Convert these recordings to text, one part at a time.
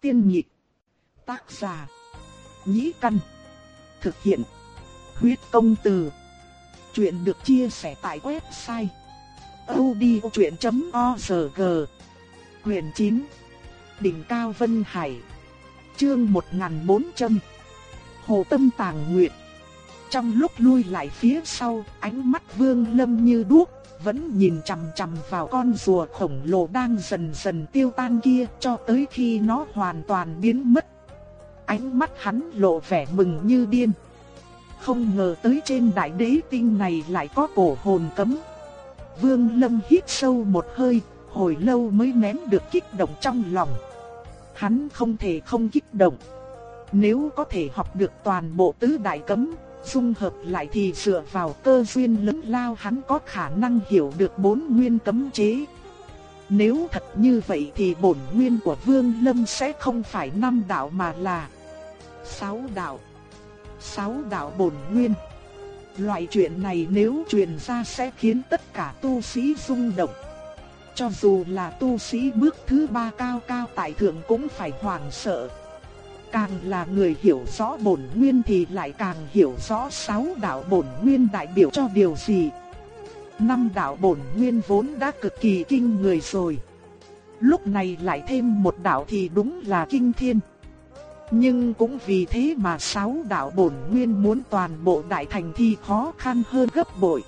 Tiên nhị Tác giả. Nhĩ căn. Thực hiện. Huyết công từ. Chuyện được chia sẻ tại website. odchuyện.org Quyền 9 Đỉnh Cao Vân Hải Chương 1400 Hồ Tâm Tàng Nguyệt trong lúc lui lại phía sau, ánh mắt Vương Lâm như đuốc, vẫn nhìn chằm chằm vào con rùa khổng lồ đang dần dần tiêu tan kia cho tới khi nó hoàn toàn biến mất. Ánh mắt hắn lộ vẻ mừng như điên. Không ngờ tới trên đại đế tinh này lại có cổ hồn cấm. Vương Lâm hít sâu một hơi, hồi lâu mới nén được kích động trong lòng. Hắn không thể không kích động. Nếu có thể học được toàn bộ tứ đại cấm, dung hợp lại thì dựa vào cơ duyên lớn lao hắn có khả năng hiểu được bốn nguyên cấm chế. Nếu thật như vậy thì bổn nguyên của Vương Lâm sẽ không phải năm đạo mà là sáu đạo. Sáu đạo bổn nguyên. Loại chuyện này nếu truyền ra sẽ khiến tất cả tu sĩ rung động. Cho dù là tu sĩ bước thứ ba cao cao tại thượng cũng phải hoảng sợ. Càng là người hiểu rõ bổn nguyên thì lại càng hiểu rõ sáu đạo bổn nguyên đại biểu cho điều gì. Năm đạo bổn nguyên vốn đã cực kỳ kinh người rồi. Lúc này lại thêm một đạo thì đúng là kinh thiên. Nhưng cũng vì thế mà sáu đạo bổn nguyên muốn toàn bộ đại thành thì khó khăn hơn gấp bội.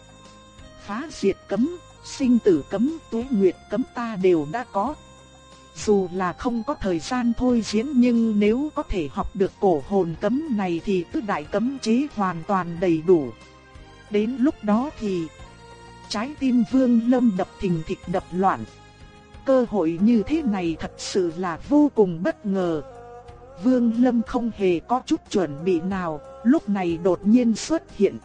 Phá diệt cấm, sinh tử cấm, tuế nguyệt cấm ta đều đã có. Dù là không có thời gian thôi diễn nhưng nếu có thể học được cổ hồn cấm này thì tứ đại cấm chế hoàn toàn đầy đủ. Đến lúc đó thì trái tim Vương Lâm đập thình thịch đập loạn. Cơ hội như thế này thật sự là vô cùng bất ngờ. Vương Lâm không hề có chút chuẩn bị nào, lúc này đột nhiên xuất hiện.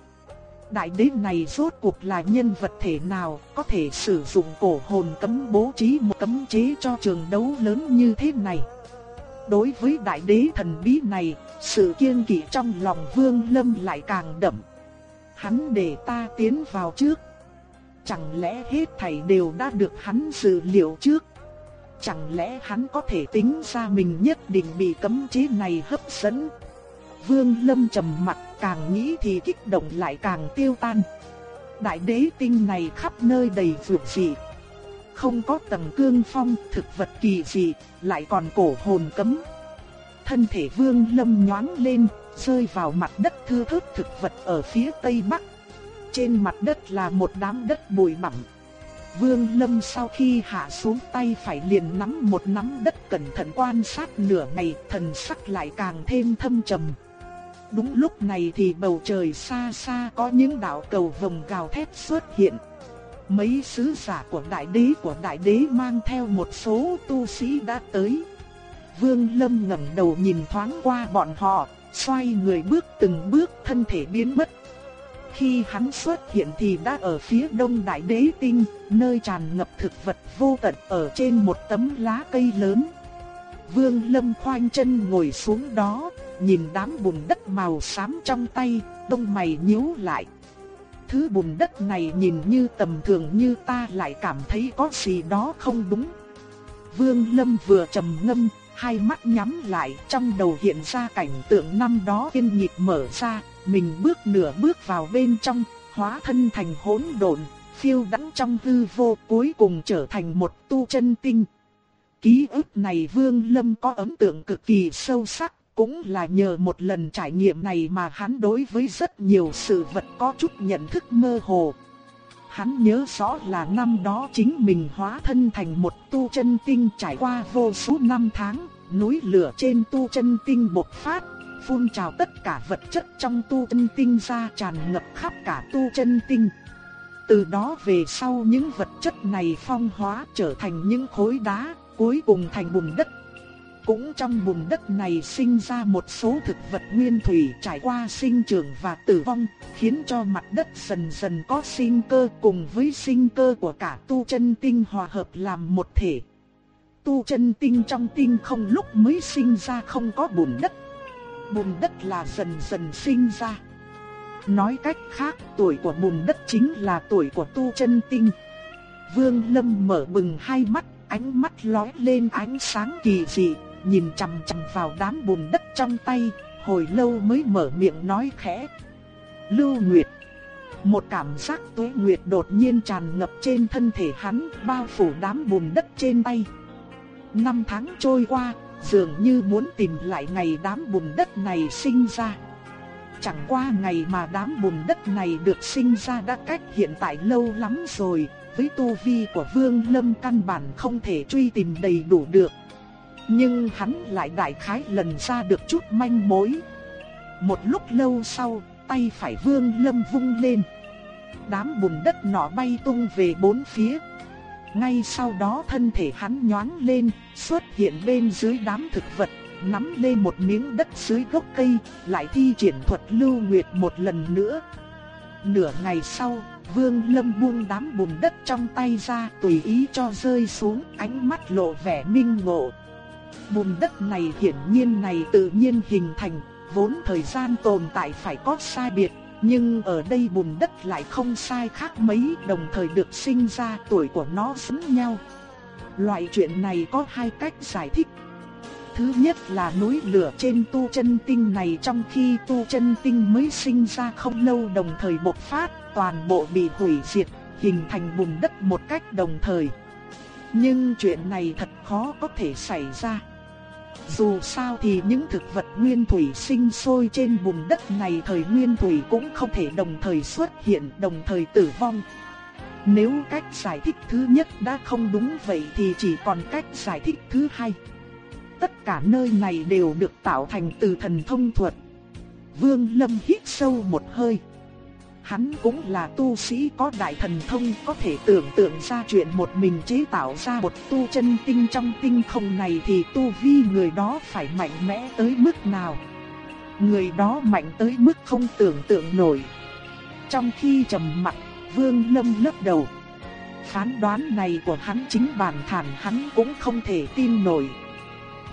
Đại đế này rốt cuộc là nhân vật thể nào, có thể sử dụng cổ hồn cấm bố trí một cấm chế cho trường đấu lớn như thế này. Đối với đại đế thần bí này, sự kiên kỵ trong lòng Vương Lâm lại càng đậm. Hắn để ta tiến vào trước. Chẳng lẽ hết thảy đều đã được hắn dự liệu trước? Chẳng lẽ hắn có thể tính ra mình nhất định bị cấm chế này hấp dẫn? Vương Lâm trầm mặt, càng nghĩ thì kích động lại càng tiêu tan. Đại đế tinh này khắp nơi đầy vượt dị. Không có tầng cương phong, thực vật kỳ dị, lại còn cổ hồn cấm. Thân thể Vương Lâm nhoáng lên, rơi vào mặt đất thưa thớt thực vật ở phía tây bắc. Trên mặt đất là một đám đất bụi bặm. Vương Lâm sau khi hạ xuống tay phải liền nắm một nắm đất cẩn thận quan sát nửa ngày, thần sắc lại càng thêm thâm trầm. Đúng lúc này thì bầu trời xa xa có những đạo cầu vồng gào thét xuất hiện. Mấy sứ giả của đại đế của đại đế mang theo một số tu sĩ đã tới. Vương Lâm ngẩng đầu nhìn thoáng qua bọn họ, xoay người bước từng bước thân thể biến mất. Khi hắn xuất hiện thì đã ở phía đông đại đế tinh, nơi tràn ngập thực vật vô tận ở trên một tấm lá cây lớn. Vương Lâm khoanh chân ngồi xuống đó, nhìn đám bùn đất màu xám trong tay, đông mày nhíu lại. Thứ bùn đất này nhìn như tầm thường như ta lại cảm thấy có gì đó không đúng. Vương Lâm vừa trầm ngâm, hai mắt nhắm lại, trong đầu hiện ra cảnh tượng năm đó kiên nhịp mở ra, mình bước nửa bước vào bên trong, hóa thân thành hỗn độn, phiêu đắng trong hư vô, cuối cùng trở thành một tu chân tinh. Ký ức này Vương Lâm có ấn tượng cực kỳ sâu sắc, cũng là nhờ một lần trải nghiệm này mà hắn đối với rất nhiều sự vật có chút nhận thức mơ hồ. Hắn nhớ rõ là năm đó chính mình hóa thân thành một tu chân tinh trải qua vô số năm tháng, núi lửa trên tu chân tinh bộc phát, phun trào tất cả vật chất trong tu chân tinh ra tràn ngập khắp cả tu chân tinh. Từ đó về sau những vật chất này phong hóa trở thành những khối đá, cuối cùng thành bùn đất. Cũng trong bùn đất này sinh ra một số thực vật nguyên thủy trải qua sinh trưởng và tử vong, khiến cho mặt đất dần dần có sinh cơ cùng với sinh cơ của cả tu chân tinh hòa hợp làm một thể. Tu chân tinh trong tinh không lúc mới sinh ra không có bùn đất. Bùn đất là dần dần sinh ra. Nói cách khác, tuổi của bùn đất chính là tuổi của tu chân tinh. Vương Lâm mở bừng hai mắt, ánh mắt lóe lên ánh sáng kỳ dị, nhìn chằm chằm vào đám bùn đất trong tay, hồi lâu mới mở miệng nói khẽ. Lưu Nguyệt Một cảm giác tuế nguyệt đột nhiên tràn ngập trên thân thể hắn, bao phủ đám bùn đất trên tay. Năm tháng trôi qua, dường như muốn tìm lại ngày đám bùn đất này sinh ra. Chẳng qua ngày mà đám bùn đất này được sinh ra đã cách hiện tại lâu lắm rồi, với tu vi của Vương Lâm căn bản không thể truy tìm đầy đủ được. Nhưng hắn lại đại khái lần ra được chút manh mối. Một lúc lâu sau, tay phải Vương Lâm vung lên. Đám bùn đất nọ bay tung về bốn phía. Ngay sau đó thân thể hắn nhoáng lên, xuất hiện bên dưới đám thực vật, nắm lên một miếng đất dưới gốc cây, lại thi triển thuật lưu nguyệt một lần nữa. Nửa ngày sau, Vương Lâm buông đám bùn đất trong tay ra, tùy ý cho rơi xuống, ánh mắt lộ vẻ minh ngộ. Bùn đất này hiển nhiên này tự nhiên hình thành, vốn thời gian tồn tại phải có sai biệt, nhưng ở đây bùn đất lại không sai khác mấy, đồng thời được sinh ra tuổi của nó giống nhau. Loại chuyện này có hai cách giải thích. Thứ nhất là núi lửa trên tu chân tinh này trong khi tu chân tinh mới sinh ra không lâu đồng thời bộc phát, toàn bộ bị hủy diệt, hình thành bùn đất một cách đồng thời. Nhưng chuyện này thật khó có thể xảy ra. Dù sao thì những thực vật nguyên thủy sinh sôi trên bùn đất này thời nguyên thủy cũng không thể đồng thời xuất hiện, đồng thời tử vong. Nếu cách giải thích thứ nhất đã không đúng vậy thì chỉ còn cách giải thích thứ hai. Tất cả nơi này đều được tạo thành từ thần thông thuật. Vương Lâm hít sâu một hơi. Hắn cũng là tu sĩ có đại thần thông có thể tưởng tượng ra chuyện một mình chế tạo ra một tu chân tinh trong tinh không này thì tu vi người đó phải mạnh mẽ tới mức nào. Người đó mạnh tới mức không tưởng tượng nổi. Trong khi trầm mặt, Vương Lâm lắc đầu. Phán đoán này của hắn chính bản thân hắn cũng không thể tin nổi.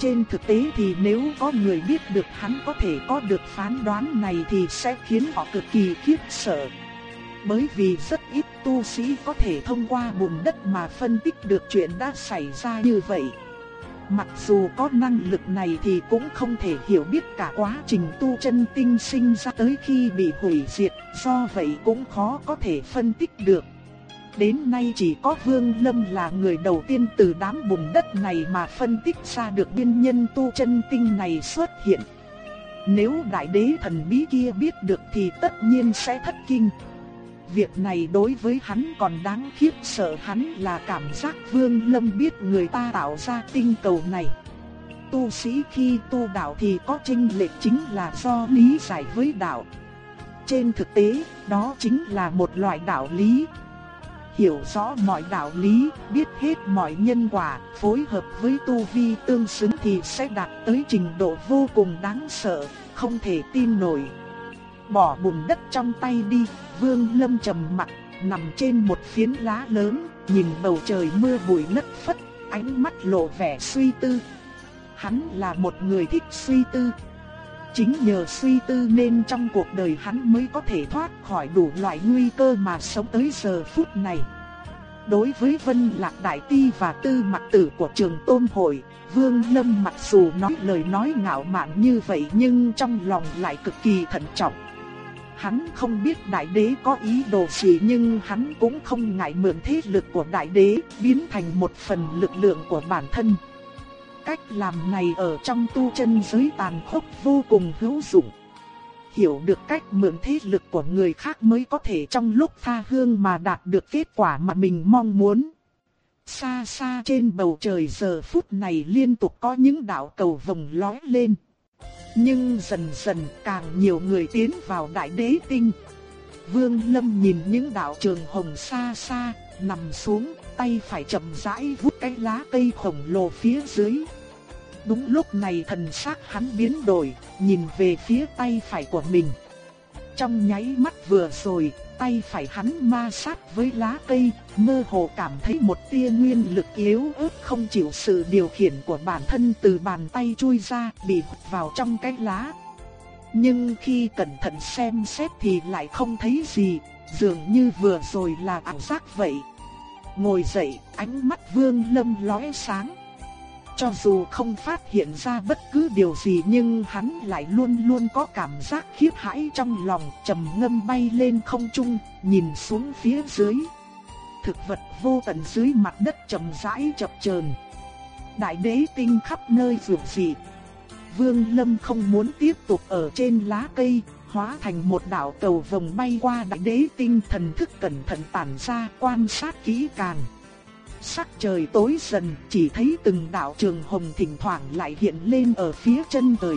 Trên thực tế thì nếu có người biết được hắn có thể có được phán đoán này thì sẽ khiến họ cực kỳ khiếp sợ. Bởi vì rất ít tu sĩ có thể thông qua bùn đất mà phân tích được chuyện đã xảy ra như vậy. Mặc dù có năng lực này thì cũng không thể hiểu biết cả quá trình tu chân tinh sinh ra tới khi bị hủy diệt, do vậy cũng khó có thể phân tích được. Đến nay chỉ có Vương Lâm là người đầu tiên từ đám bùn đất này mà phân tích ra được nguyên nhân tu chân tinh này xuất hiện. Nếu đại đế thần bí kia biết được thì tất nhiên sẽ thất kinh. Việc này đối với hắn còn đáng khiếp sợ hắn là cảm giác Vương Lâm biết người ta tạo ra tinh cầu này. Tu sĩ khi tu đạo thì có chênh lệch chính là do lý giải với đạo. Trên thực tế, đó chính là một loại đạo lý, hiểu rõ mọi đạo lý, biết hết mọi nhân quả, phối hợp với tu vi tương xứng thì sẽ đạt tới trình độ vô cùng đáng sợ, không thể tin nổi. Bỏ bùn đất trong tay đi, Vương Lâm trầm mặt, nằm trên một phiến lá lớn, nhìn bầu trời mưa bụi lất phất, ánh mắt lộ vẻ suy tư. Hắn là một người thích suy tư, Chính nhờ suy tư nên trong cuộc đời hắn mới có thể thoát khỏi đủ loại nguy cơ mà sống tới giờ phút này. Đối với Vân Lạc Đại Ti và Tư Mặc Tử của trường Tôn Hội, Vương Lâm mặc dù nói lời nói ngạo mạn như vậy nhưng trong lòng lại cực kỳ thận trọng. Hắn không biết đại đế có ý đồ gì nhưng hắn cũng không ngại mượn thế lực của đại đế biến thành một phần lực lượng của bản thân. Cách làm này ở trong tu chân giới tàn khốc vô cùng hữu dụng. Hiểu được cách mượn thế lực của người khác mới có thể trong lúc tha hương mà đạt được kết quả mà mình mong muốn. Xa xa trên bầu trời giờ phút này liên tục có những đạo cầu vồng lói lên. Nhưng dần dần càng nhiều người tiến vào đại đế tinh. Vương Lâm nhìn những đạo trường hồng xa xa, nằm xuống, tay phải chậm rãi vút cái lá cây khổng lồ phía dưới. Đúng lúc này thần sắc hắn biến đổi, nhìn về phía tay phải của mình. Trong nháy mắt vừa rồi, tay phải hắn ma sát với lá cây, mơ hồ cảm thấy một tia nguyên lực yếu ớt không chịu sự điều khiển của bản thân từ bàn tay chui ra, bị hút vào trong cái lá. Nhưng khi cẩn thận xem xét thì lại không thấy gì, dường như vừa rồi là ảo giác vậy. Ngồi dậy, ánh mắt Vương Lâm lóe sáng. Cho dù không phát hiện ra bất cứ điều gì nhưng hắn lại luôn luôn có cảm giác khiếp hãi trong lòng, trầm ngâm bay lên không trung, nhìn xuống phía dưới. Thực vật vô tận dưới mặt đất trầm rãi chập chờn. Đại đế tinh khắp nơi vượt dị. Vương Lâm không muốn tiếp tục ở trên lá cây, hóa thành một đạo cầu vòng bay qua đại đế tinh thần thức cẩn thận tản ra quan sát kỹ càng. Sắc trời tối dần, chỉ thấy từng đạo trường hồng thỉnh thoảng lại hiện lên ở phía chân trời.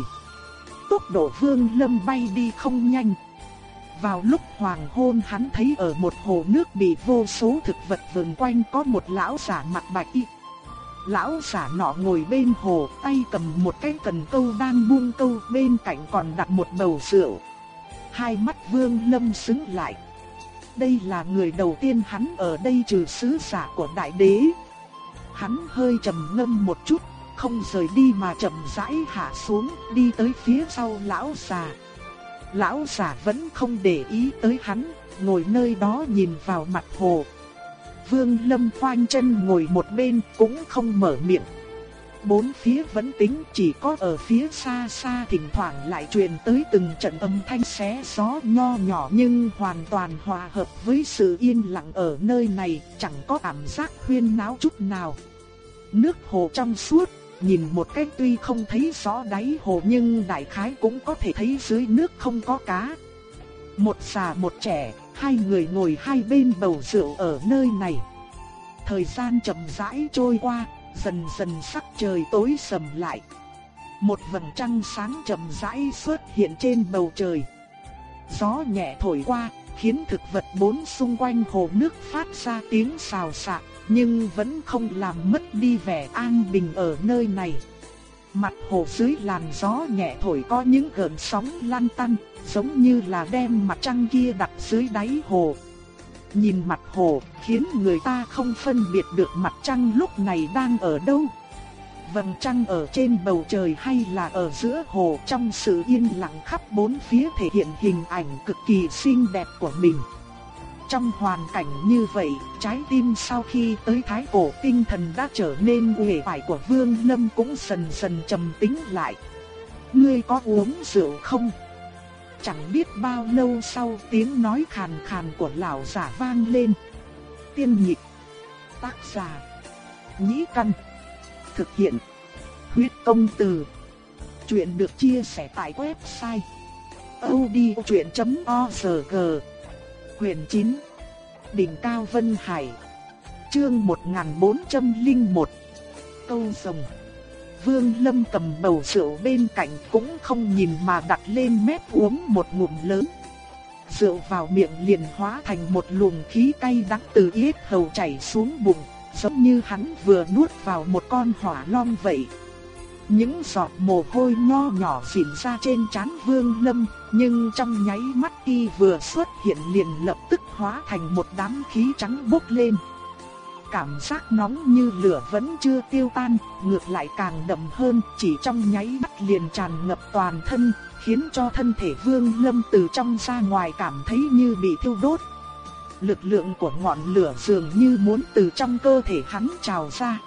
Tốc độ vương lâm bay đi không nhanh. Vào lúc hoàng hôn hắn thấy ở một hồ nước bị vô số thực vật vần quanh có một lão giả mặt bạch y. Lão giả nọ ngồi bên hồ tay cầm một cái cần câu đang buông câu bên cạnh còn đặt một bầu rượu. Hai mắt vương lâm xứng lại đây là người đầu tiên hắn ở đây trừ sứ giả của đại đế. Hắn hơi trầm ngâm một chút, không rời đi mà chậm rãi hạ xuống, đi tới phía sau lão già. Lão già vẫn không để ý tới hắn, ngồi nơi đó nhìn vào mặt hồ. Vương Lâm khoanh chân ngồi một bên cũng không mở miệng bốn phía vẫn tính chỉ có ở phía xa xa thỉnh thoảng lại truyền tới từng trận âm thanh xé gió nho nhỏ nhưng hoàn toàn hòa hợp với sự yên lặng ở nơi này, chẳng có cảm giác huyên náo chút nào. Nước hồ trong suốt, nhìn một cách tuy không thấy rõ đáy hồ nhưng đại khái cũng có thể thấy dưới nước không có cá. Một già một trẻ, hai người ngồi hai bên bầu rượu ở nơi này. Thời gian chậm rãi trôi qua, dần dần sắc trời tối sầm lại. Một vầng trăng sáng chậm rãi xuất hiện trên bầu trời. Gió nhẹ thổi qua, khiến thực vật bốn xung quanh hồ nước phát ra tiếng xào xạc, nhưng vẫn không làm mất đi vẻ an bình ở nơi này. Mặt hồ dưới làn gió nhẹ thổi có những gợn sóng lan tăn, giống như là đem mặt trăng kia đặt dưới đáy hồ, Nhìn mặt hồ, khiến người ta không phân biệt được mặt trăng lúc này đang ở đâu. Vầng trăng ở trên bầu trời hay là ở giữa hồ trong sự yên lặng khắp bốn phía thể hiện hình ảnh cực kỳ xinh đẹp của mình. Trong hoàn cảnh như vậy, trái tim sau khi tới thái cổ tinh thần đã trở nên uể oải của Vương Lâm cũng dần dần trầm tĩnh lại. Ngươi có uống rượu không? Chẳng biết bao lâu sau tiếng nói khàn khàn của lão giả vang lên. Tiên nhịp. Tác giả. Nhĩ căn. Thực hiện. Huyết công từ. Chuyện được chia sẻ tại website. odchuyện.org Quyền 9. Đỉnh Cao Vân Hải. Chương 1401. Câu rồng. Vương Lâm cầm bầu rượu bên cạnh cũng không nhìn mà đặt lên mép uống một ngụm lớn. Rượu vào miệng liền hóa thành một luồng khí cay đắng từ yết hầu chảy xuống bụng, giống như hắn vừa nuốt vào một con hỏa long vậy. Những giọt mồ hôi nho nhỏ xỉn ra trên trán Vương Lâm, nhưng trong nháy mắt y vừa xuất hiện liền lập tức hóa thành một đám khí trắng bốc lên cảm giác nóng như lửa vẫn chưa tiêu tan, ngược lại càng đậm hơn, chỉ trong nháy mắt liền tràn ngập toàn thân, khiến cho thân thể Vương Lâm từ trong ra ngoài cảm thấy như bị thiêu đốt. Lực lượng của ngọn lửa dường như muốn từ trong cơ thể hắn trào ra.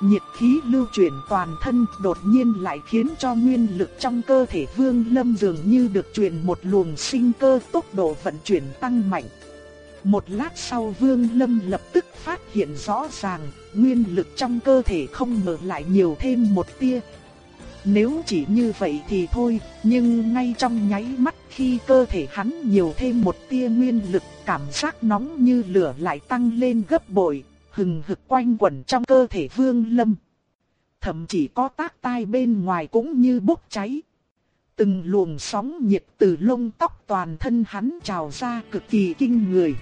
Nhiệt khí lưu chuyển toàn thân đột nhiên lại khiến cho nguyên lực trong cơ thể Vương Lâm dường như được truyền một luồng sinh cơ tốc độ vận chuyển tăng mạnh. Một lát sau Vương Lâm lập tức phát hiện rõ ràng, nguyên lực trong cơ thể không mở lại nhiều thêm một tia. Nếu chỉ như vậy thì thôi, nhưng ngay trong nháy mắt khi cơ thể hắn nhiều thêm một tia nguyên lực, cảm giác nóng như lửa lại tăng lên gấp bội, hừng hực quanh quẩn trong cơ thể Vương Lâm. Thậm chí có tác tai bên ngoài cũng như bốc cháy. Từng luồng sóng nhiệt từ lông tóc toàn thân hắn trào ra cực kỳ kinh người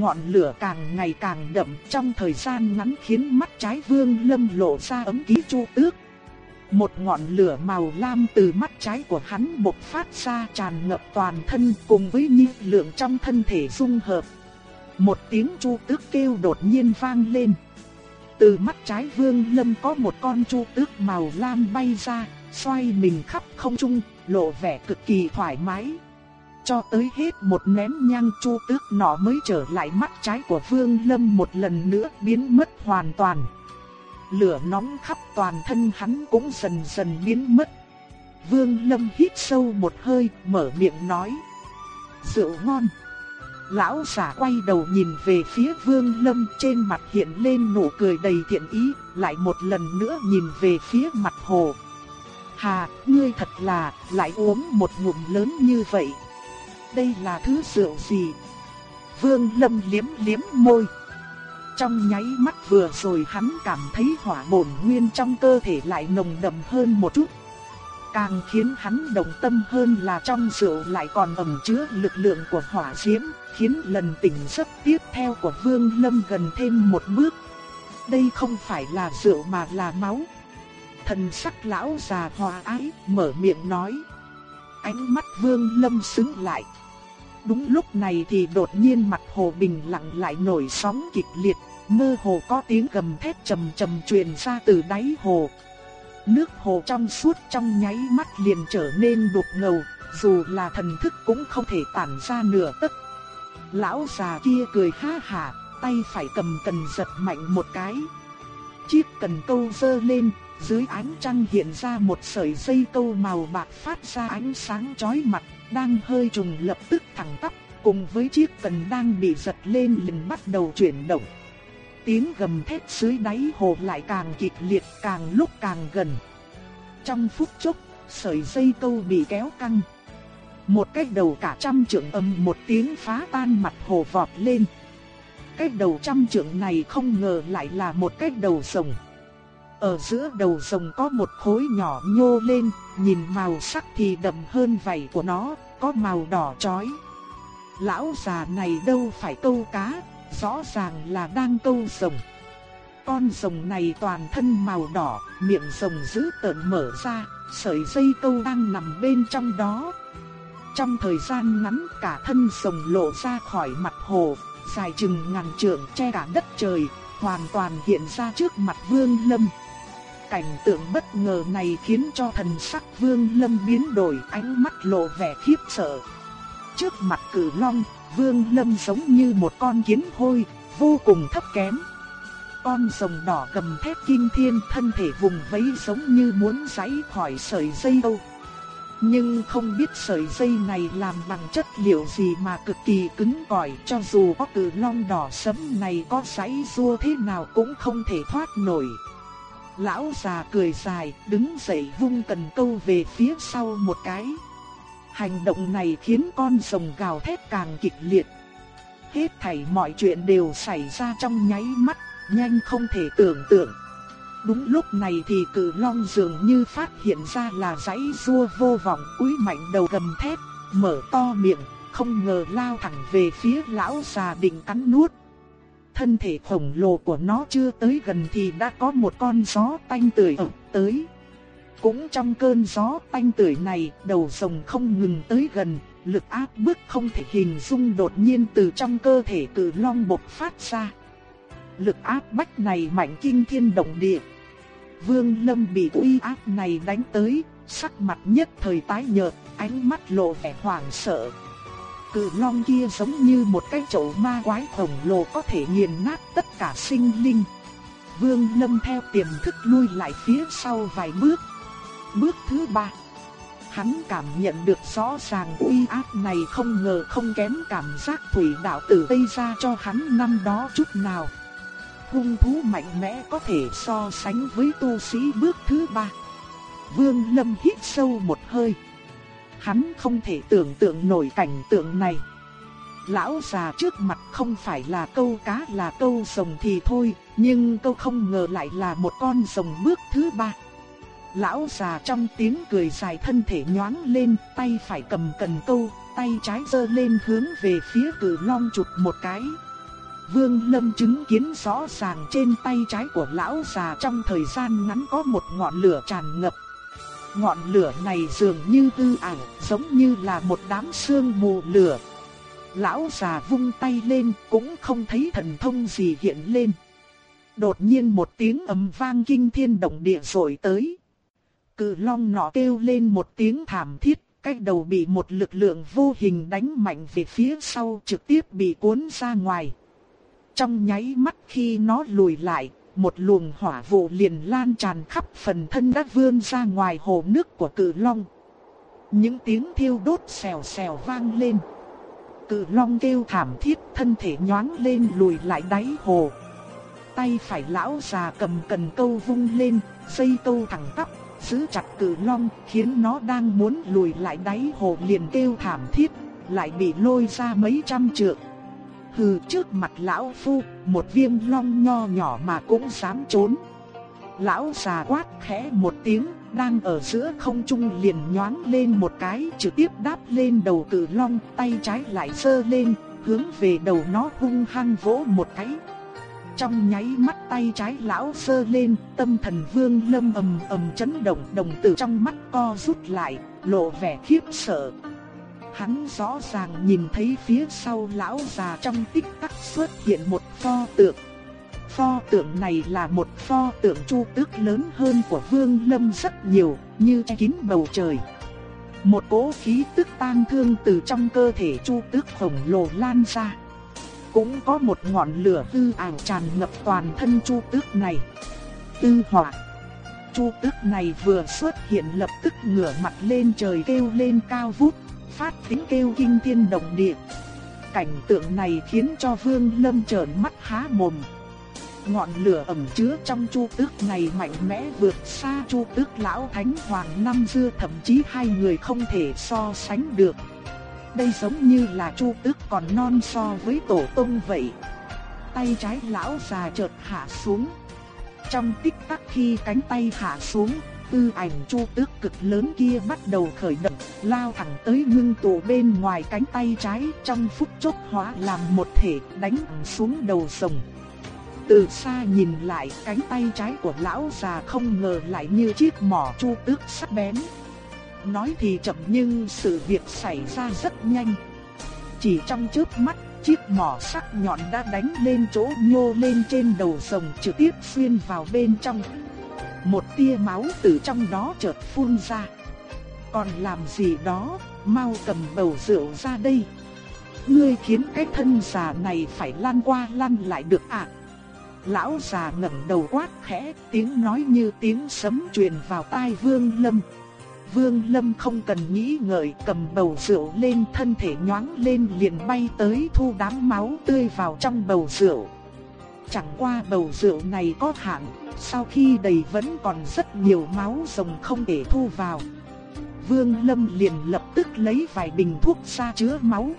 ngọn lửa càng ngày càng đậm trong thời gian ngắn khiến mắt trái vương lâm lộ ra ấm ký chu tước. Một ngọn lửa màu lam từ mắt trái của hắn bộc phát ra tràn ngập toàn thân cùng với nhiệt lượng trong thân thể dung hợp. Một tiếng chu tước kêu đột nhiên vang lên. Từ mắt trái vương lâm có một con chu tước màu lam bay ra, xoay mình khắp không trung, lộ vẻ cực kỳ thoải mái cho tới hết một nén nhang chu tước nọ mới trở lại mắt trái của Vương Lâm một lần nữa biến mất hoàn toàn. lửa nóng khắp toàn thân hắn cũng dần dần biến mất. Vương Lâm hít sâu một hơi, mở miệng nói. Rượu ngon. Lão giả quay đầu nhìn về phía Vương Lâm trên mặt hiện lên nụ cười đầy thiện ý, lại một lần nữa nhìn về phía mặt hồ. Hà, ngươi thật là, lại uống một ngụm lớn như vậy. Đây là thứ rượu gì? Vương Lâm liếm liếm môi. Trong nháy mắt vừa rồi hắn cảm thấy hỏa bổn nguyên trong cơ thể lại nồng đậm hơn một chút. Càng khiến hắn động tâm hơn là trong rượu lại còn ẩn chứa lực lượng của hỏa diễm, khiến lần tỉnh giấc tiếp theo của Vương Lâm gần thêm một bước. Đây không phải là rượu mà là máu. Thần sắc lão già hòa ái, mở miệng nói. Ánh mắt Vương Lâm sững lại. Đúng lúc này thì đột nhiên mặt hồ bình lặng lại nổi sóng kịch liệt, mơ hồ có tiếng gầm thét trầm trầm truyền ra từ đáy hồ. Nước hồ trong suốt trong nháy mắt liền trở nên đục ngầu, dù là thần thức cũng không thể tản ra nửa tấc. Lão già kia cười ha hả, tay phải cầm cần giật mạnh một cái. Chiếc cần câu dơ lên, dưới ánh trăng hiện ra một sợi dây câu màu bạc phát ra ánh sáng chói mặt, đang hơi trùng lập tức thẳng tắp, cùng với chiếc cần đang bị giật lên liền bắt đầu chuyển động tiếng gầm thét dưới đáy hồ lại càng kịch liệt càng lúc càng gần. Trong phút chốc, sợi dây câu bị kéo căng. Một cái đầu cả trăm trượng âm một tiếng phá tan mặt hồ vọt lên. Cái đầu trăm trượng này không ngờ lại là một cái đầu rồng. Ở giữa đầu rồng có một khối nhỏ nhô lên, nhìn màu sắc thì đậm hơn vảy của nó, có màu đỏ chói. Lão già này đâu phải câu cá, rõ ràng là đang câu rồng. Con rồng này toàn thân màu đỏ, miệng rồng dữ tợn mở ra, sợi dây câu đang nằm bên trong đó. Trong thời gian ngắn cả thân rồng lộ ra khỏi mặt hồ, dài chừng ngàn trượng che cả đất trời, hoàn toàn hiện ra trước mặt Vương Lâm. Cảnh tượng bất ngờ này khiến cho thần sắc Vương Lâm biến đổi, ánh mắt lộ vẻ khiếp sợ. Trước mặt cử long, Vương Lâm giống như một con kiến hôi, vô cùng thấp kém. Con rồng đỏ cầm thép kim thiên thân thể vùng vẫy giống như muốn giãy khỏi sợi dây đâu. Nhưng không biết sợi dây này làm bằng chất liệu gì mà cực kỳ cứng cỏi cho dù có cử long đỏ sẫm này có giãy rua thế nào cũng không thể thoát nổi. Lão già cười dài, đứng dậy vung cần câu về phía sau một cái. Hành động này khiến con rồng gào thét càng kịch liệt. Hết thảy mọi chuyện đều xảy ra trong nháy mắt, nhanh không thể tưởng tượng. Đúng lúc này thì cử long dường như phát hiện ra là dãy rua vô vọng cúi mạnh đầu gầm thét, mở to miệng, không ngờ lao thẳng về phía lão già định cắn nuốt. Thân thể khổng lồ của nó chưa tới gần thì đã có một con gió tanh tưởi ập tới. Cũng trong cơn gió tanh tưởi này, đầu rồng không ngừng tới gần, lực áp bức không thể hình dung đột nhiên từ trong cơ thể cử long bộc phát ra. Lực áp bách này mạnh kinh thiên động địa. Vương Lâm bị uy áp này đánh tới, sắc mặt nhất thời tái nhợt, ánh mắt lộ vẻ hoảng sợ. Cự long kia giống như một cái chậu ma quái khổng lồ có thể nghiền nát tất cả sinh linh. Vương Lâm theo tiềm thức lui lại phía sau vài bước, Bước thứ ba, hắn cảm nhận được rõ ràng uy áp này không ngờ không kém cảm giác thủy đạo tử Tây ra cho hắn năm đó chút nào. Hung thú mạnh mẽ có thể so sánh với tu sĩ bước thứ ba. Vương Lâm hít sâu một hơi. Hắn không thể tưởng tượng nổi cảnh tượng này. Lão già trước mặt không phải là câu cá là câu rồng thì thôi, nhưng câu không ngờ lại là một con rồng bước thứ ba. Lão già trong tiếng cười dài thân thể nhoáng lên, tay phải cầm cần câu, tay trái giơ lên hướng về phía cử long chụp một cái. Vương Lâm chứng kiến rõ ràng trên tay trái của lão già trong thời gian ngắn có một ngọn lửa tràn ngập. Ngọn lửa này dường như hư ảo, giống như là một đám sương mù lửa. Lão già vung tay lên cũng không thấy thần thông gì hiện lên. Đột nhiên một tiếng ầm vang kinh thiên động địa rồi tới. Cự long nọ kêu lên một tiếng thảm thiết, cái đầu bị một lực lượng vô hình đánh mạnh về phía sau trực tiếp bị cuốn ra ngoài. Trong nháy mắt khi nó lùi lại, một luồng hỏa vụ liền lan tràn khắp phần thân đã vươn ra ngoài hồ nước của cự long. Những tiếng thiêu đốt xèo xèo vang lên. Cự long kêu thảm thiết, thân thể nhoáng lên lùi lại đáy hồ. Tay phải lão già cầm cần câu vung lên, dây câu thẳng tắp, giữ chặt cự long, khiến nó đang muốn lùi lại đáy hồ liền kêu thảm thiết, lại bị lôi ra mấy trăm trượng. Hừ trước mặt lão phu, một viêm long nho nhỏ mà cũng dám trốn. Lão già quát khẽ một tiếng, đang ở giữa không trung liền nhoáng lên một cái, trực tiếp đáp lên đầu cự long, tay trái lại sơ lên, hướng về đầu nó hung hăng vỗ một cái. Trong nháy mắt tay trái lão sơ lên, tâm thần vương lâm ầm ầm chấn động, đồng tử trong mắt co rút lại, lộ vẻ khiếp sợ. Hắn rõ ràng nhìn thấy phía sau lão già trong tích tắc xuất hiện một pho tượng. Pho tượng này là một pho tượng chu tước lớn hơn của Vương Lâm rất nhiều, như che kín bầu trời. Một cỗ khí tức tang thương từ trong cơ thể chu tước khổng lồ lan ra. Cũng có một ngọn lửa hư ảo tràn ngập toàn thân chu tước này. Tư hỏa. Chu tước này vừa xuất hiện lập tức ngửa mặt lên trời kêu lên cao vút, phát tiếng kêu kinh thiên động địa. Cảnh tượng này khiến cho Vương Lâm trợn mắt há mồm. Ngọn lửa ẩm chứa trong chu tước này mạnh mẽ vượt xa chu tước lão thánh hoàng năm xưa thậm chí hai người không thể so sánh được. Đây giống như là chu tước còn non so với tổ tông vậy. Tay trái lão già chợt hạ xuống. Trong tích tắc khi cánh tay hạ xuống, tư ảnh chu tước cực lớn kia bắt đầu khởi động, lao thẳng tới ngưng tụ bên ngoài cánh tay trái trong phút chốc hóa làm một thể đánh xuống đầu rồng. Từ xa nhìn lại cánh tay trái của lão già không ngờ lại như chiếc mỏ chu tước sắc bén. Nói thì chậm nhưng sự việc xảy ra rất nhanh. Chỉ trong chớp mắt, chiếc mỏ sắc nhọn đã đánh lên chỗ nhô lên trên đầu rồng trực tiếp xuyên vào bên trong. Một tia máu từ trong đó chợt phun ra. Còn làm gì đó, mau cầm bầu rượu ra đây. Ngươi khiến cái thân già này phải lăn qua lăn lại được ạ. À? Lão già ngẩng đầu quát khẽ, tiếng nói như tiếng sấm truyền vào tai Vương Lâm. Vương Lâm không cần nghĩ ngợi cầm bầu rượu lên thân thể nhoáng lên liền bay tới thu đám máu tươi vào trong bầu rượu. Chẳng qua bầu rượu này có hạn, sau khi đầy vẫn còn rất nhiều máu rồng không để thu vào. Vương Lâm liền lập tức lấy vài bình thuốc ra chứa máu,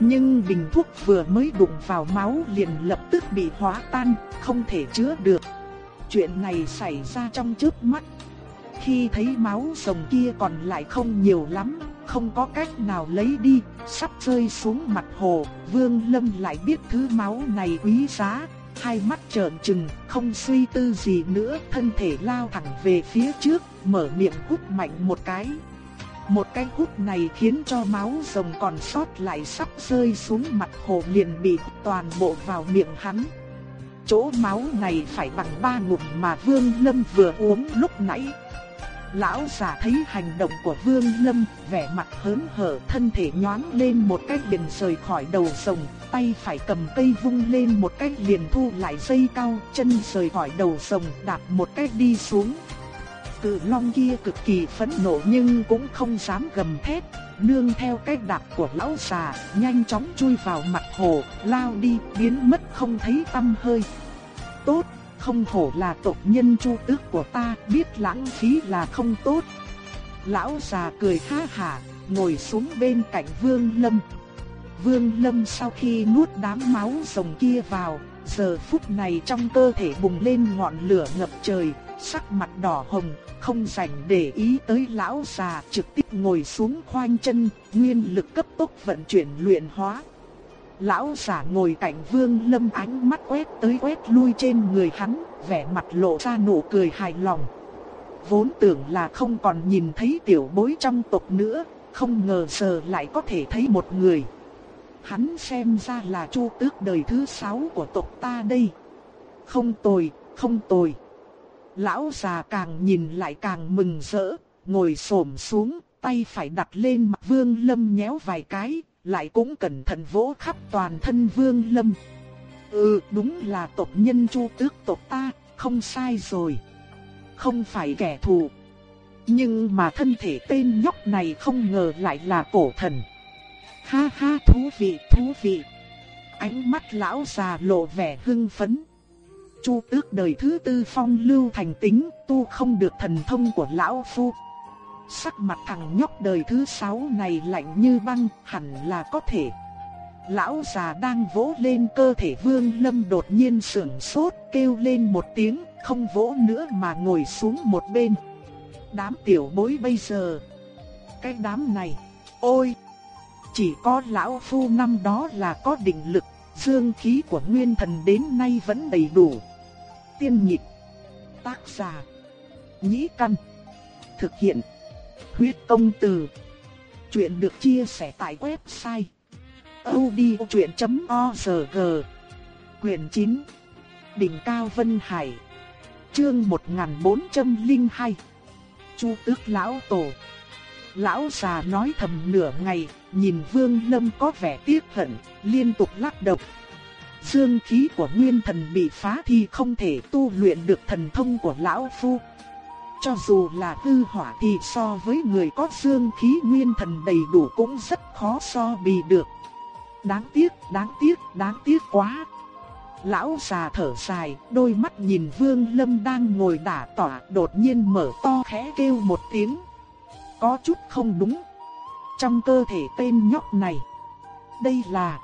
nhưng bình thuốc vừa mới đụng vào máu liền lập tức bị hóa tan, không thể chứa được. Chuyện này xảy ra trong trước mắt. Khi thấy máu rồng kia còn lại không nhiều lắm, không có cách nào lấy đi, sắp rơi xuống mặt hồ, Vương Lâm lại biết thứ máu này quý giá, hai mắt trợn trừng, không suy tư gì nữa, thân thể lao thẳng về phía trước, mở miệng hút mạnh một cái. Một cái hút này khiến cho máu rồng còn sót lại sắp rơi xuống mặt hồ liền bị toàn bộ vào miệng hắn. Chỗ máu này phải bằng ba ngụm mà Vương Lâm vừa uống lúc nãy. Lão già thấy hành động của Vương Lâm, vẻ mặt hớn hở, thân thể nhoáng lên một cách liền rời khỏi đầu rồng, tay phải cầm cây vung lên một cách liền thu lại dây cao, chân rời khỏi đầu rồng, đạp một cách đi xuống cự long kia cực kỳ phẫn nộ nhưng cũng không dám gầm thét, nương theo cách đạp của lão già, nhanh chóng chui vào mặt hồ, lao đi, biến mất không thấy tăm hơi. Tốt, không hổ là tộc nhân chu tước của ta, biết lãng phí là không tốt. Lão già cười ha hả, ngồi xuống bên cạnh Vương Lâm. Vương Lâm sau khi nuốt đám máu rồng kia vào, giờ phút này trong cơ thể bùng lên ngọn lửa ngập trời, sắc mặt đỏ hồng, không rảnh để ý tới lão già, trực tiếp ngồi xuống khoanh chân, nguyên lực cấp tốc vận chuyển luyện hóa. Lão già ngồi cạnh Vương Lâm ánh mắt quét tới quét lui trên người hắn, vẻ mặt lộ ra nụ cười hài lòng. Vốn tưởng là không còn nhìn thấy tiểu bối trong tộc nữa, không ngờ giờ lại có thể thấy một người. Hắn xem ra là chu tước đời thứ sáu của tộc ta đây. Không tồi, không tồi. Lão già càng nhìn lại càng mừng rỡ, ngồi xổm xuống, tay phải đặt lên mặt Vương Lâm nhéo vài cái, lại cũng cẩn thận vỗ khắp toàn thân Vương Lâm. Ừ đúng là tộc nhân chu tước tộc ta, không sai rồi. Không phải kẻ thù. Nhưng mà thân thể tên nhóc này không ngờ lại là cổ thần. Ha ha thú vị thú vị. Ánh mắt lão già lộ vẻ hưng phấn. Chu tước đời thứ tư phong lưu thành tính, tu không được thần thông của lão phu. Sắc mặt thằng nhóc đời thứ sáu này lạnh như băng, hẳn là có thể. Lão già đang vỗ lên cơ thể Vương Lâm đột nhiên sưởng sốt, kêu lên một tiếng, không vỗ nữa mà ngồi xuống một bên. Đám tiểu bối bây giờ, cái đám này, ôi, chỉ có lão phu năm đó là có định lực, dương khí của nguyên thần đến nay vẫn đầy đủ. Tiên nhịp, tác giả, nhĩ căn, thực hiện, huyết công từ. Chuyện được chia sẻ tại website audiochuyện.org Quyền 9 Đỉnh Cao Vân Hải Chương 1402 Chu Tước Lão Tổ Lão già nói thầm nửa ngày, nhìn Vương Lâm có vẻ tiếc hận, liên tục lắc đầu. Dương khí của nguyên thần bị phá thì không thể tu luyện được thần thông của Lão Phu. Cho dù là hư hỏa thì so với người có dương khí nguyên thần đầy đủ cũng rất khó so bì được. Đáng tiếc, đáng tiếc, đáng tiếc quá. Lão già thở dài, đôi mắt nhìn Vương Lâm đang ngồi đả tỏa, đột nhiên mở to khẽ kêu một tiếng. Có chút không đúng. Trong cơ thể tên nhóc này, đây là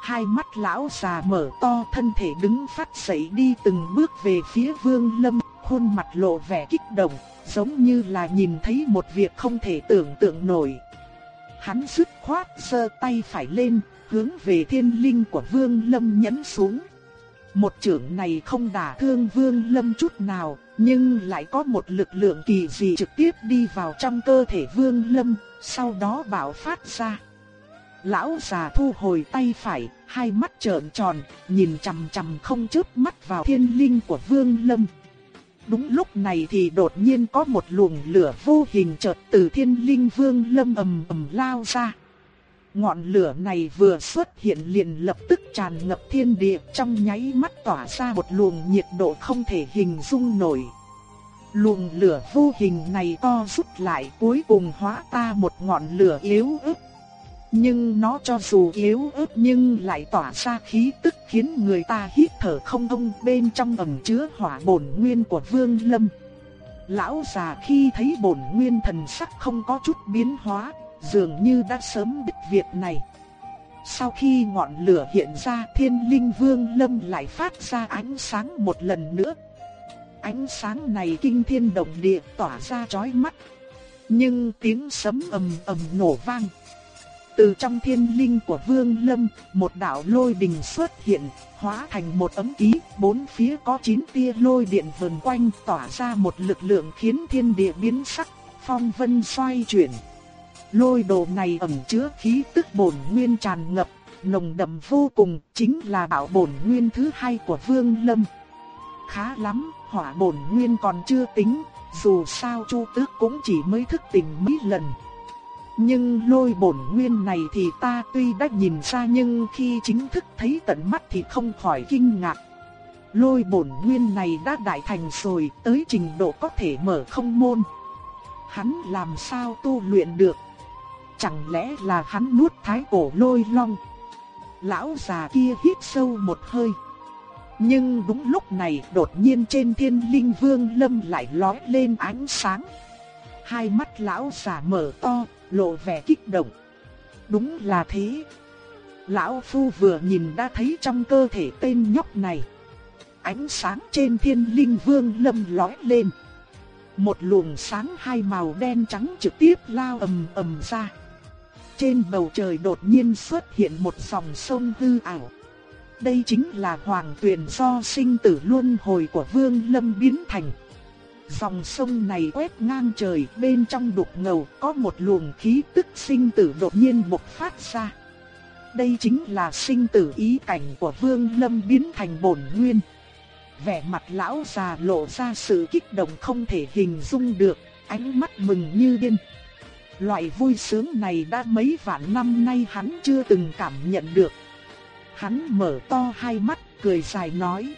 Hai mắt lão già mở to thân thể đứng phát dậy đi từng bước về phía Vương Lâm, khuôn mặt lộ vẻ kích động, giống như là nhìn thấy một việc không thể tưởng tượng nổi. Hắn dứt khoát giơ tay phải lên, hướng về thiên linh của Vương Lâm nhấn xuống. Một trưởng này không đả thương Vương Lâm chút nào, nhưng lại có một lực lượng kỳ dị trực tiếp đi vào trong cơ thể Vương Lâm, sau đó bạo phát ra. Lão già thu hồi tay phải, hai mắt trợn tròn, nhìn chằm chằm không chớp mắt vào thiên linh của Vương Lâm. Đúng lúc này thì đột nhiên có một luồng lửa vô hình chợt từ thiên linh Vương Lâm ầm ầm lao ra. Ngọn lửa này vừa xuất hiện liền lập tức tràn ngập thiên địa, trong nháy mắt tỏa ra một luồng nhiệt độ không thể hình dung nổi. Luồng lửa vô hình này to rút lại, cuối cùng hóa ta một ngọn lửa yếu ớt. Nhưng nó cho dù yếu ớt nhưng lại tỏa ra khí tức khiến người ta hít thở không thông bên trong ẩn chứa hỏa bổn nguyên của Vương Lâm. Lão già khi thấy bổn nguyên thần sắc không có chút biến hóa, dường như đã sớm biết việc này. Sau khi ngọn lửa hiện ra thiên linh vương lâm lại phát ra ánh sáng một lần nữa. Ánh sáng này kinh thiên động địa tỏa ra chói mắt. Nhưng tiếng sấm ầm ầm nổ vang. Từ trong thiên linh của vương lâm, một đạo lôi đình xuất hiện, hóa thành một ấm ký, bốn phía có chín tia lôi điện vần quanh tỏa ra một lực lượng khiến thiên địa biến sắc, phong vân xoay chuyển. Lôi đồ này ẩn chứa khí tức bổn nguyên tràn ngập, nồng đậm vô cùng, chính là bảo bổn nguyên thứ hai của Vương Lâm. Khá lắm, hỏa bổn nguyên còn chưa tính, dù sao Chu Tước cũng chỉ mới thức tỉnh mấy lần. Nhưng lôi bổn nguyên này thì ta tuy đã nhìn ra nhưng khi chính thức thấy tận mắt thì không khỏi kinh ngạc. Lôi bổn nguyên này đã đại thành rồi, tới trình độ có thể mở không môn. Hắn làm sao tu luyện được? Chẳng lẽ là hắn nuốt thái cổ lôi long? Lão già kia hít sâu một hơi. Nhưng đúng lúc này đột nhiên trên thiên linh vương lâm lại lói lên ánh sáng. Hai mắt lão già mở to, lộ vẻ kích động. Đúng là thế. Lão Phu vừa nhìn đã thấy trong cơ thể tên nhóc này. Ánh sáng trên thiên linh vương lâm lói lên. Một luồng sáng hai màu đen trắng trực tiếp lao ầm ầm ra. Trên bầu trời đột nhiên xuất hiện một dòng sông hư ảo. Đây chính là hoàng tuyển do sinh tử luân hồi của Vương Lâm biến thành. Dòng sông này quét ngang trời, bên trong đục ngầu có một luồng khí tức sinh tử đột nhiên bộc phát ra. Đây chính là sinh tử ý cảnh của Vương Lâm biến thành bổn nguyên. Vẻ mặt lão già lộ ra sự kích động không thể hình dung được, ánh mắt mừng như điên. Loại vui sướng này đã mấy vạn năm nay hắn chưa từng cảm nhận được. Hắn mở to hai mắt, cười dài nói.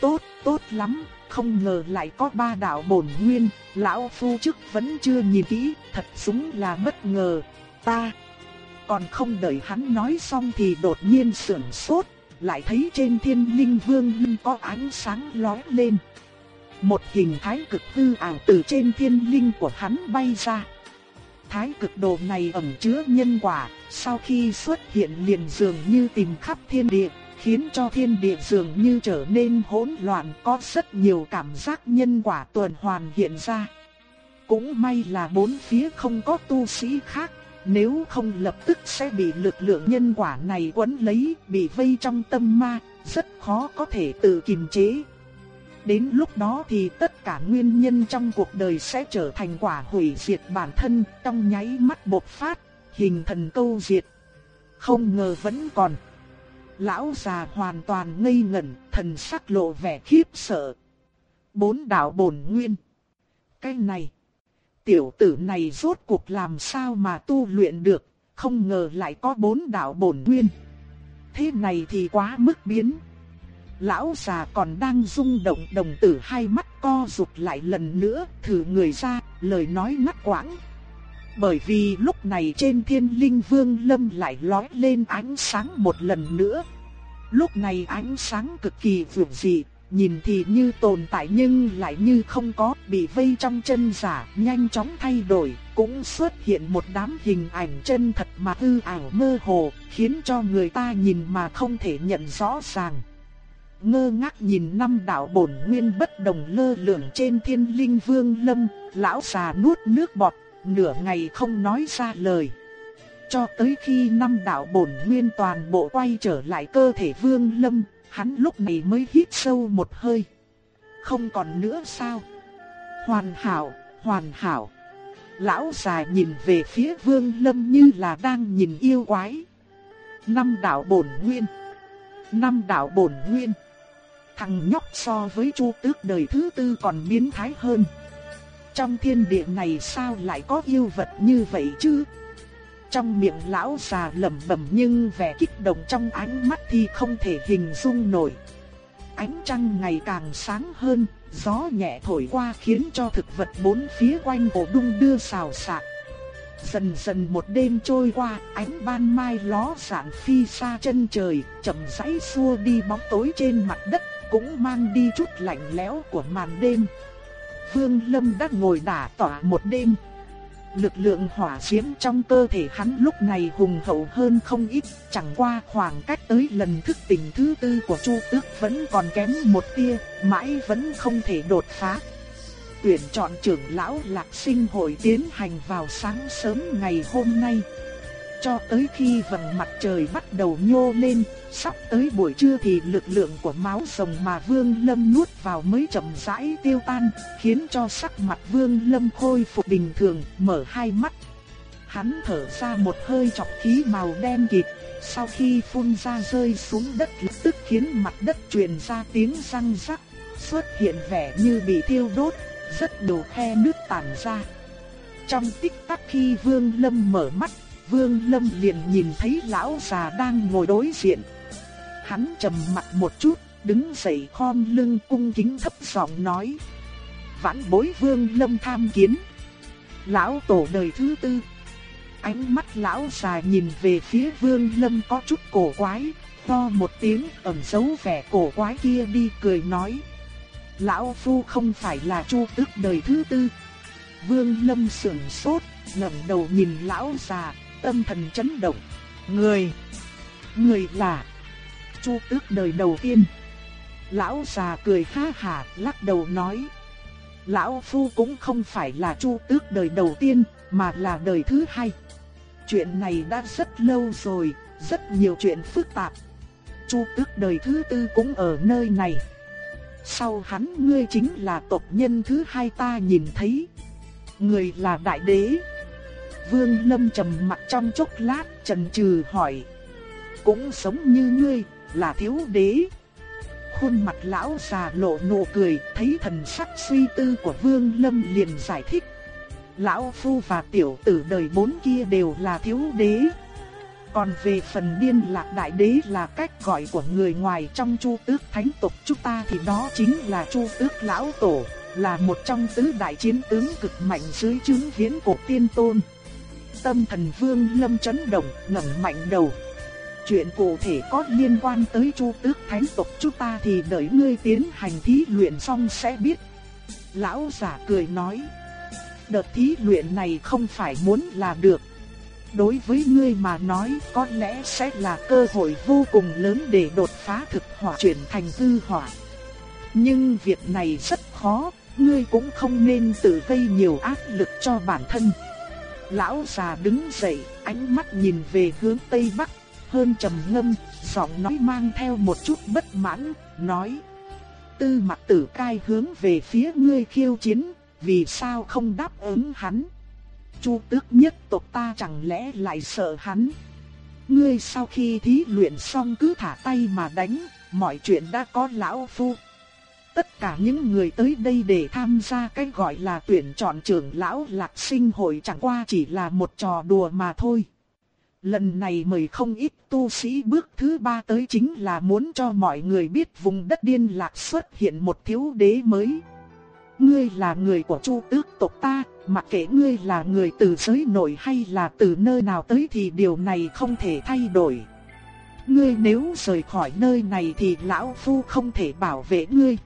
Tốt, tốt lắm, không ngờ lại có ba đạo bổn nguyên, lão phu trước vẫn chưa nhìn kỹ, thật súng là bất ngờ. Ta còn không đợi hắn nói xong thì đột nhiên sửng sốt, lại thấy trên thiên linh vương linh có ánh sáng lóe lên. Một hình thái cực hư ảo từ trên thiên linh của hắn bay ra. Thái cực đồ này ẩn chứa nhân quả, sau khi xuất hiện liền dường như tìm khắp thiên địa, khiến cho thiên địa dường như trở nên hỗn loạn, có rất nhiều cảm giác nhân quả tuần hoàn hiện ra. Cũng may là bốn phía không có tu sĩ khác, nếu không lập tức sẽ bị lực lượng nhân quả này quấn lấy, bị vây trong tâm ma, rất khó có thể tự kiềm chế. Đến lúc đó thì tất cả nguyên nhân trong cuộc đời sẽ trở thành quả hủy diệt bản thân, trong nháy mắt bộc phát, hình thần câu diệt. Không ngờ vẫn còn. Lão già hoàn toàn ngây ngẩn, thần sắc lộ vẻ khiếp sợ. Bốn đạo bổn nguyên. Cái này tiểu tử này rốt cuộc làm sao mà tu luyện được, không ngờ lại có bốn đạo bổn nguyên. Thế này thì quá mức biến. Lão già còn đang rung động đồng tử hai mắt co rụt lại lần nữa, thử người ra, lời nói ngắt quãng. Bởi vì lúc này trên thiên linh vương lâm lại lói lên ánh sáng một lần nữa. Lúc này ánh sáng cực kỳ vượt dị, nhìn thì như tồn tại nhưng lại như không có, bị vây trong chân giả, nhanh chóng thay đổi, cũng xuất hiện một đám hình ảnh chân thật mà hư ảo mơ hồ, khiến cho người ta nhìn mà không thể nhận rõ ràng. Ngơ ngác nhìn năm đạo bổn nguyên bất đồng lơ lửng trên thiên linh vương lâm, lão già nuốt nước bọt, nửa ngày không nói ra lời. Cho tới khi năm đạo bổn nguyên toàn bộ quay trở lại cơ thể vương lâm, Hắn lúc này mới hít sâu một hơi. Không còn nữa sao? Hoàn hảo, hoàn hảo. Lão già nhìn về phía vương lâm như là đang nhìn yêu quái. Năm đạo bổn nguyên. Năm đạo bổn nguyên. Thằng nhóc so với chu tước đời thứ tư còn biến thái hơn. Trong thiên địa này sao lại có yêu vật như vậy chứ? Trong miệng lão già lẩm bẩm nhưng vẻ kích động trong ánh mắt thì không thể hình dung nổi. Ánh trăng ngày càng sáng hơn, gió nhẹ thổi qua khiến cho thực vật bốn phía quanh cổ đung đưa xào xạc. Dần dần một đêm trôi qua, ánh ban mai ló dạng phi xa chân trời, chậm rãi xua đi bóng tối trên mặt đất, cũng mang đi chút lạnh lẽo của màn đêm. Vương Lâm đã ngồi đả tỏa một đêm. Lực lượng hỏa diễm trong cơ thể hắn lúc này hùng hậu hơn không ít, chẳng qua khoảng cách tới lần thức tỉnh thứ tư của Chu Tước vẫn còn kém một tia, mãi vẫn không thể đột phá. Tuyển chọn trưởng lão Lạc Sinh hội tiến hành vào sáng sớm ngày hôm nay. Cho tới khi vầng mặt trời bắt đầu nhô lên, sắp tới buổi trưa thì lực lượng của máu rồng mà Vương Lâm nuốt vào mới chậm rãi tiêu tan, khiến cho sắc mặt Vương Lâm khôi phục bình thường, mở hai mắt. Hắn thở ra một hơi chọc khí màu đen kịt, sau khi phun ra rơi xuống đất lập tức khiến mặt đất truyền ra tiếng răng rắc, xuất hiện vẻ như bị thiêu đốt, rất đồ khe nước tản ra. Trong tích tắc khi Vương Lâm mở mắt, Vương Lâm liền nhìn thấy lão già đang ngồi đối diện. Hắn trầm mặt một chút, đứng dậy khom lưng cung kính thấp giọng nói. Vãn bối Vương Lâm tham kiến. Lão tổ đời thứ tư. Ánh mắt lão già nhìn về phía Vương Lâm có chút cổ quái, to một tiếng ẩn giấu vẻ cổ quái kia đi cười nói. Lão Phu không phải là chu Tức đời thứ tư. Vương Lâm sững sốt, ngẩng đầu nhìn lão già, tâm thần chấn động. Người, người là Chu Tước đời đầu tiên. Lão già cười ha hà, lắc đầu nói: "Lão phu cũng không phải là Chu Tước đời đầu tiên, mà là đời thứ hai. Chuyện này đã rất lâu rồi, rất nhiều chuyện phức tạp. Chu Tước đời thứ tư cũng ở nơi này. Sau hắn ngươi chính là tộc nhân thứ hai ta nhìn thấy. Người là đại đế." Vương Lâm trầm mặt trong chốc lát, trần trừ hỏi: "Cũng sống như ngươi, là thiếu đế?" Khuôn mặt lão già lộ nụ cười, thấy thần sắc suy tư của Vương Lâm liền giải thích: "Lão phu và tiểu tử đời bốn kia đều là thiếu đế." Còn về phần điên lạc đại đế là cách gọi của người ngoài trong chu tước thánh tộc chúng ta thì đó chính là chu tước lão tổ, là một trong tứ đại chiến tướng cực mạnh dưới chứng hiến của tiên tôn. Tâm thần vương lâm chấn động, ngẩng mạnh đầu. Chuyện cụ thể có liên quan tới chu tước thánh tộc chúng ta thì đợi ngươi tiến hành thí luyện xong sẽ biết. Lão giả cười nói, đợt thí luyện này không phải muốn là được đối với ngươi mà nói có lẽ sẽ là cơ hội vô cùng lớn để đột phá thực hỏa chuyển thành tư hỏa. Nhưng việc này rất khó, ngươi cũng không nên tự gây nhiều áp lực cho bản thân. Lão già đứng dậy, ánh mắt nhìn về hướng tây bắc, hơn trầm ngâm, giọng nói mang theo một chút bất mãn, nói: "Tư Mặc Tử cai hướng về phía ngươi khiêu chiến, vì sao không đáp ứng hắn?" Chu tước nhất tộc ta chẳng lẽ lại sợ hắn. Ngươi sau khi thí luyện xong cứ thả tay mà đánh, mọi chuyện đã có lão phu. Tất cả những người tới đây để tham gia cái gọi là tuyển chọn trưởng lão lạc sinh hội chẳng qua chỉ là một trò đùa mà thôi. Lần này mời không ít tu sĩ bước thứ ba tới chính là muốn cho mọi người biết vùng đất điên lạc xuất hiện một thiếu đế mới. Ngươi là người của chu tước tộc ta, mặc kệ ngươi là người từ giới nội hay là từ nơi nào tới thì điều này không thể thay đổi. Ngươi nếu rời khỏi nơi này thì lão phu không thể bảo vệ ngươi.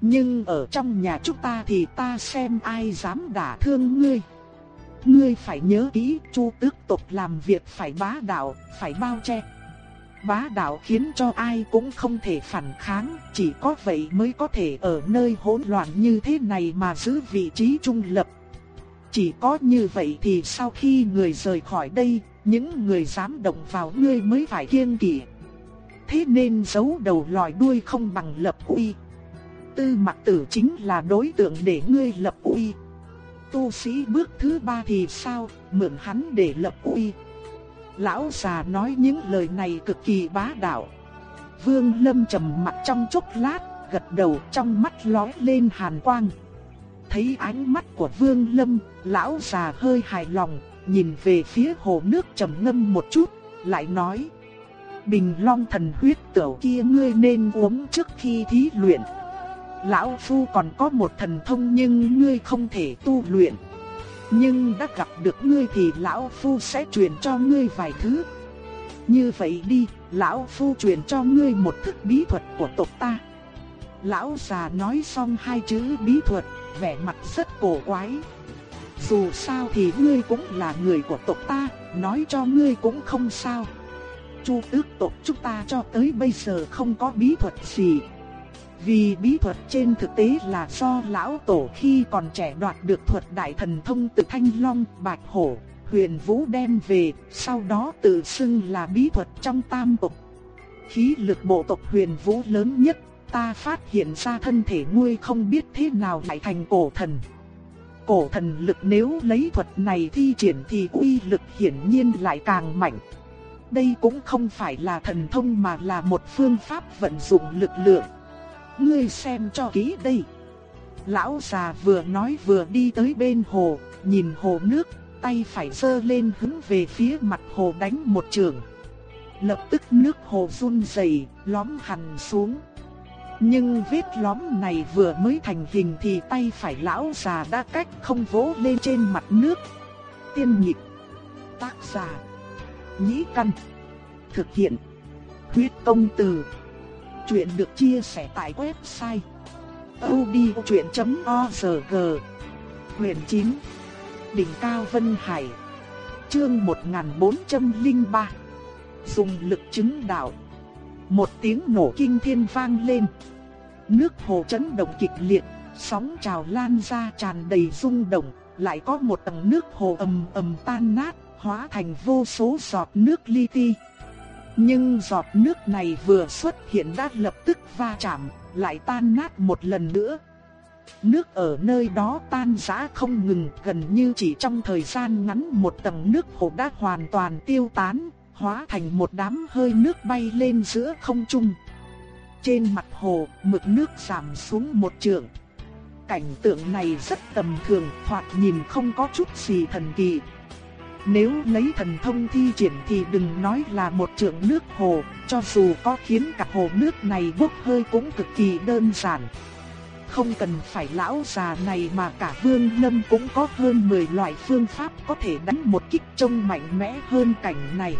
Nhưng ở trong nhà chúng ta thì ta xem ai dám đả thương ngươi. Ngươi phải nhớ kỹ, Chu Tước tộc làm việc phải bá đạo, phải bao che. Bá đạo khiến cho ai cũng không thể phản kháng, chỉ có vậy mới có thể ở nơi hỗn loạn như thế này mà giữ vị trí trung lập. Chỉ có như vậy thì sau khi người rời khỏi đây, những người dám động vào ngươi mới phải kiêng kỵ. Thế nên giấu đầu lòi đuôi không bằng lập uy. Tư mặc tử chính là đối tượng để ngươi lập uy. Tu sĩ bước thứ ba thì sao, mượn hắn để lập uy. Lão già nói những lời này cực kỳ bá đạo. Vương Lâm trầm mặt trong chốc lát, gật đầu trong mắt lóe lên hàn quang. Thấy ánh mắt của Vương Lâm, lão già hơi hài lòng, nhìn về phía hồ nước trầm ngâm một chút, lại nói: "Bình Long thần huyết tửu kia ngươi nên uống trước khi thí luyện. Lão phu còn có một thần thông nhưng ngươi không thể tu luyện." Nhưng đã gặp được ngươi thì lão phu sẽ truyền cho ngươi vài thứ. Như vậy đi, lão phu truyền cho ngươi một thức bí thuật của tộc ta. Lão già nói xong hai chữ bí thuật, vẻ mặt rất cổ quái. Dù sao thì ngươi cũng là người của tộc ta, nói cho ngươi cũng không sao. Chu tước tộc chúng ta cho tới bây giờ không có bí thuật gì, vì bí thuật trên thực tế là do lão tổ khi còn trẻ đoạt được thuật đại thần thông từ Thanh Long, Bạch Hổ, Huyền Vũ đem về, sau đó tự xưng là bí thuật trong tam tộc. Khí lực bộ tộc Huyền Vũ lớn nhất, ta phát hiện ra thân thể ngươi không biết thế nào lại thành cổ thần. Cổ thần lực nếu lấy thuật này thi triển thì uy lực hiển nhiên lại càng mạnh. Đây cũng không phải là thần thông mà là một phương pháp vận dụng lực lượng. Ngươi xem cho kỹ đây. Lão già vừa nói vừa đi tới bên hồ, nhìn hồ nước, tay phải giơ lên hướng về phía mặt hồ đánh một trường. Lập tức nước hồ run rẩy, lõm hằn xuống. Nhưng vết lõm này vừa mới thành hình thì tay phải lão già đã cách không vỗ lên trên mặt nước. Tiên nhịp, tác giả, nhĩ căn, thực hiện, huyết công từ. Chuyện được chia sẻ tại website odchuyện.org Huyền 9 Đỉnh Cao Vân Hải. Chương 1403 Dùng lực chứng đạo. Một tiếng nổ kinh thiên vang lên. Nước hồ chấn động kịch liệt, Sóng trào lan ra tràn đầy rung động, Lại có một tầng nước hồ ầm ầm tan nát, Hóa thành vô số giọt nước li ti nhưng giọt nước này vừa xuất hiện đã lập tức va chạm, lại tan nát một lần nữa. Nước ở nơi đó tan rã không ngừng, gần như chỉ trong thời gian ngắn một tầng nước hồ đã hoàn toàn tiêu tán, hóa thành một đám hơi nước bay lên giữa không trung. Trên mặt hồ, mực nước giảm xuống một trượng. Cảnh tượng này rất tầm thường, thoạt nhìn không có chút gì thần kỳ. Nếu lấy thần thông thi triển thì đừng nói là một trượng nước hồ, cho dù có khiến cả hồ nước này bốc hơi cũng cực kỳ đơn giản. Không cần phải lão già này mà cả Vương Lâm cũng có hơn 10 loại phương pháp có thể đánh một kích trông mạnh mẽ hơn cảnh này.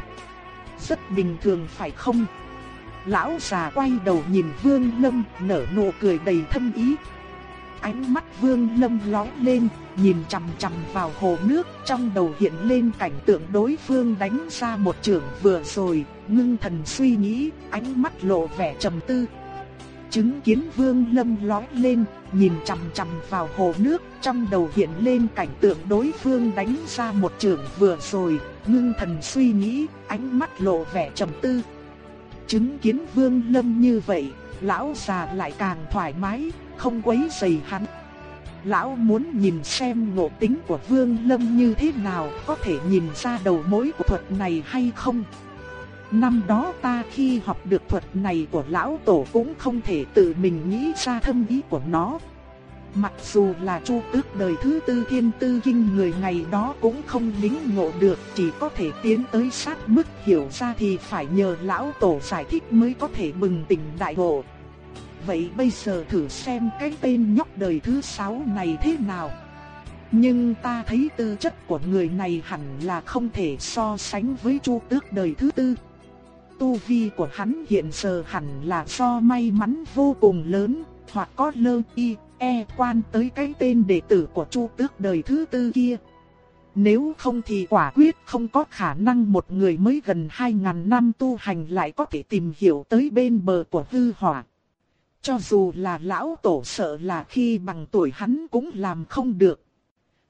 Rất bình thường phải không? Lão già quay đầu nhìn Vương Lâm nở nụ cười đầy thâm ý. Ánh mắt Vương Lâm lóe lên, nhìn chằm chằm vào hồ nước, trong đầu hiện lên cảnh tượng đối phương đánh ra một trường vừa rồi, ngưng thần suy nghĩ, ánh mắt lộ vẻ trầm tư. Chứng kiến Vương Lâm lóe lên, nhìn chằm chằm vào hồ nước, trong đầu hiện lên cảnh tượng đối phương đánh ra một trường vừa rồi, ngưng thần suy nghĩ, ánh mắt lộ vẻ trầm tư. Chứng kiến Vương Lâm như vậy, lão già lại càng thoải mái, không quấy rầy hắn. Lão muốn nhìn xem ngộ tính của Vương Lâm như thế nào, có thể nhìn ra đầu mối của thuật này hay không. Năm đó ta khi học được thuật này của lão tổ cũng không thể tự mình nghĩ ra thâm ý của nó. Mặc dù là chu tước đời thứ tư thiên tư kinh người ngày đó cũng không lính ngộ được, chỉ có thể tiến tới sát mức hiểu ra thì phải nhờ lão tổ giải thích mới có thể bừng tỉnh đại ngộ. Vậy bây giờ thử xem cái tên nhóc đời thứ sáu này thế nào. Nhưng ta thấy tư chất của người này hẳn là không thể so sánh với chu tước đời thứ tư. Tu vi của hắn hiện giờ hẳn là do may mắn vô cùng lớn, hoặc có lơ y, e quan tới cái tên đệ tử của chu tước đời thứ tư kia. Nếu không thì quả quyết không có khả năng một người mới gần 2.000 năm tu hành lại có thể tìm hiểu tới bên bờ của hư hỏa. Cho dù là lão tổ sợ là khi bằng tuổi hắn cũng làm không được.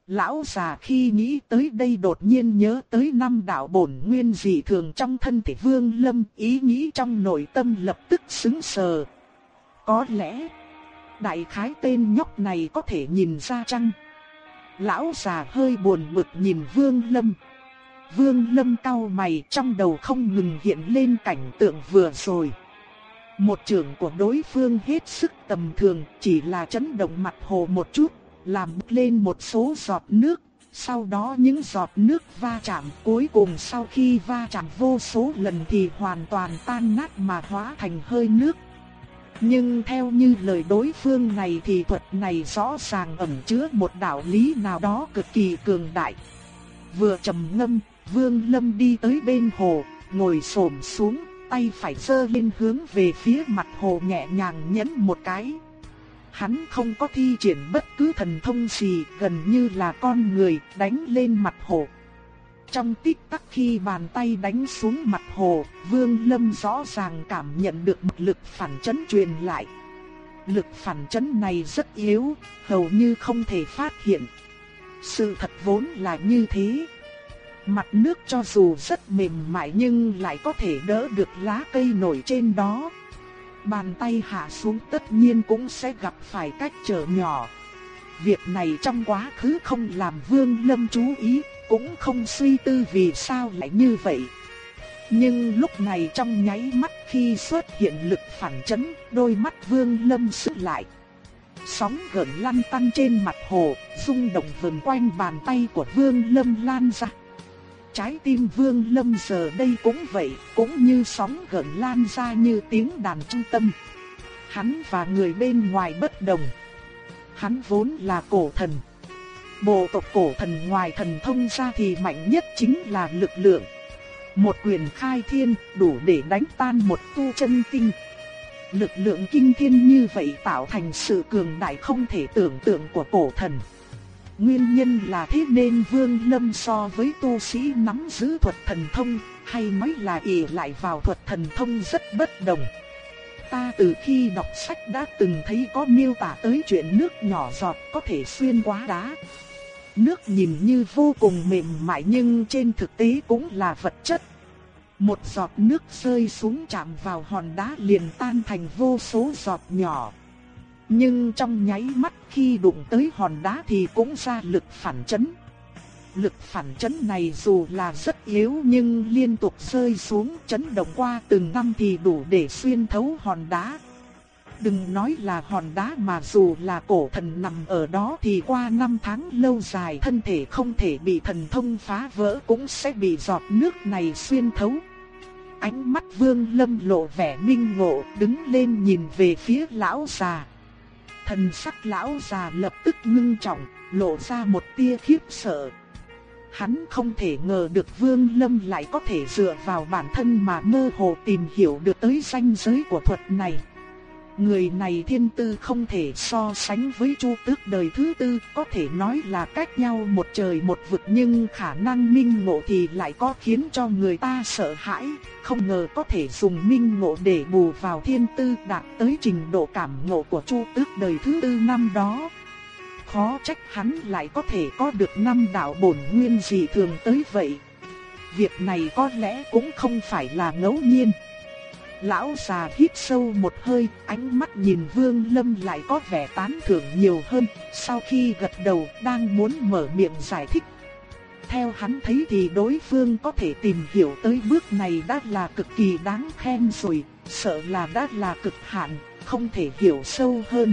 Lão già khi nghĩ tới đây đột nhiên nhớ tới năm đạo bổn nguyên dị thường trong thân thể vương lâm, ý nghĩ trong nội tâm lập tức xứng sờ. Có lẽ, đại khái tên nhóc này có thể nhìn ra chăng? Lão già hơi buồn bực nhìn vương lâm. Vương lâm cau mày trong đầu không ngừng hiện lên cảnh tượng vừa rồi. Một trưởng của đối phương hết sức tầm thường, chỉ là chấn động mặt hồ một chút, làm lên một số giọt nước. Sau đó những giọt nước va chạm cuối cùng sau khi va chạm vô số lần thì hoàn toàn tan nát mà hóa thành hơi nước. Nhưng theo như lời đối phương này thì thuật này rõ ràng ẩn chứa một đạo lý nào đó cực kỳ cường đại. Vừa trầm ngâm, Vương Lâm đi tới bên hồ, ngồi xổm xuống, tay phải sơ lên hướng về phía mặt hồ nhẹ nhàng nhấn một cái. Hắn không có thi triển bất cứ thần thông gì, gần như là con người đánh lên mặt hồ. Trong tích tắc khi bàn tay đánh xuống mặt hồ, Vương Lâm rõ ràng cảm nhận được một lực phản chấn truyền lại. Lực phản chấn này rất yếu, hầu như không thể phát hiện. Sự thật vốn là như thế. Mặt nước cho dù rất mềm mại nhưng lại có thể đỡ được lá cây nổi trên đó. Bàn tay hạ xuống tất nhiên cũng sẽ gặp phải cách trở nhỏ. Việc này trong quá khứ không làm Vương Lâm chú ý, cũng không suy tư vì sao lại như vậy. Nhưng lúc này trong nháy mắt khi xuất hiện lực phản chấn, đôi mắt Vương Lâm sững lại. Sóng gợn lăn tăn trên mặt hồ, rung động vần quanh bàn tay của Vương Lâm lan ra trái tim Vương Lâm giờ đây cũng vậy, cũng như sóng gần lan ra như tiếng đàn trung tâm. Hắn và người bên ngoài bất đồng. Hắn vốn là cổ thần. Bộ tộc cổ thần ngoài thần thông ra thì mạnh nhất chính là lực lượng. Một quyền khai thiên đủ để đánh tan một tu chân tinh. Lực lượng kinh thiên như vậy tạo thành sự cường đại không thể tưởng tượng của cổ thần. Nguyên nhân là thế nên Vương Lâm so với tu sĩ nắm giữ thuật thần thông, hay nói là ỷ lại vào thuật thần thông rất bất đồng. Ta từ khi đọc sách đã từng thấy có miêu tả tới chuyện nước nhỏ giọt có thể xuyên qua đá. Nước nhìn như vô cùng mềm mại nhưng trên thực tế cũng là vật chất. Một giọt nước rơi xuống chạm vào hòn đá liền tan thành vô số giọt nhỏ. Nhưng trong nháy mắt khi đụng tới hòn đá thì cũng ra lực phản chấn. Lực phản chấn này dù là rất yếu nhưng liên tục rơi xuống chấn động qua từng năm thì đủ để xuyên thấu hòn đá. Đừng nói là hòn đá mà dù là cổ thần nằm ở đó thì qua năm tháng lâu dài thân thể không thể bị thần thông phá vỡ cũng sẽ bị giọt nước này xuyên thấu. Ánh mắt vương lâm lộ vẻ minh ngộ, đứng lên nhìn về phía lão già. Thần sắc lão già lập tức ngưng trọng, lộ ra một tia khiếp sợ. Hắn không thể ngờ được Vương Lâm lại có thể dựa vào bản thân mà mơ hồ tìm hiểu được tới danh giới của thuật này. Người này thiên tư không thể so sánh với Chu Tước đời thứ tư, có thể nói là cách nhau một trời một vực nhưng khả năng minh ngộ thì lại có khiến cho người ta sợ hãi, không ngờ có thể dùng minh ngộ để bù vào thiên tư đạt tới trình độ cảm ngộ của Chu Tước đời thứ tư năm đó. Khó trách hắn lại có thể có được năm đạo bổn nguyên gì thường tới vậy. Việc này có lẽ cũng không phải là ngẫu nhiên. Lão già hít sâu một hơi, ánh mắt nhìn Vương Lâm lại có vẻ tán thưởng nhiều hơn, sau khi gật đầu đang muốn mở miệng giải thích. Theo hắn thấy thì đối phương có thể tìm hiểu tới bước này đã là cực kỳ đáng khen rồi, sợ là đã là cực hạn, không thể hiểu sâu hơn.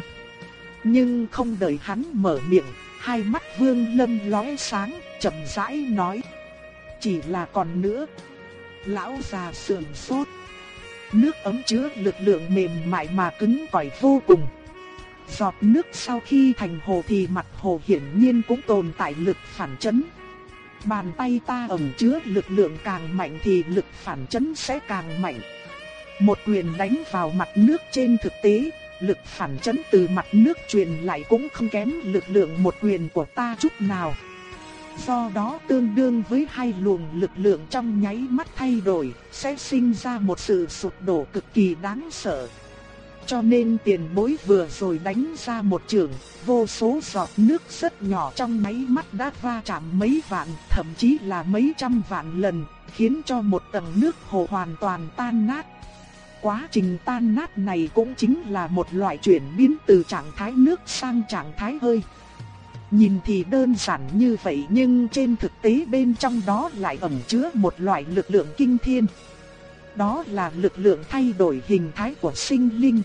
Nhưng không đợi hắn mở miệng, hai mắt Vương Lâm lóe sáng, chậm rãi nói: "Chỉ là còn nữa." Lão già sườn sốt. Nước ấm chứa lực lượng mềm mại mà cứng cỏi vô cùng. Giọt nước sau khi thành hồ thì mặt hồ hiển nhiên cũng tồn tại lực phản chấn. Bàn tay ta ẩn chứa lực lượng càng mạnh thì lực phản chấn sẽ càng mạnh. Một quyền đánh vào mặt nước trên thực tế, lực phản chấn từ mặt nước truyền lại cũng không kém lực lượng một quyền của ta chút nào. Do đó tương đương với hai luồng lực lượng trong nháy mắt thay đổi, sẽ sinh ra một sự sụp đổ cực kỳ đáng sợ. Cho nên tiền bối vừa rồi đánh ra một trường, vô số giọt nước rất nhỏ trong máy mắt đã va chạm mấy vạn, thậm chí là mấy trăm vạn lần, khiến cho một tầng nước hồ hoàn toàn tan nát. Quá trình tan nát này cũng chính là một loại chuyển biến từ trạng thái nước sang trạng thái hơi. Nhìn thì đơn giản như vậy nhưng trên thực tế bên trong đó lại ẩn chứa một loại lực lượng kinh thiên. Đó là lực lượng thay đổi hình thái của sinh linh.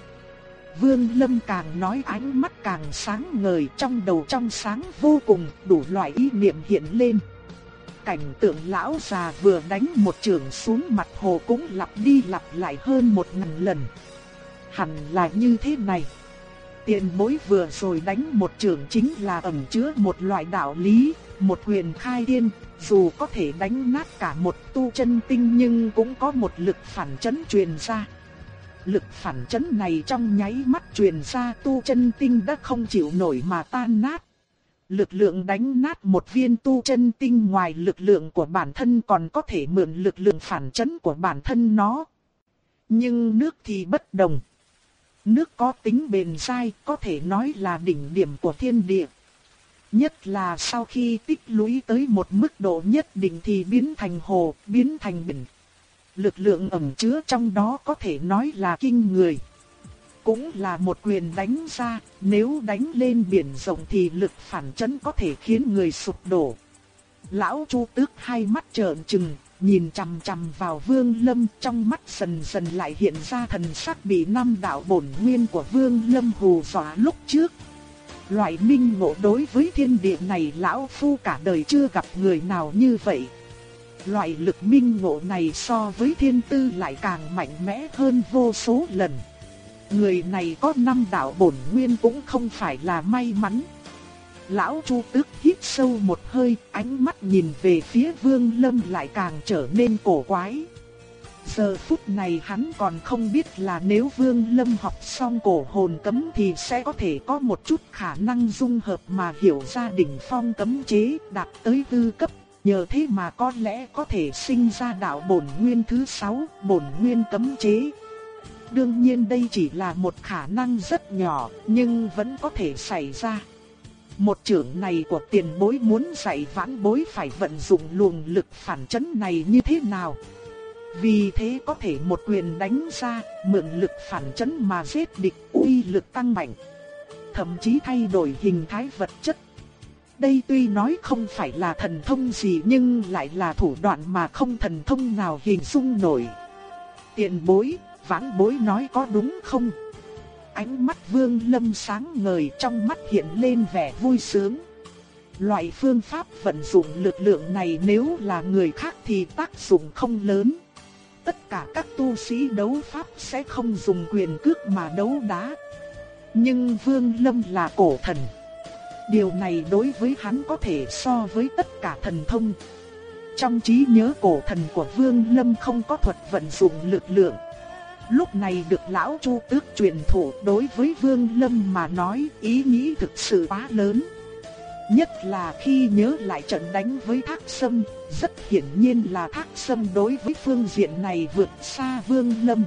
Vương Lâm càng nói ánh mắt càng sáng ngời trong đầu trong sáng vô cùng đủ loại ý niệm hiện lên. Cảnh tượng lão già vừa đánh một trường xuống mặt hồ cũng lặp đi lặp lại hơn một ngàn lần. Hẳn là như thế này. Tiền bối vừa rồi đánh một trường chính là ẩn chứa một loại đạo lý, một huyền khai thiên, dù có thể đánh nát cả một tu chân tinh nhưng cũng có một lực phản chấn truyền ra. Lực phản chấn này trong nháy mắt truyền ra tu chân tinh đã không chịu nổi mà tan nát. Lực lượng đánh nát một viên tu chân tinh ngoài lực lượng của bản thân còn có thể mượn lực lượng phản chấn của bản thân nó. Nhưng nước thì bất đồng. Nước có tính bền dai, có thể nói là đỉnh điểm của thiên địa. Nhất là sau khi tích lũy tới một mức độ nhất định thì biến thành hồ, biến thành bình Lực lượng ẩn chứa trong đó có thể nói là kinh người. Cũng là một quyền đánh ra, nếu đánh lên biển rộng thì lực phản chấn có thể khiến người sụp đổ. Lão Chu Tước hai mắt trợn trừng, nhìn chằm chằm vào Vương Lâm, trong mắt dần dần lại hiện ra thần sắc bị năm đạo bổn nguyên của Vương Lâm hù dọa lúc trước. Loại minh ngộ đối với thiên địa này lão phu cả đời chưa gặp người nào như vậy. Loại lực minh ngộ này so với thiên tư lại càng mạnh mẽ hơn vô số lần. Người này có năm đạo bổn nguyên cũng không phải là may mắn. Lão Chu Tước hít sâu một hơi, ánh mắt nhìn về phía Vương Lâm lại càng trở nên cổ quái. Giờ phút này hắn còn không biết là nếu Vương Lâm học xong cổ hồn cấm thì sẽ có thể có một chút khả năng dung hợp mà hiểu ra đỉnh phong cấm chế đạt tới tư cấp. Nhờ thế mà có lẽ có thể sinh ra đạo bổn nguyên thứ sáu, bổn nguyên cấm chế. Đương nhiên đây chỉ là một khả năng rất nhỏ, nhưng vẫn có thể xảy ra. Một trưởng này của tiền bối muốn dạy vãn bối phải vận dụng luồng lực phản chấn này như thế nào. Vì thế có thể một quyền đánh ra, mượn lực phản chấn mà giết địch uy lực tăng mạnh. Thậm chí thay đổi hình thái vật chất. Đây tuy nói không phải là thần thông gì nhưng lại là thủ đoạn mà không thần thông nào hình dung nổi. Tiền bối, vãn bối nói có đúng không? Ánh mắt Vương Lâm sáng ngời trong mắt hiện lên vẻ vui sướng. Loại phương pháp vận dụng lực lượng này nếu là người khác thì tác dụng không lớn. Tất cả các tu sĩ đấu pháp sẽ không dùng quyền cước mà đấu đá. Nhưng Vương Lâm là cổ thần. Điều này đối với hắn có thể so với tất cả thần thông. Trong trí nhớ cổ thần của Vương Lâm không có thuật vận dụng lực lượng. Lúc này được lão Chu Tước truyền thụ đối với Vương Lâm mà nói ý nghĩ thực sự quá lớn. Nhất là khi nhớ lại trận đánh với Thác Sâm, rất hiển nhiên là Thác Sâm đối với phương diện này vượt xa Vương Lâm.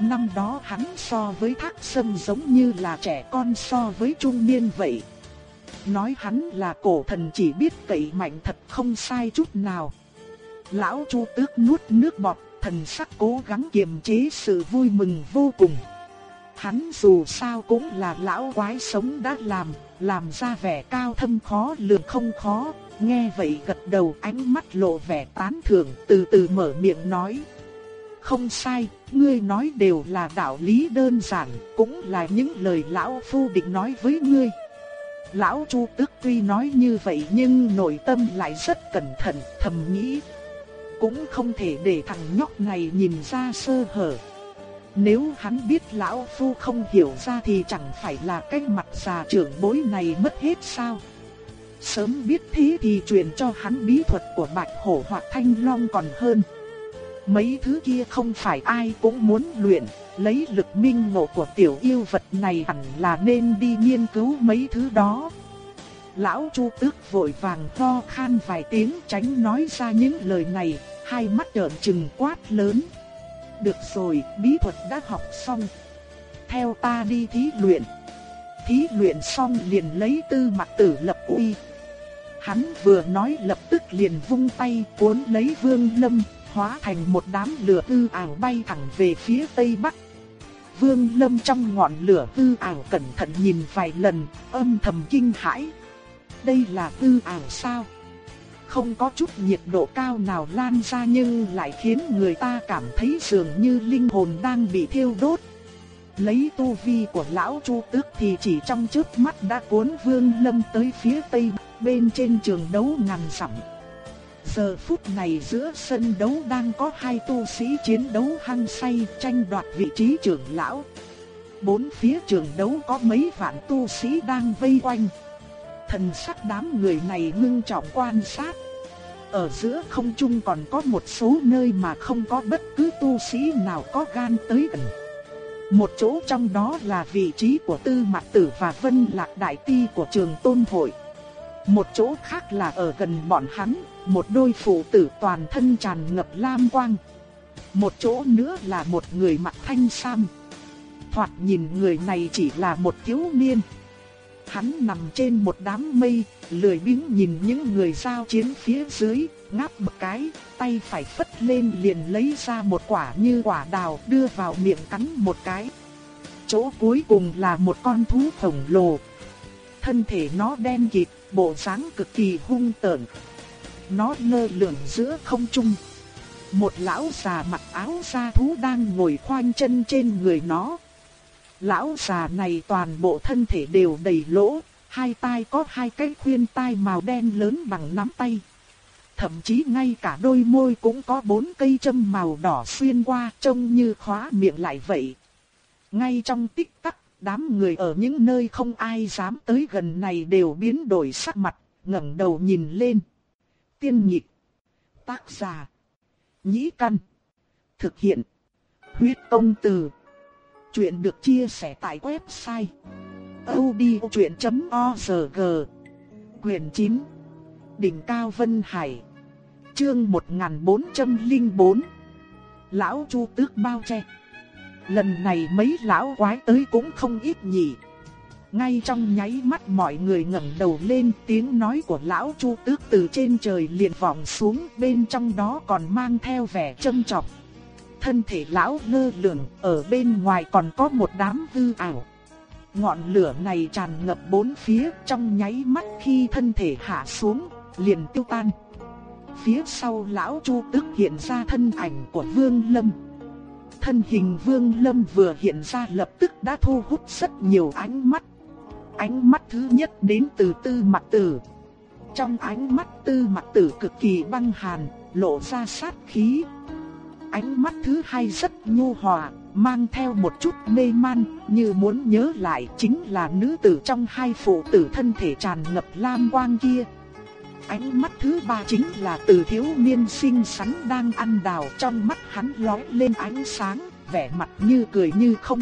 Năm đó hắn so với Thác Sâm giống như là trẻ con so với trung niên vậy. Nói hắn là cổ thần chỉ biết cậy mạnh thật không sai chút nào. Lão Chu Tước nuốt nước bọt, thần sắc cố gắng kiềm chế sự vui mừng vô cùng. Hắn dù sao cũng là lão quái sống đã làm, làm ra vẻ cao thâm khó lường không khó, nghe vậy gật đầu ánh mắt lộ vẻ tán thưởng từ từ mở miệng nói. Không sai, ngươi nói đều là đạo lý đơn giản, cũng là những lời lão phu định nói với ngươi. Lão Chu tức tuy nói như vậy nhưng nội tâm lại rất cẩn thận, thầm nghĩ. Cũng không thể để thằng nhóc này nhìn ra sơ hở. Nếu hắn biết lão phu không hiểu ra thì chẳng phải là cái mặt già trưởng bối này mất hết sao. Sớm biết thế thì truyền cho hắn bí thuật của bạch hổ hoặc thanh long còn hơn. Mấy thứ kia không phải ai cũng muốn luyện, lấy lực minh ngộ của tiểu yêu vật này hẳn là nên đi nghiên cứu mấy thứ đó. Lão Chu Tước vội vàng ho khan vài tiếng tránh nói ra những lời này, hai mắt trợn trừng quát lớn. Được rồi, bí thuật đã học xong. Theo ta đi thí luyện. Thí luyện xong liền lấy tư mặt tử lập uy. Hắn vừa nói lập tức liền vung tay cuốn lấy vương lâm, hóa thành một đám lửa tư ảo bay thẳng về phía tây bắc. Vương lâm trong ngọn lửa tư ảo cẩn thận nhìn vài lần, âm thầm kinh hãi. Đây là tư ảo sao? Không có chút nhiệt độ cao nào lan ra nhưng lại khiến người ta cảm thấy dường như linh hồn đang bị thiêu đốt. Lấy tu vi của lão Chu Tước thì chỉ trong chớp mắt đã cuốn Vương Lâm tới phía tây bên trên trường đấu ngàn dặm. Giờ phút này giữa sân đấu đang có hai tu sĩ chiến đấu hăng say tranh đoạt vị trí trưởng lão. Bốn phía trường đấu có mấy vạn tu sĩ đang vây quanh thần sắc đám người này ngưng trọng quan sát. Ở giữa không trung còn có một số nơi mà không có bất cứ tu sĩ nào có gan tới gần. Một chỗ trong đó là vị trí của Tư Mạc Tử và Vân Lạc Đại Ti của trường Tôn Hội. Một chỗ khác là ở gần bọn hắn, một đôi phụ tử toàn thân tràn ngập lam quang. Một chỗ nữa là một người mặc thanh sam. Thoạt nhìn người này chỉ là một thiếu niên. Hắn nằm trên một đám mây, lười biếng nhìn những người giao chiến phía dưới, ngáp một cái, tay phải phất lên liền lấy ra một quả như quả đào đưa vào miệng cắn một cái. Chỗ cuối cùng là một con thú khổng lồ. Thân thể nó đen kịt, bộ dáng cực kỳ hung tợn. Nó lơ lửng giữa không trung. Một lão già mặc áo da thú đang ngồi khoanh chân trên người nó. Lão già này toàn bộ thân thể đều đầy lỗ, hai tai có hai cái khuyên tai màu đen lớn bằng nắm tay. Thậm chí ngay cả đôi môi cũng có bốn cây châm màu đỏ xuyên qua trông như khóa miệng lại vậy. Ngay trong tích tắc, đám người ở những nơi không ai dám tới gần này đều biến đổi sắc mặt, ngẩng đầu nhìn lên. Tiên nhịp. Tác giả. Nhĩ căn. Thực hiện. Huyết công từ. Chuyện được chia sẻ tại website audiochuyện.org Quyền 9 Đỉnh Cao Vân Hải, Chương 1404 Lão Chu Tước bao che. Lần này mấy lão quái tới cũng không ít nhỉ. Ngay trong nháy mắt mọi người ngẩng đầu lên, tiếng nói của lão Chu Tước từ trên trời liền vọng xuống, bên trong đó còn mang theo vẻ châm chọc thân thể lão lơ lửng, ở bên ngoài còn có một đám hư ảo. Ngọn lửa này tràn ngập bốn phía trong nháy mắt khi thân thể hạ xuống, liền tiêu tan. Phía sau lão Chu tức hiện ra thân ảnh của Vương Lâm. Thân hình Vương Lâm vừa hiện ra lập tức đã thu hút rất nhiều ánh mắt. Ánh mắt thứ nhất đến từ Tư Mặc Tử. Trong ánh mắt Tư Mặc Tử cực kỳ băng hàn, lộ ra sát khí. Ánh mắt thứ hai rất nhu hòa, mang theo một chút mê man, như muốn nhớ lại chính là nữ tử trong hai phụ tử thân thể tràn ngập lam quang kia. Ánh mắt thứ ba chính là từ thiếu niên xinh xắn đang ăn đào trong mắt hắn lóe lên ánh sáng, vẻ mặt như cười như không.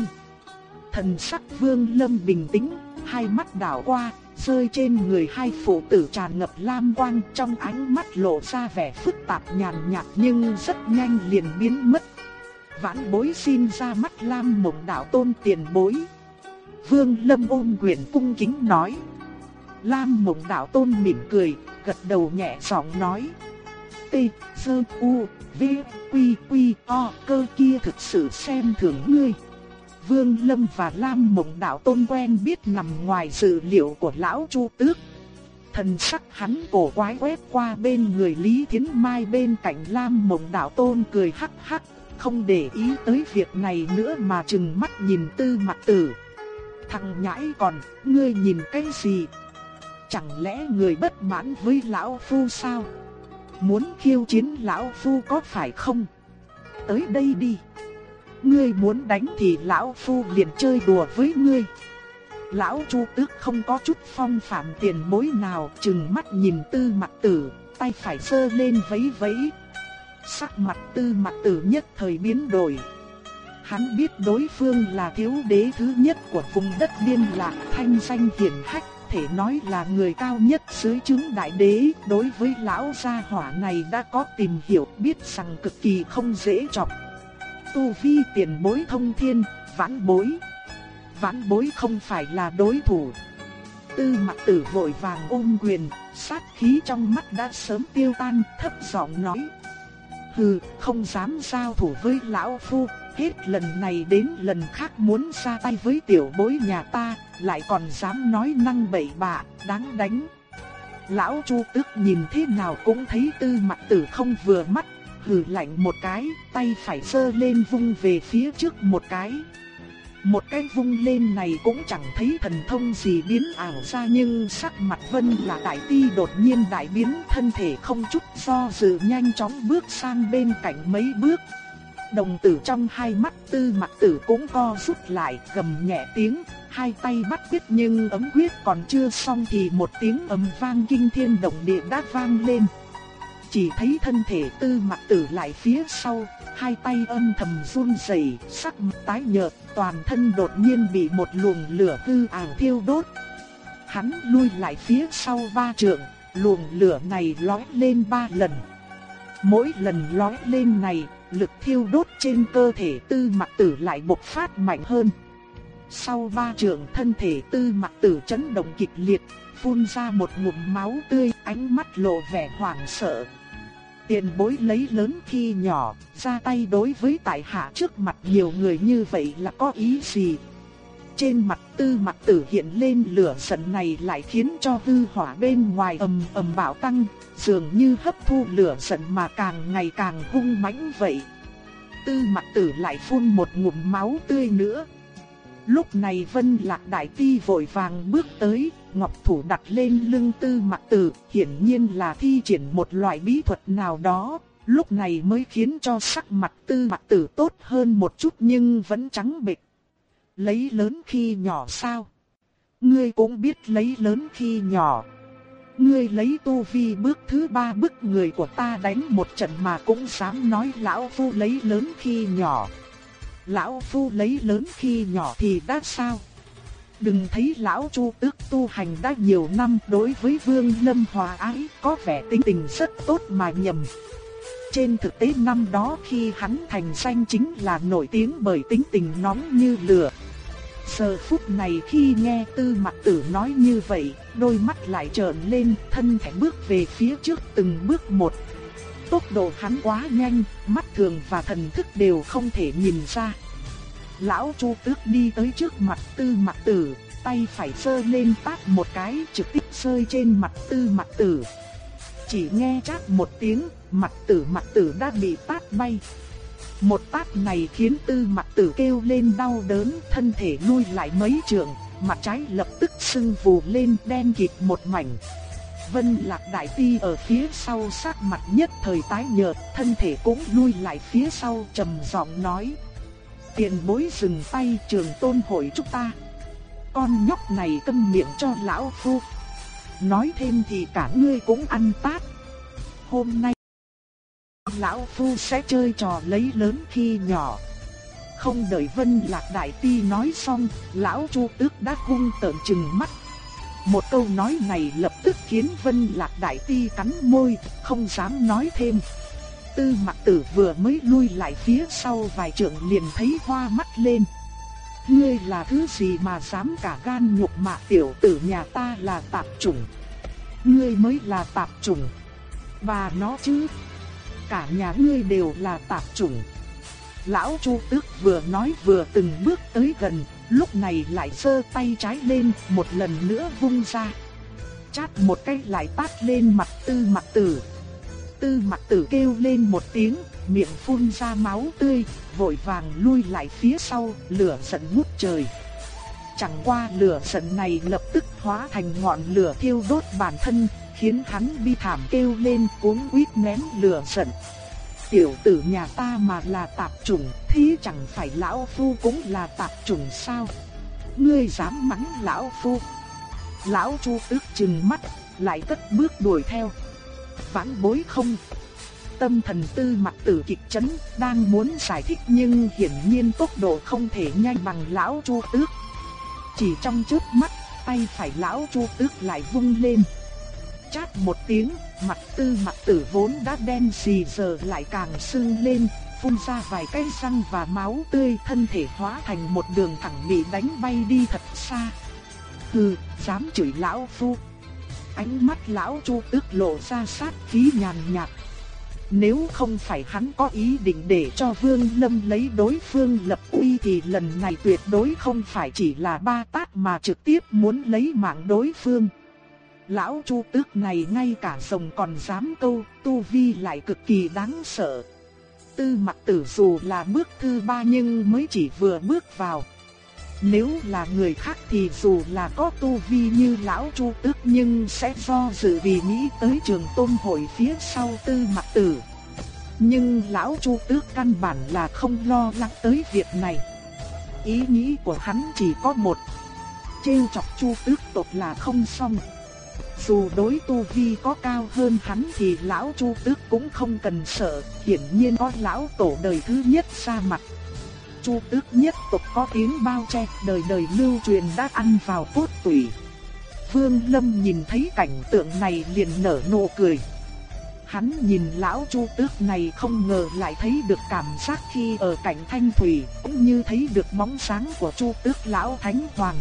Thần sắc vương lâm bình tĩnh, hai mắt đảo qua, rơi trên người hai phụ tử tràn ngập lam quang trong ánh mắt lộ ra vẻ phức tạp nhàn nhạt nhưng rất nhanh liền biến mất. Vãn bối xin ra mắt lam mộng đạo tôn tiền bối. Vương lâm ôm quyền cung kính nói. Lam mộng đạo tôn mỉm cười, gật đầu nhẹ giọng nói. T, Sơ, U, V, Quy, Quy, O, cơ kia thực sự xem thường ngươi. Vương Lâm và Lam Mộng Đạo Tôn quen biết nằm ngoài dự liệu của lão Chu Tước. Thần sắc hắn cổ quái quét qua bên người Lý Thiến Mai bên cạnh Lam Mộng Đạo Tôn cười hắc hắc, không để ý tới việc này nữa mà chừng mắt nhìn Tư Mặc Tử. Thằng nhãi còn, ngươi nhìn cái gì? Chẳng lẽ người bất mãn với lão phu sao? Muốn khiêu chiến lão phu có phải không? Tới đây đi. Ngươi muốn đánh thì lão phu liền chơi đùa với ngươi. Lão Chu Tước không có chút phong phạm tiền bối nào, chừng mắt nhìn Tư Mặc Tử, tay phải sơ lên vẫy vẫy. Sắc mặt Tư Mặc Tử nhất thời biến đổi. Hắn biết đối phương là thiếu đế thứ nhất của vùng đất biên lạc thanh danh hiển hách, thể nói là người cao nhất dưới chứng đại đế, đối với lão gia hỏa này đã có tìm hiểu biết rằng cực kỳ không dễ chọc tu vi tiền bối thông thiên, vãn bối. Vãn bối không phải là đối thủ. Tư mặt tử vội vàng ôm quyền, sát khí trong mắt đã sớm tiêu tan, thấp giọng nói. Hừ, không dám giao thủ với lão phu, hết lần này đến lần khác muốn ra tay với tiểu bối nhà ta, lại còn dám nói năng bậy bạ, đáng đánh. Lão Chu tức nhìn thế nào cũng thấy tư mặt tử không vừa mắt, hừ lạnh một cái, tay phải sơ lên vung về phía trước một cái. Một cái vung lên này cũng chẳng thấy thần thông gì biến ảo ra nhưng sắc mặt vân là đại ti đột nhiên đại biến thân thể không chút do dự nhanh chóng bước sang bên cạnh mấy bước. Đồng tử trong hai mắt tư mặt tử cũng co rút lại gầm nhẹ tiếng, hai tay bắt quyết nhưng ấm quyết còn chưa xong thì một tiếng ầm vang kinh thiên động địa đã vang lên chỉ thấy thân thể tư mặt tử lại phía sau, hai tay âm thầm run rẩy, sắc mặt tái nhợt, toàn thân đột nhiên bị một luồng lửa hư ảo thiêu đốt. Hắn lui lại phía sau ba trượng, luồng lửa này lói lên ba lần. Mỗi lần lói lên này, lực thiêu đốt trên cơ thể tư mặt tử lại bộc phát mạnh hơn. Sau ba trượng thân thể tư mặt tử chấn động kịch liệt, phun ra một ngụm máu tươi, ánh mắt lộ vẻ hoảng sợ. Tiền bối lấy lớn khi nhỏ, ra tay đối với tại hạ trước mặt nhiều người như vậy là có ý gì? Trên mặt tư mặt tử hiện lên lửa giận này lại khiến cho hư hỏa bên ngoài ầm ầm bạo tăng, dường như hấp thu lửa giận mà càng ngày càng hung mãnh vậy. Tư mặt tử lại phun một ngụm máu tươi nữa. Lúc này Vân Lạc Đại Ti vội vàng bước tới, ngọc thủ đặt lên lưng tư mặt tử, hiển nhiên là thi triển một loại bí thuật nào đó, lúc này mới khiến cho sắc mặt tư mặt tử tốt hơn một chút nhưng vẫn trắng bệch. Lấy lớn khi nhỏ sao? Ngươi cũng biết lấy lớn khi nhỏ. Ngươi lấy tu vi bước thứ ba bức người của ta đánh một trận mà cũng dám nói lão phu lấy lớn khi nhỏ. Lão phu lấy lớn khi nhỏ thì đã sao? Đừng thấy lão Chu Tước tu hành đã nhiều năm đối với Vương Lâm hòa ái, có vẻ tính tình rất tốt mà nhầm. Trên thực tế năm đó khi hắn thành danh chính là nổi tiếng bởi tính tình nóng như lửa. Giờ phút này khi nghe Tư mặt Tử nói như vậy, đôi mắt lại trợn lên, thân thể bước về phía trước từng bước một. Tốc độ hắn quá nhanh, mắt thường và thần thức đều không thể nhìn ra. Lão Chu Tước đi tới trước mặt Tư Mặc Tử, tay phải sơ lên tát một cái trực tiếp rơi trên mặt Tư Mặc Tử. Chỉ nghe chát một tiếng, mặt tử mặt tử đã bị tát bay. Một tát này khiến tư mặt tử kêu lên đau đớn, thân thể lui lại mấy trượng, mặt trái lập tức sưng vù lên đen kịt một mảnh. Vân Lạc Đại Ti ở phía sau sắc mặt nhất thời tái nhợt, thân thể cũng lui lại phía sau trầm giọng nói. Tiền bối dừng tay trường tôn hội chúng ta. Con nhóc này câm miệng cho lão phu. Nói thêm thì cả ngươi cũng ăn tát. Hôm nay, lão phu sẽ chơi trò lấy lớn khi nhỏ. Không đợi Vân Lạc Đại Ti nói xong, lão Chu Tước đã hung tợn trừng mắt. Một câu nói này lập tức khiến Vân Lạc Đại Ti cắn môi, không dám nói thêm. Tư Mặc Tử vừa mới lui lại phía sau vài trượng liền thấy hoa mắt lên. Ngươi là thứ gì mà dám cả gan nhục mạ tiểu tử nhà ta là tạp chủng. Ngươi mới là tạp chủng. Và nó chứ. Cả nhà ngươi đều là tạp chủng. Lão Chu Tước vừa nói vừa từng bước tới gần, lúc này lại giơ tay trái lên, một lần nữa vung ra. Chát một cái lại tát lên mặt Tư mặt Tử. Tư mặt Tử kêu lên một tiếng, miệng phun ra máu tươi, vội vàng lui lại phía sau, lửa giận ngút trời. Chẳng qua lửa giận này lập tức hóa thành ngọn lửa thiêu đốt bản thân, khiến hắn bi thảm kêu lên cuống quýt ném lửa giận. Tiểu tử nhà ta mà là tạp chủng, thì chẳng phải lão phu cũng là tạp chủng sao? Ngươi dám mắng lão phu? Lão Chu tức chừng mắt, lại cất bước đuổi theo. Vãn bối không. Tâm thần tư mặt tử kịch chấn, đang muốn giải thích nhưng hiển nhiên tốc độ không thể nhanh bằng lão Chu tước. Chỉ trong trước mắt, tay phải lão Chu tước lại vung lên. Chát một tiếng, mặt tư mặt tử vốn đã đen xì giờ lại càng sưng lên, phun ra vài cái răng và máu tươi thân thể hóa thành một đường thẳng bị đánh bay đi thật xa. Hừ, dám chửi lão phu. Ánh mắt lão chu tức lộ ra sát khí nhàn nhạt. Nếu không phải hắn có ý định để cho Vương Lâm lấy đối phương lập uy thì lần này tuyệt đối không phải chỉ là ba tát mà trực tiếp muốn lấy mạng đối phương. Lão Chu Tước này ngay cả rồng còn dám câu, tu vi lại cực kỳ đáng sợ. Tư mặt tử dù là bước thứ ba nhưng mới chỉ vừa bước vào. Nếu là người khác thì dù là có tu vi như lão Chu Tước nhưng sẽ do dự vì nghĩ tới trường tôn hội phía sau tư mặt tử. Nhưng lão Chu Tước căn bản là không lo lắng tới việc này. Ý nghĩ của hắn chỉ có một. Trêu chọc Chu Tước tộc là không xong. Dù đối tu vi có cao hơn hắn thì lão Chu Tước cũng không cần sợ, hiển nhiên có lão tổ đời thứ nhất ra mặt. Chu Tước nhất tộc có tiếng bao che, đời đời lưu truyền đã ăn vào cốt tủy. Vương Lâm nhìn thấy cảnh tượng này liền nở nụ cười. Hắn nhìn lão Chu Tước này không ngờ lại thấy được cảm giác khi ở cạnh Thanh Thủy, cũng như thấy được bóng sáng của Chu Tước lão Thánh Hoàng.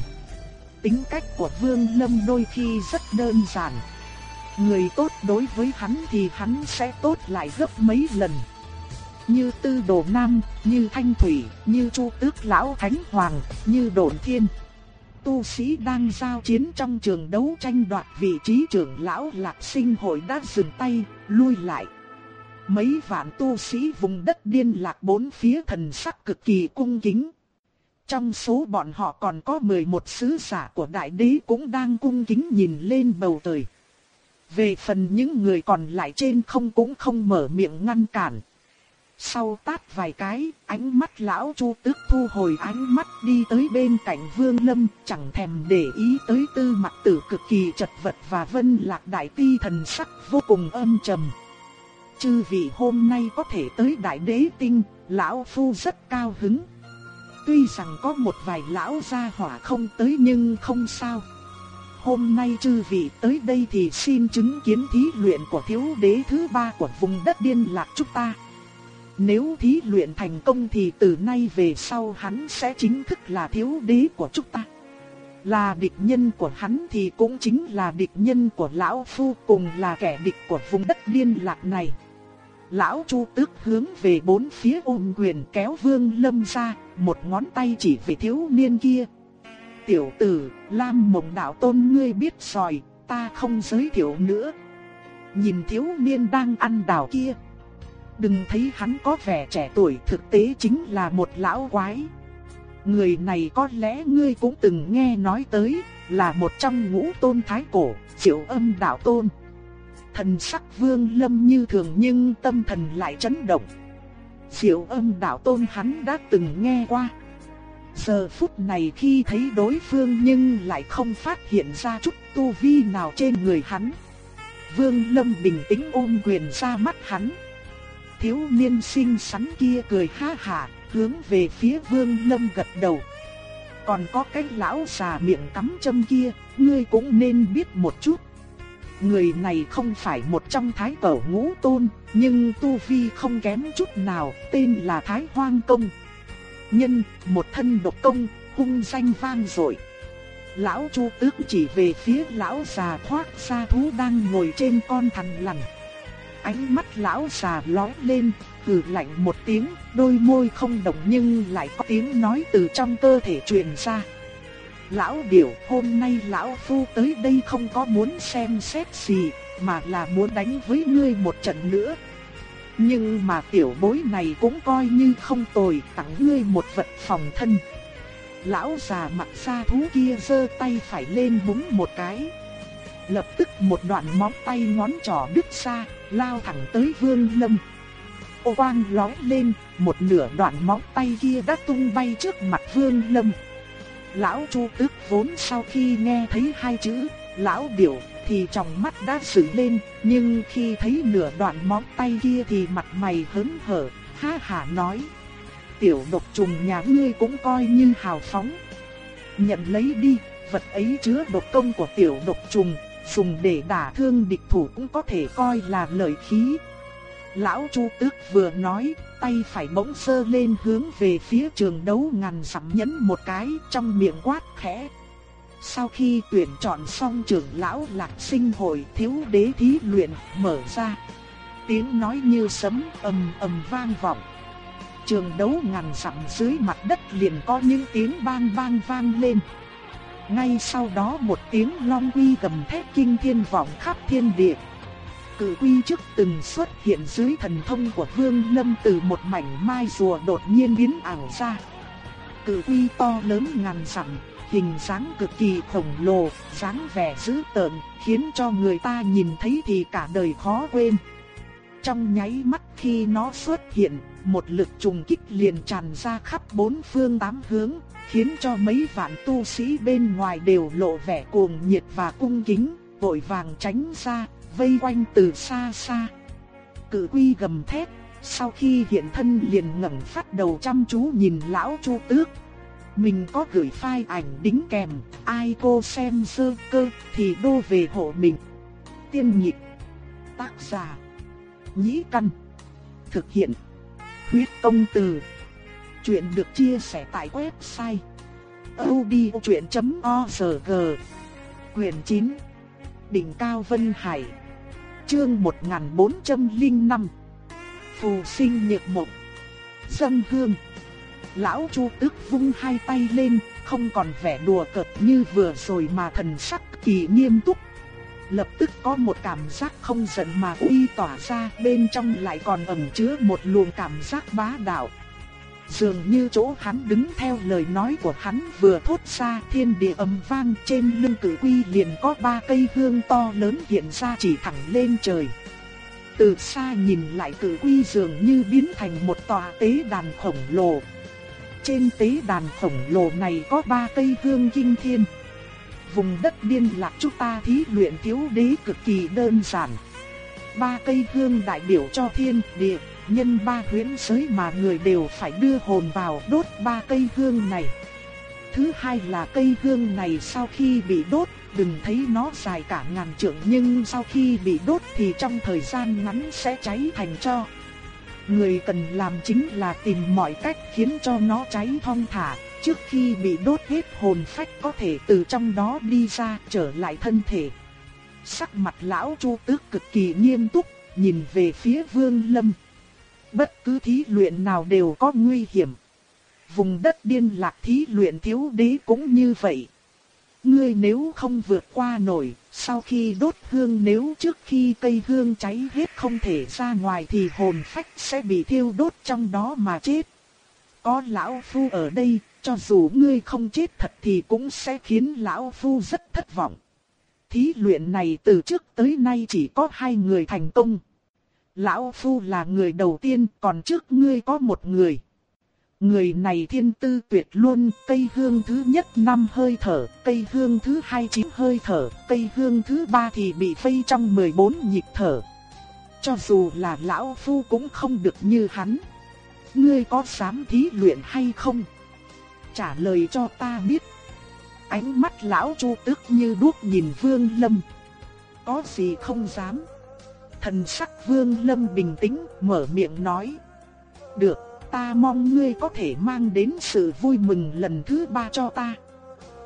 Tính cách của Vương Lâm đôi khi rất đơn giản. Người tốt đối với hắn thì hắn sẽ tốt lại gấp mấy lần. Như Tư Đồ Nam, như Thanh Thủy, như Chu Tước Lão Thánh Hoàng, như Độn Thiên. Tu sĩ đang giao chiến trong trường đấu tranh đoạt vị trí trưởng lão lạc sinh hội đã dừng tay, lui lại. Mấy vạn tu sĩ vùng đất điên lạc bốn phía thần sắc cực kỳ cung kính. Trong số bọn họ còn có 11 sứ giả của đại đế cũng đang cung kính nhìn lên bầu trời. Về phần những người còn lại trên không cũng không mở miệng ngăn cản. Sau tát vài cái, ánh mắt lão Chu Tước thu hồi ánh mắt đi tới bên cạnh Vương Lâm, chẳng thèm để ý tới tư mặt tử cực kỳ chật vật và vân lạc đại ti thần sắc vô cùng âm trầm. Chư vị hôm nay có thể tới đại đế tinh, lão phu rất cao hứng. Tuy rằng có một vài lão gia hỏa không tới nhưng không sao. Hôm nay chư vị tới đây thì xin chứng kiến thí luyện của thiếu đế thứ ba của vùng đất điên lạc chúng ta. Nếu thí luyện thành công thì từ nay về sau hắn sẽ chính thức là thiếu đế của chúng ta. Là địch nhân của hắn thì cũng chính là địch nhân của lão phu cùng là kẻ địch của vùng đất liên lạc này. Lão Chu tức hướng về bốn phía ôm quyền kéo Vương Lâm ra, một ngón tay chỉ về thiếu niên kia. Tiểu tử, Lam Mộng Đạo Tôn ngươi biết rồi, ta không giới thiệu nữa. Nhìn thiếu niên đang ăn đào kia. Đừng thấy hắn có vẻ trẻ tuổi thực tế chính là một lão quái. Người này có lẽ ngươi cũng từng nghe nói tới, là một trong ngũ tôn thái cổ, triệu âm đạo tôn. Thần sắc vương lâm như thường nhưng tâm thần lại chấn động. triệu âm đạo tôn hắn đã từng nghe qua. Giờ phút này khi thấy đối phương nhưng lại không phát hiện ra chút tu vi nào trên người hắn. Vương Lâm bình tĩnh ôm quyền ra mắt hắn. Thiếu niên xinh xắn kia cười ha hà, hướng về phía Vương Lâm gật đầu. Còn có cái lão già miệng cắm châm kia, ngươi cũng nên biết một chút. Người này không phải một trong thái cẩu ngũ tôn, nhưng tu vi không kém chút nào, tên là Thái Hoang Công. Nhân, một thân độc công, hung danh vang dội. Lão Chu Tước chỉ về phía lão già thoát xa thú đang ngồi trên con thằn lằn. Ánh mắt lão già lóe lên, hừ lạnh một tiếng, đôi môi không động nhưng lại có tiếng nói từ trong cơ thể truyền ra. Lão biểu hôm nay lão phu tới đây không có muốn xem xét gì, mà là muốn đánh với ngươi một trận nữa. Nhưng mà tiểu bối này cũng coi như không tồi, tặng ngươi một vật phòng thân. Lão già mặt xa thú kia giơ tay phải lên búng một cái. Lập tức một đoạn móng tay ngón trỏ đứt ra, lao thẳng tới Vương Lâm. Ô quang lói lên, một nửa đoạn móng tay kia đã tung bay trước mặt Vương Lâm. Lão Chu Tước vốn sau khi nghe thấy hai chữ, lão điểu, thì trong mắt đã sử lên, nhưng khi thấy nửa đoạn móng tay kia thì mặt mày hớn hở, ha hả nói. Tiểu độc trùng nhà ngươi cũng coi như hào phóng. Nhận lấy đi, vật ấy chứa độc công của tiểu độc trùng, dùng để đả thương địch thủ cũng có thể coi là lợi khí. Lão Chu Tước vừa nói, tay phải bỗng sơ lên hướng về phía trường đấu ngàn sắm nhấn một cái trong miệng quát khẽ. Sau khi tuyển chọn xong trưởng lão lạc sinh hội thiếu đế thí luyện mở ra. Tiếng nói như sấm ầm ầm vang vọng. Trường đấu ngàn sắm dưới mặt đất liền có những tiếng bang bang vang lên. Ngay sau đó một tiếng long uy gầm thét kinh thiên vọng khắp thiên địa. Cự quy trước từng xuất hiện dưới thần thông của Vương Lâm từ một mảnh mai rùa đột nhiên biến ảo ra. Cự quy to lớn ngàn dặm, hình dáng cực kỳ khổng lồ, dáng vẻ dữ tợn, khiến cho người ta nhìn thấy thì cả đời khó quên. Trong nháy mắt khi nó xuất hiện, một lực trùng kích liền tràn ra khắp bốn phương tám hướng, khiến cho mấy vạn tu sĩ bên ngoài đều lộ vẻ cuồng nhiệt và cung kính, vội vàng tránh ra, vây quanh từ xa xa. Cự quy gầm thét, sau khi hiện thân liền ngẩng phát đầu chăm chú nhìn lão Chu Tước. Mình có gửi file ảnh đính kèm, ai cô xem sơ cơ thì đô về hộ mình. Tiên nhịp, tác giả, nhĩ căn, thực hiện, huyết công từ. Chuyện được chia sẻ tại website odchuyện.org Quyền 9 Đỉnh Cao Vân Hải. Chương 1405 Phù sinh nhược mộng. Dâm hương. Lão Chu tức vung hai tay lên, không còn vẻ đùa cợt như vừa rồi mà thần sắc kỳ nghiêm túc. Lập tức có một cảm giác không giận mà uy tỏa ra, bên trong lại còn ẩn chứa một luồng cảm giác bá đạo. Dường như chỗ hắn đứng theo lời nói của hắn vừa thốt ra thiên địa âm vang trên lưng cử quy liền có ba cây hương to lớn hiện ra chỉ thẳng lên trời. Từ xa nhìn lại cử quy dường như biến thành một tòa tế đàn khổng lồ. Trên tế đàn khổng lồ này có ba cây hương kinh thiên. Vùng đất điên lạc chúng ta thí luyện thiếu đế cực kỳ đơn giản. Ba cây hương đại biểu cho thiên địa, nhân ba huyễn giới mà người đều phải đưa hồn vào đốt ba cây hương này. Thứ hai là cây hương này sau khi bị đốt, đừng thấy nó dài cả ngàn trượng nhưng sau khi bị đốt thì trong thời gian ngắn sẽ cháy thành tro. Người cần làm chính là tìm mọi cách khiến cho nó cháy thong thả, trước khi bị đốt hết hồn phách có thể từ trong đó đi ra trở lại thân thể. Sắc mặt lão Chu Tước cực kỳ nghiêm túc, nhìn về phía Vương Lâm. Bất cứ thí luyện nào đều có nguy hiểm. Vùng đất điên lạc thí luyện thiếu đế cũng như vậy. ngươi nếu không vượt qua nổi, sau khi đốt hương nếu trước khi cây hương cháy hết không thể ra ngoài thì hồn phách sẽ bị thiêu đốt trong đó mà chết. Có lão phu ở đây, cho dù ngươi không chết thật thì cũng sẽ khiến lão phu rất thất vọng. Thí luyện này từ trước tới nay chỉ có hai người thành công. Lão phu là người đầu tiên, còn trước ngươi có một người. Người này thiên tư tuyệt luôn, cây hương thứ nhất năm hơi thở, cây hương thứ hai chín hơi thở, cây hương thứ ba thì bị phây trong 14 nhịp thở. Cho dù là lão phu cũng không được như hắn. Ngươi có dám thí luyện hay không? Trả lời cho ta biết. Ánh mắt lão chu tức như đuốc nhìn vương lâm. Có gì không dám. Thần sắc vương lâm bình tĩnh mở miệng nói. Được ta mong ngươi có thể mang đến sự vui mừng lần thứ ba cho ta.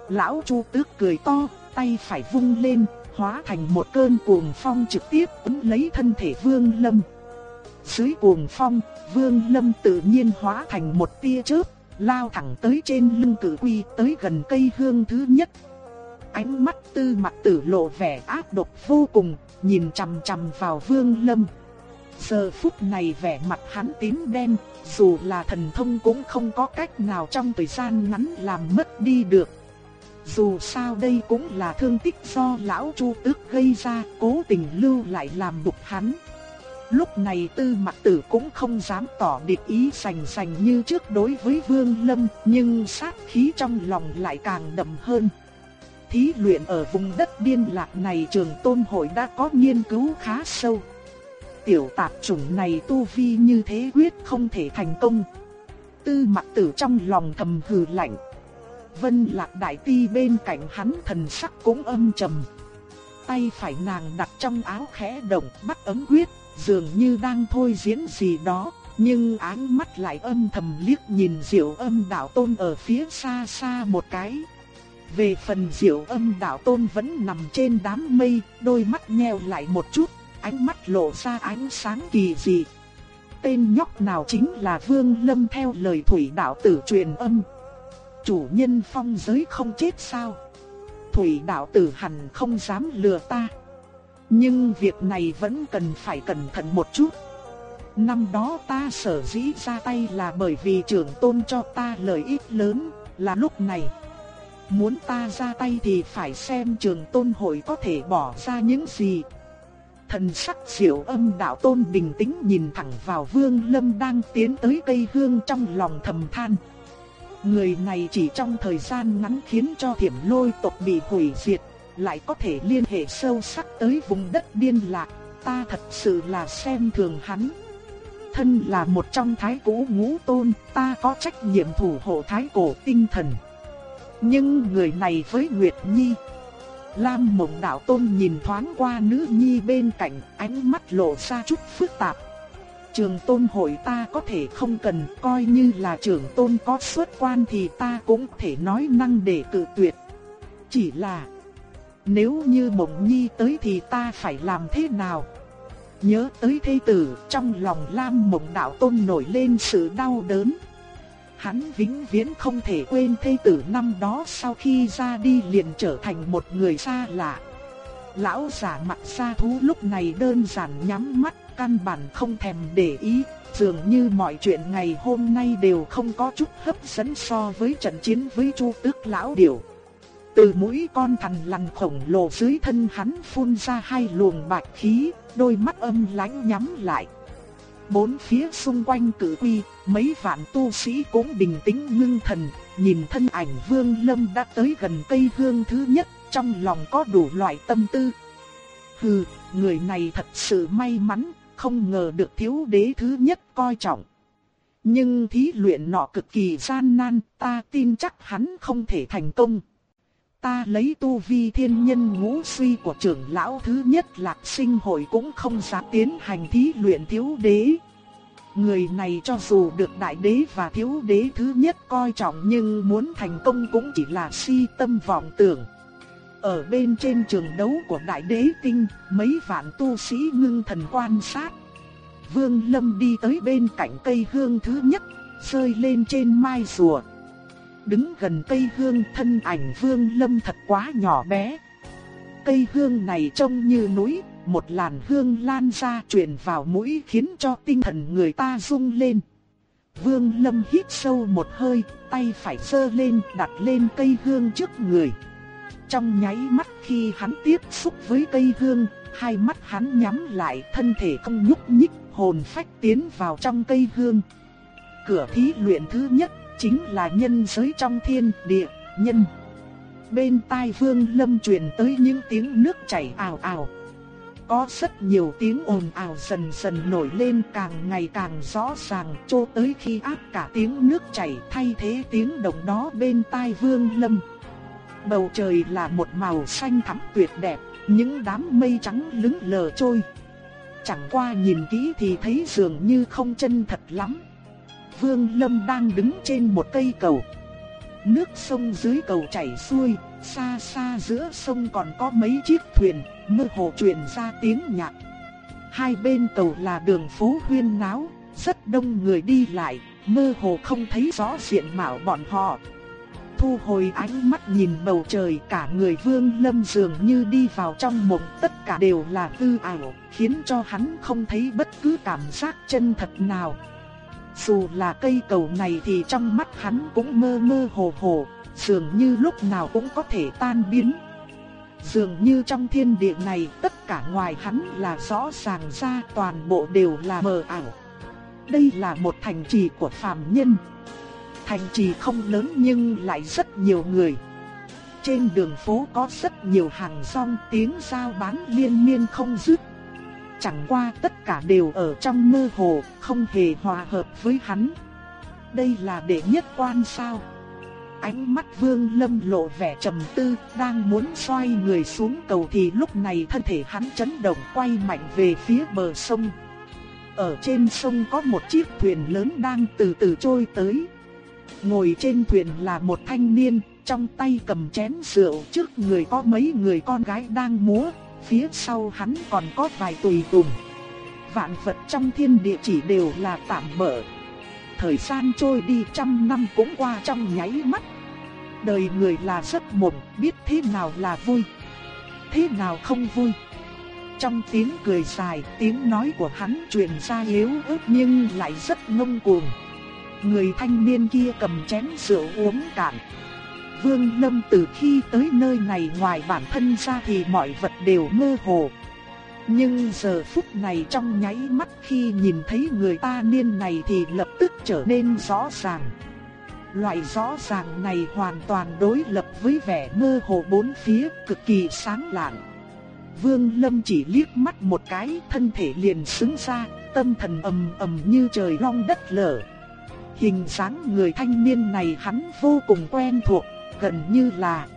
Lão Chu Tước cười to, tay phải vung lên, hóa thành một cơn cuồng phong trực tiếp ấn lấy thân thể Vương Lâm. Dưới cuồng phong, Vương Lâm tự nhiên hóa thành một tia chớp, lao thẳng tới trên lưng cử quy tới gần cây hương thứ nhất. Ánh mắt tư mặt tử lộ vẻ ác độc vô cùng, nhìn chằm chằm vào Vương Lâm. Giờ phút này vẻ mặt hắn tím đen, dù là thần thông cũng không có cách nào trong thời gian ngắn làm mất đi được. Dù sao đây cũng là thương tích do lão Chu Tước gây ra, cố tình lưu lại làm đục hắn. Lúc này tư mặt tử cũng không dám tỏ địch ý sành sành như trước đối với Vương Lâm, nhưng sát khí trong lòng lại càng đậm hơn. Thí luyện ở vùng đất điên lạc này trường tôn hội đã có nghiên cứu khá sâu tiểu tạp chủng này tu vi như thế quyết không thể thành công. Tư mặt tử trong lòng thầm hừ lạnh. Vân lạc đại ti bên cạnh hắn thần sắc cũng âm trầm. Tay phải nàng đặt trong áo khẽ động bắt ấm quyết, dường như đang thôi diễn gì đó, nhưng áng mắt lại âm thầm liếc nhìn diệu âm đạo tôn ở phía xa xa một cái. Về phần diệu âm đạo tôn vẫn nằm trên đám mây, đôi mắt nheo lại một chút, ánh mắt lộ ra ánh sáng kỳ dị. Tên nhóc nào chính là Vương Lâm theo lời thủy đạo tử truyền âm. Chủ nhân phong giới không chết sao? Thủy đạo tử hẳn không dám lừa ta. Nhưng việc này vẫn cần phải cẩn thận một chút. Năm đó ta sở dĩ ra tay là bởi vì trưởng tôn cho ta lợi ích lớn, là lúc này. Muốn ta ra tay thì phải xem trường tôn hội có thể bỏ ra những gì. Thần sắc diệu âm đạo tôn bình tĩnh nhìn thẳng vào vương lâm đang tiến tới cây hương trong lòng thầm than. Người này chỉ trong thời gian ngắn khiến cho thiểm lôi tộc bị hủy diệt, lại có thể liên hệ sâu sắc tới vùng đất điên lạc, ta thật sự là xem thường hắn. Thân là một trong thái cổ ngũ tôn, ta có trách nhiệm thủ hộ thái cổ tinh thần. Nhưng người này với Nguyệt Nhi, Lam mộng đạo tôn nhìn thoáng qua nữ nhi bên cạnh, ánh mắt lộ ra chút phức tạp. Trường tôn hội ta có thể không cần, coi như là trường tôn có xuất quan thì ta cũng thể nói năng để cự tuyệt. Chỉ là, nếu như mộng nhi tới thì ta phải làm thế nào? Nhớ tới thê tử, trong lòng Lam mộng đạo tôn nổi lên sự đau đớn. Hắn vĩnh viễn không thể quên thê tử năm đó sau khi ra đi liền trở thành một người xa lạ. Lão giả mặt xa thú lúc này đơn giản nhắm mắt, căn bản không thèm để ý, dường như mọi chuyện ngày hôm nay đều không có chút hấp dẫn so với trận chiến với Chu Tước lão điểu. Từ mũi con thằn lằn khổng lồ dưới thân hắn phun ra hai luồng bạch khí, đôi mắt âm lãnh nhắm lại. Bốn phía xung quanh cử quy, mấy vạn tu sĩ cũng bình tĩnh ngưng thần, nhìn thân ảnh Vương Lâm đã tới gần cây hương thứ nhất, trong lòng có đủ loại tâm tư. Hừ, người này thật sự may mắn, không ngờ được thiếu đế thứ nhất coi trọng. Nhưng thí luyện nọ cực kỳ gian nan, ta tin chắc hắn không thể thành công. Ta lấy tu vi thiên nhân ngũ suy của trưởng lão thứ nhất lạc sinh hội cũng không dám tiến hành thí luyện thiếu đế. Người này cho dù được đại đế và thiếu đế thứ nhất coi trọng nhưng muốn thành công cũng chỉ là si tâm vọng tưởng. Ở bên trên trường đấu của đại đế tinh, mấy vạn tu sĩ ngưng thần quan sát. Vương Lâm đi tới bên cạnh cây hương thứ nhất, rơi lên trên mai rùa đứng gần cây hương thân ảnh Vương Lâm thật quá nhỏ bé. Cây hương này trông như núi, một làn hương lan ra truyền vào mũi khiến cho tinh thần người ta rung lên. Vương Lâm hít sâu một hơi, tay phải sơ lên đặt lên cây hương trước người. Trong nháy mắt khi hắn tiếp xúc với cây hương, hai mắt hắn nhắm lại thân thể không nhúc nhích, hồn phách tiến vào trong cây hương. Cửa thí luyện thứ nhất chính là nhân giới trong thiên địa, nhân. Bên tai vương lâm truyền tới những tiếng nước chảy ào ào. Có rất nhiều tiếng ồn ào dần dần nổi lên càng ngày càng rõ ràng cho tới khi áp cả tiếng nước chảy thay thế tiếng động đó bên tai vương lâm. Bầu trời là một màu xanh thẳm tuyệt đẹp, những đám mây trắng lững lờ trôi. Chẳng qua nhìn kỹ thì thấy dường như không chân thật lắm. Vương Lâm đang đứng trên một cây cầu. Nước sông dưới cầu chảy xuôi, xa xa giữa sông còn có mấy chiếc thuyền, mơ hồ truyền ra tiếng nhạc. Hai bên cầu là đường phố huyên náo, rất đông người đi lại, mơ hồ không thấy rõ diện mạo bọn họ. Thu hồi ánh mắt nhìn bầu trời cả người vương lâm dường như đi vào trong mộng tất cả đều là hư ảo, khiến cho hắn không thấy bất cứ cảm giác chân thật nào. Dù là cây cầu này thì trong mắt hắn cũng mơ mơ hồ hồ, dường như lúc nào cũng có thể tan biến. Dường như trong thiên địa này tất cả ngoài hắn là rõ ràng ra toàn bộ đều là mờ ảo. Đây là một thành trì của phàm nhân. Thành trì không lớn nhưng lại rất nhiều người. Trên đường phố có rất nhiều hàng rong tiếng giao bán liên miên không dứt. Chẳng qua tất cả đều ở trong mơ hồ, không hề hòa hợp với hắn. Đây là đệ nhất quan sao? Ánh mắt Vương Lâm lộ vẻ trầm tư, đang muốn xoay người xuống cầu thì lúc này thân thể hắn chấn động quay mạnh về phía bờ sông. Ở trên sông có một chiếc thuyền lớn đang từ từ trôi tới. Ngồi trên thuyền là một thanh niên, trong tay cầm chén rượu, trước người có mấy người con gái đang múa, phía sau hắn còn có vài tùy tùng. Vạn vật trong thiên địa chỉ đều là tạm bỡ. Thời gian trôi đi trăm năm cũng qua trong nháy mắt. Đời người là rất mộng, biết thế nào là vui, thế nào không vui. Trong tiếng cười dài, tiếng nói của hắn truyền ra yếu ớt nhưng lại rất ngông cuồng. Người thanh niên kia cầm chén rượu uống cạn, Vương Lâm từ khi tới nơi này ngoài bản thân ra thì mọi vật đều mơ hồ. Nhưng giờ phút này trong nháy mắt khi nhìn thấy người ta niên này thì lập tức trở nên rõ ràng. Loại rõ ràng này hoàn toàn đối lập với vẻ mơ hồ bốn phía cực kỳ sáng lạn. Vương Lâm chỉ liếc mắt một cái thân thể liền xứng ra, tâm thần ầm ầm như trời long đất lở. Hình dáng người thanh niên này hắn vô cùng quen thuộc, gần như là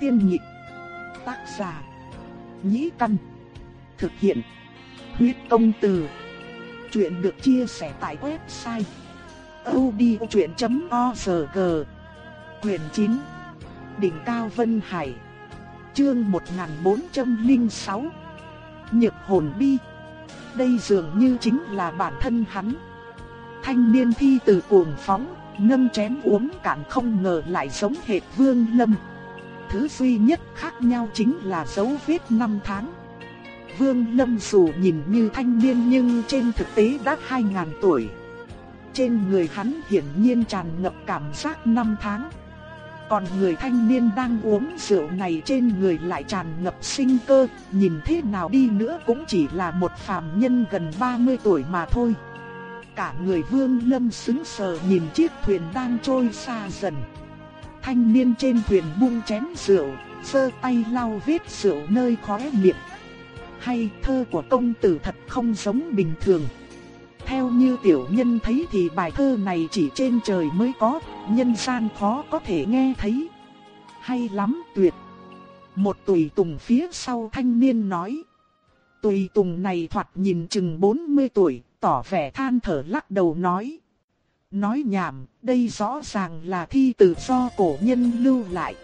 tiên nhị. Tác giả Nhĩ Căn. Thực hiện Huyết công từ. Chuyện được chia sẻ tại website odchuyện.org Quyền 9 Đỉnh Cao Vân Hải. Chương 1406 Nhược hồn bi. Đây dường như chính là bản thân hắn. Thanh niên thi từ cuồng phóng nâng chén uống cạn không ngờ lại giống hệt Vương Lâm. Thứ duy nhất khác nhau chính là dấu vết năm tháng. Vương Lâm dù nhìn như thanh niên nhưng trên thực tế đã 2.000 tuổi. Trên người hắn hiển nhiên tràn ngập cảm giác năm tháng. Còn người thanh niên đang uống rượu này trên người lại tràn ngập sinh cơ, nhìn thế nào đi nữa cũng chỉ là một phàm nhân gần 30 tuổi mà thôi cả người vương lâm sững sờ nhìn chiếc thuyền đang trôi xa dần. Thanh niên trên thuyền buông chén rượu, sơ tay lau vết rượu nơi khóe miệng. Hay thơ của công tử thật không giống bình thường. Theo như tiểu nhân thấy thì bài thơ này chỉ trên trời mới có, nhân gian khó có thể nghe thấy. Hay lắm tuyệt. Một tùy tùng phía sau thanh niên nói. Tùy tùng này thoạt nhìn chừng 40 tuổi, tỏ vẻ than thở lắc đầu nói. Nói nhảm, đây rõ ràng là thi từ do cổ nhân lưu lại.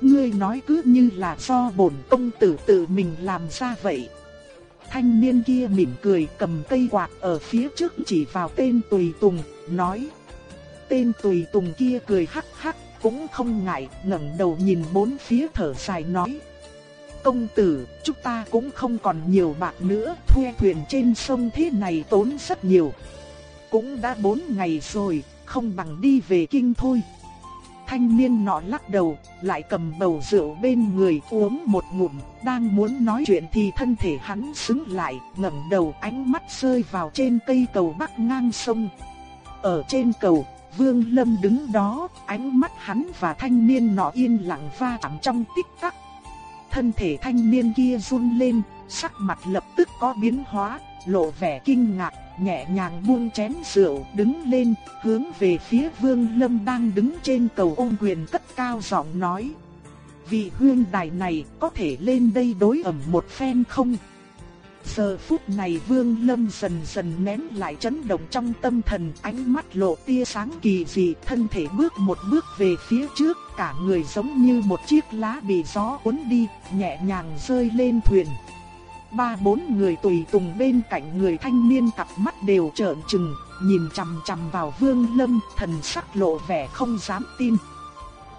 Ngươi nói cứ như là do bổn công tử tự mình làm ra vậy. Thanh niên kia mỉm cười cầm cây quạt ở phía trước chỉ vào tên tùy tùng, nói. Tên tùy tùng kia cười hắc hắc, cũng không ngại, ngẩng đầu nhìn bốn phía thở dài nói. Công tử, chúng ta cũng không còn nhiều bạc nữa, thuê thuyền trên sông thế này tốn rất nhiều. Cũng đã bốn ngày rồi, không bằng đi về kinh thôi. Thanh niên nọ lắc đầu, lại cầm bầu rượu bên người uống một ngụm, đang muốn nói chuyện thì thân thể hắn sững lại, ngẩng đầu ánh mắt rơi vào trên cây cầu bắc ngang sông. Ở trên cầu, Vương Lâm đứng đó, ánh mắt hắn và thanh niên nọ yên lặng va chạm trong tích tắc. Thân thể thanh niên kia run lên, sắc mặt lập tức có biến hóa, lộ vẻ kinh ngạc, nhẹ nhàng buông chén rượu, đứng lên, hướng về phía Vương Lâm đang đứng trên cầu ôn quyền cất cao giọng nói: "Vị huyên đài này có thể lên đây đối ẩm một phen không?" Giờ phút này Vương Lâm dần dần nén lại chấn động trong tâm thần, ánh mắt lộ tia sáng kỳ dị, thân thể bước một bước về phía trước, cả người giống như một chiếc lá bị gió cuốn đi, nhẹ nhàng rơi lên thuyền. Ba bốn người tùy tùng bên cạnh người thanh niên cặp mắt đều trợn trừng, nhìn chằm chằm vào Vương Lâm, thần sắc lộ vẻ không dám tin.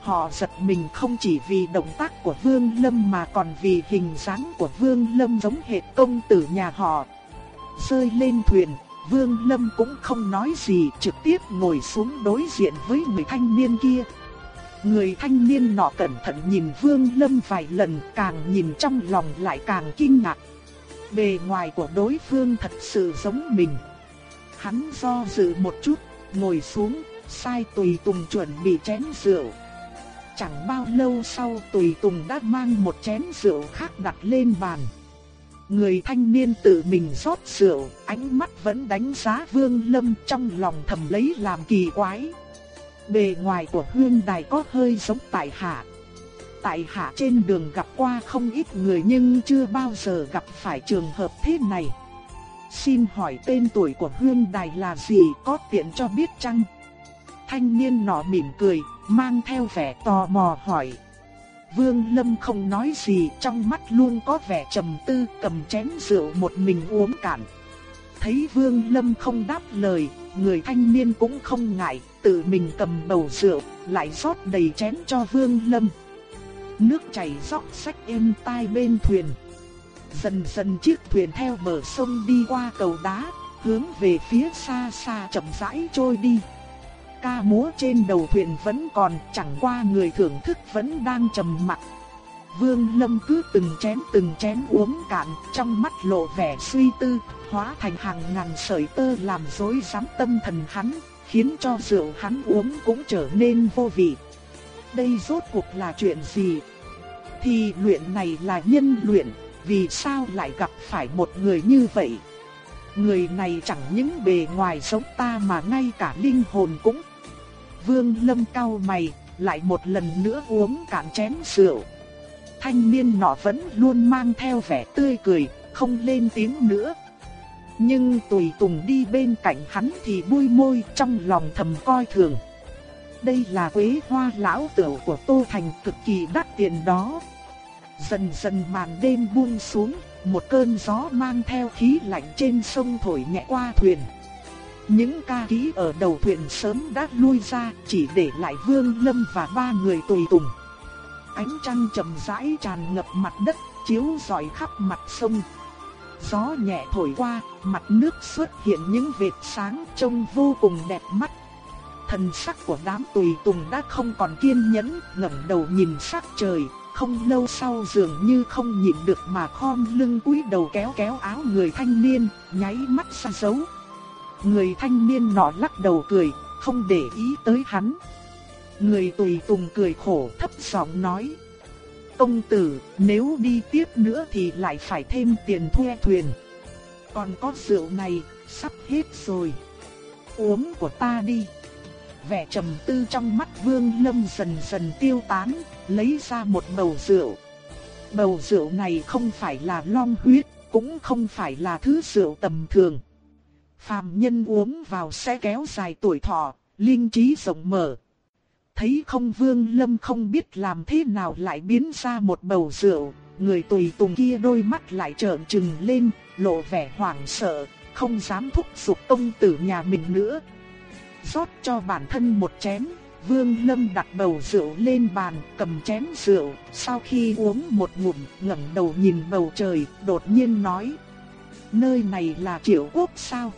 Họ giật mình không chỉ vì động tác của Vương Lâm mà còn vì hình dáng của Vương Lâm giống hệt công tử nhà họ. Rơi lên thuyền, Vương Lâm cũng không nói gì, trực tiếp ngồi xuống đối diện với người thanh niên kia. Người thanh niên nọ cẩn thận nhìn Vương Lâm vài lần, càng nhìn trong lòng lại càng kinh ngạc. Bề ngoài của đối phương thật sự giống mình. Hắn do dự một chút, ngồi xuống, sai tùy tùng chuẩn bị chén rượu. Chẳng bao lâu sau Tùy Tùng đã mang một chén rượu khác đặt lên bàn. Người thanh niên tự mình rót rượu, ánh mắt vẫn đánh giá Vương Lâm trong lòng thầm lấy làm kỳ quái. Bề ngoài của hương đài có hơi giống tại hạ. Tại hạ trên đường gặp qua không ít người nhưng chưa bao giờ gặp phải trường hợp thế này. Xin hỏi tên tuổi của hương đài là gì có tiện cho biết chăng? Thanh niên nọ mỉm cười, mang theo vẻ tò mò hỏi. Vương Lâm không nói gì, trong mắt luôn có vẻ trầm tư, cầm chén rượu một mình uống cạn. Thấy Vương Lâm không đáp lời, người thanh niên cũng không ngại, tự mình cầm bầu rượu, lại rót đầy chén cho Vương Lâm. Nước chảy róc sách êm tai bên thuyền. Dần dần chiếc thuyền theo bờ sông đi qua cầu đá, hướng về phía xa xa chậm rãi trôi đi ca múa trên đầu thuyền vẫn còn, chẳng qua người thưởng thức vẫn đang trầm mặc. Vương Lâm cứ từng chén từng chén uống cạn, trong mắt lộ vẻ suy tư, hóa thành hàng ngàn sợi tơ làm rối rắm tâm thần hắn, khiến cho rượu hắn uống cũng trở nên vô vị. Đây rốt cuộc là chuyện gì? Thì luyện này là nhân luyện, vì sao lại gặp phải một người như vậy? Người này chẳng những bề ngoài giống ta mà ngay cả linh hồn cũng Vương Lâm cao mày, lại một lần nữa uống cạn chén rượu. Thanh niên nọ vẫn luôn mang theo vẻ tươi cười, không lên tiếng nữa. Nhưng tùy tùng đi bên cạnh hắn thì bui môi trong lòng thầm coi thường. Đây là quế hoa lão tửu của Tô Thành cực kỳ đắt tiền đó. Dần dần màn đêm buông xuống, một cơn gió mang theo khí lạnh trên sông thổi nhẹ qua thuyền. Những ca ký ở đầu thuyền sớm đã lui ra, chỉ để lại Vương Lâm và ba người tùy tùng. Ánh trăng chậm rãi tràn ngập mặt đất, chiếu rọi khắp mặt sông. Gió nhẹ thổi qua, mặt nước xuất hiện những vệt sáng trông vô cùng đẹp mắt. Thần sắc của đám tùy tùng đã không còn kiên nhẫn, ngẩng đầu nhìn sắc trời, không lâu sau dường như không nhịn được mà khom lưng cúi đầu kéo kéo áo người thanh niên, nháy mắt ra dấu. Người thanh niên nọ lắc đầu cười, không để ý tới hắn. Người tùy tùng cười khổ thấp giọng nói. Công tử, nếu đi tiếp nữa thì lại phải thêm tiền thuê thuyền. Còn có rượu này, sắp hết rồi. Uống của ta đi. Vẻ trầm tư trong mắt vương lâm dần dần tiêu tán, lấy ra một bầu rượu. Bầu rượu này không phải là long huyết, cũng không phải là thứ rượu tầm thường. Phàm nhân uống vào sẽ kéo dài tuổi thọ, linh trí rộng mở. Thấy không vương lâm không biết làm thế nào lại biến ra một bầu rượu, người tùy tùng kia đôi mắt lại trợn trừng lên, lộ vẻ hoảng sợ, không dám thúc giục công tử nhà mình nữa. rót cho bản thân một chén. Vương Lâm đặt bầu rượu lên bàn, cầm chén rượu, sau khi uống một ngụm, ngẩng đầu nhìn bầu trời, đột nhiên nói: "Nơi này là Triệu Quốc sao?"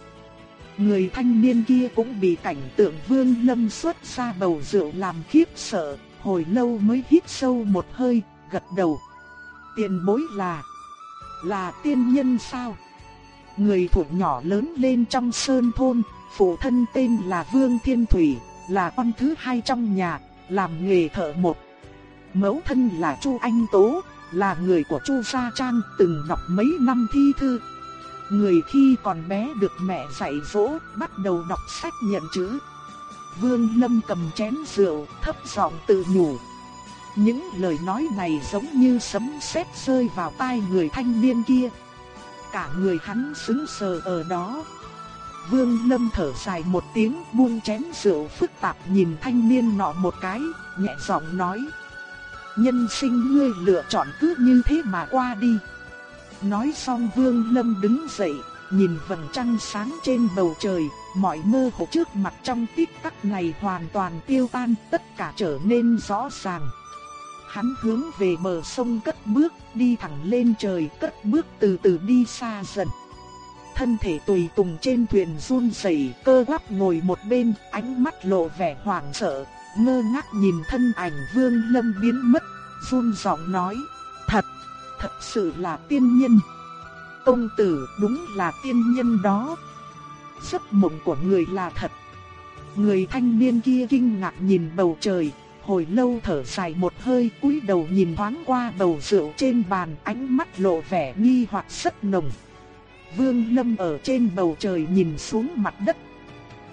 Người thanh niên kia cũng bị cảnh tượng Vương Lâm xuất ra bầu rượu làm khiếp sợ, hồi lâu mới hít sâu một hơi, gật đầu. Tiền bối là là tiên nhân sao? Người thủ nhỏ lớn lên trong sơn thôn, phụ thân tên là Vương Thiên Thủy, là con thứ hai trong nhà, làm nghề thợ một. Mẫu thân là Chu Anh Tố, là người của Chu Sa Trang, từng đọc mấy năm thi thư. Người khi còn bé được mẹ dạy dỗ, bắt đầu đọc sách nhận chữ. Vương Lâm cầm chén rượu, thấp giọng tự nhủ. Những lời nói này giống như sấm sét rơi vào tai người thanh niên kia. Cả người hắn sững sờ ở đó. Vương Lâm thở dài một tiếng buông chén rượu phức tạp nhìn thanh niên nọ một cái, nhẹ giọng nói. Nhân sinh ngươi lựa chọn cứ như thế mà qua đi. Nói xong Vương Lâm đứng dậy, nhìn vầng trăng sáng trên bầu trời, mọi mơ hồ trước mặt trong tích tắc này hoàn toàn tiêu tan, tất cả trở nên rõ ràng. Hắn hướng về bờ sông cất bước, đi thẳng lên trời, cất bước từ từ đi xa dần. Thân thể tùy tùng trên thuyền run rẩy, cơ quắp ngồi một bên, ánh mắt lộ vẻ hoảng sợ, ngơ ngác nhìn thân ảnh Vương Lâm biến mất, run giọng nói: "Thật, sự là tiên nhân." Công tử đúng là tiên nhân đó. Giấc mộng của người là thật. Người thanh niên kia kinh ngạc nhìn bầu trời, hồi lâu thở dài một hơi cúi đầu nhìn thoáng qua bầu rượu trên bàn ánh mắt lộ vẻ nghi hoặc rất nồng. Vương Lâm ở trên bầu trời nhìn xuống mặt đất.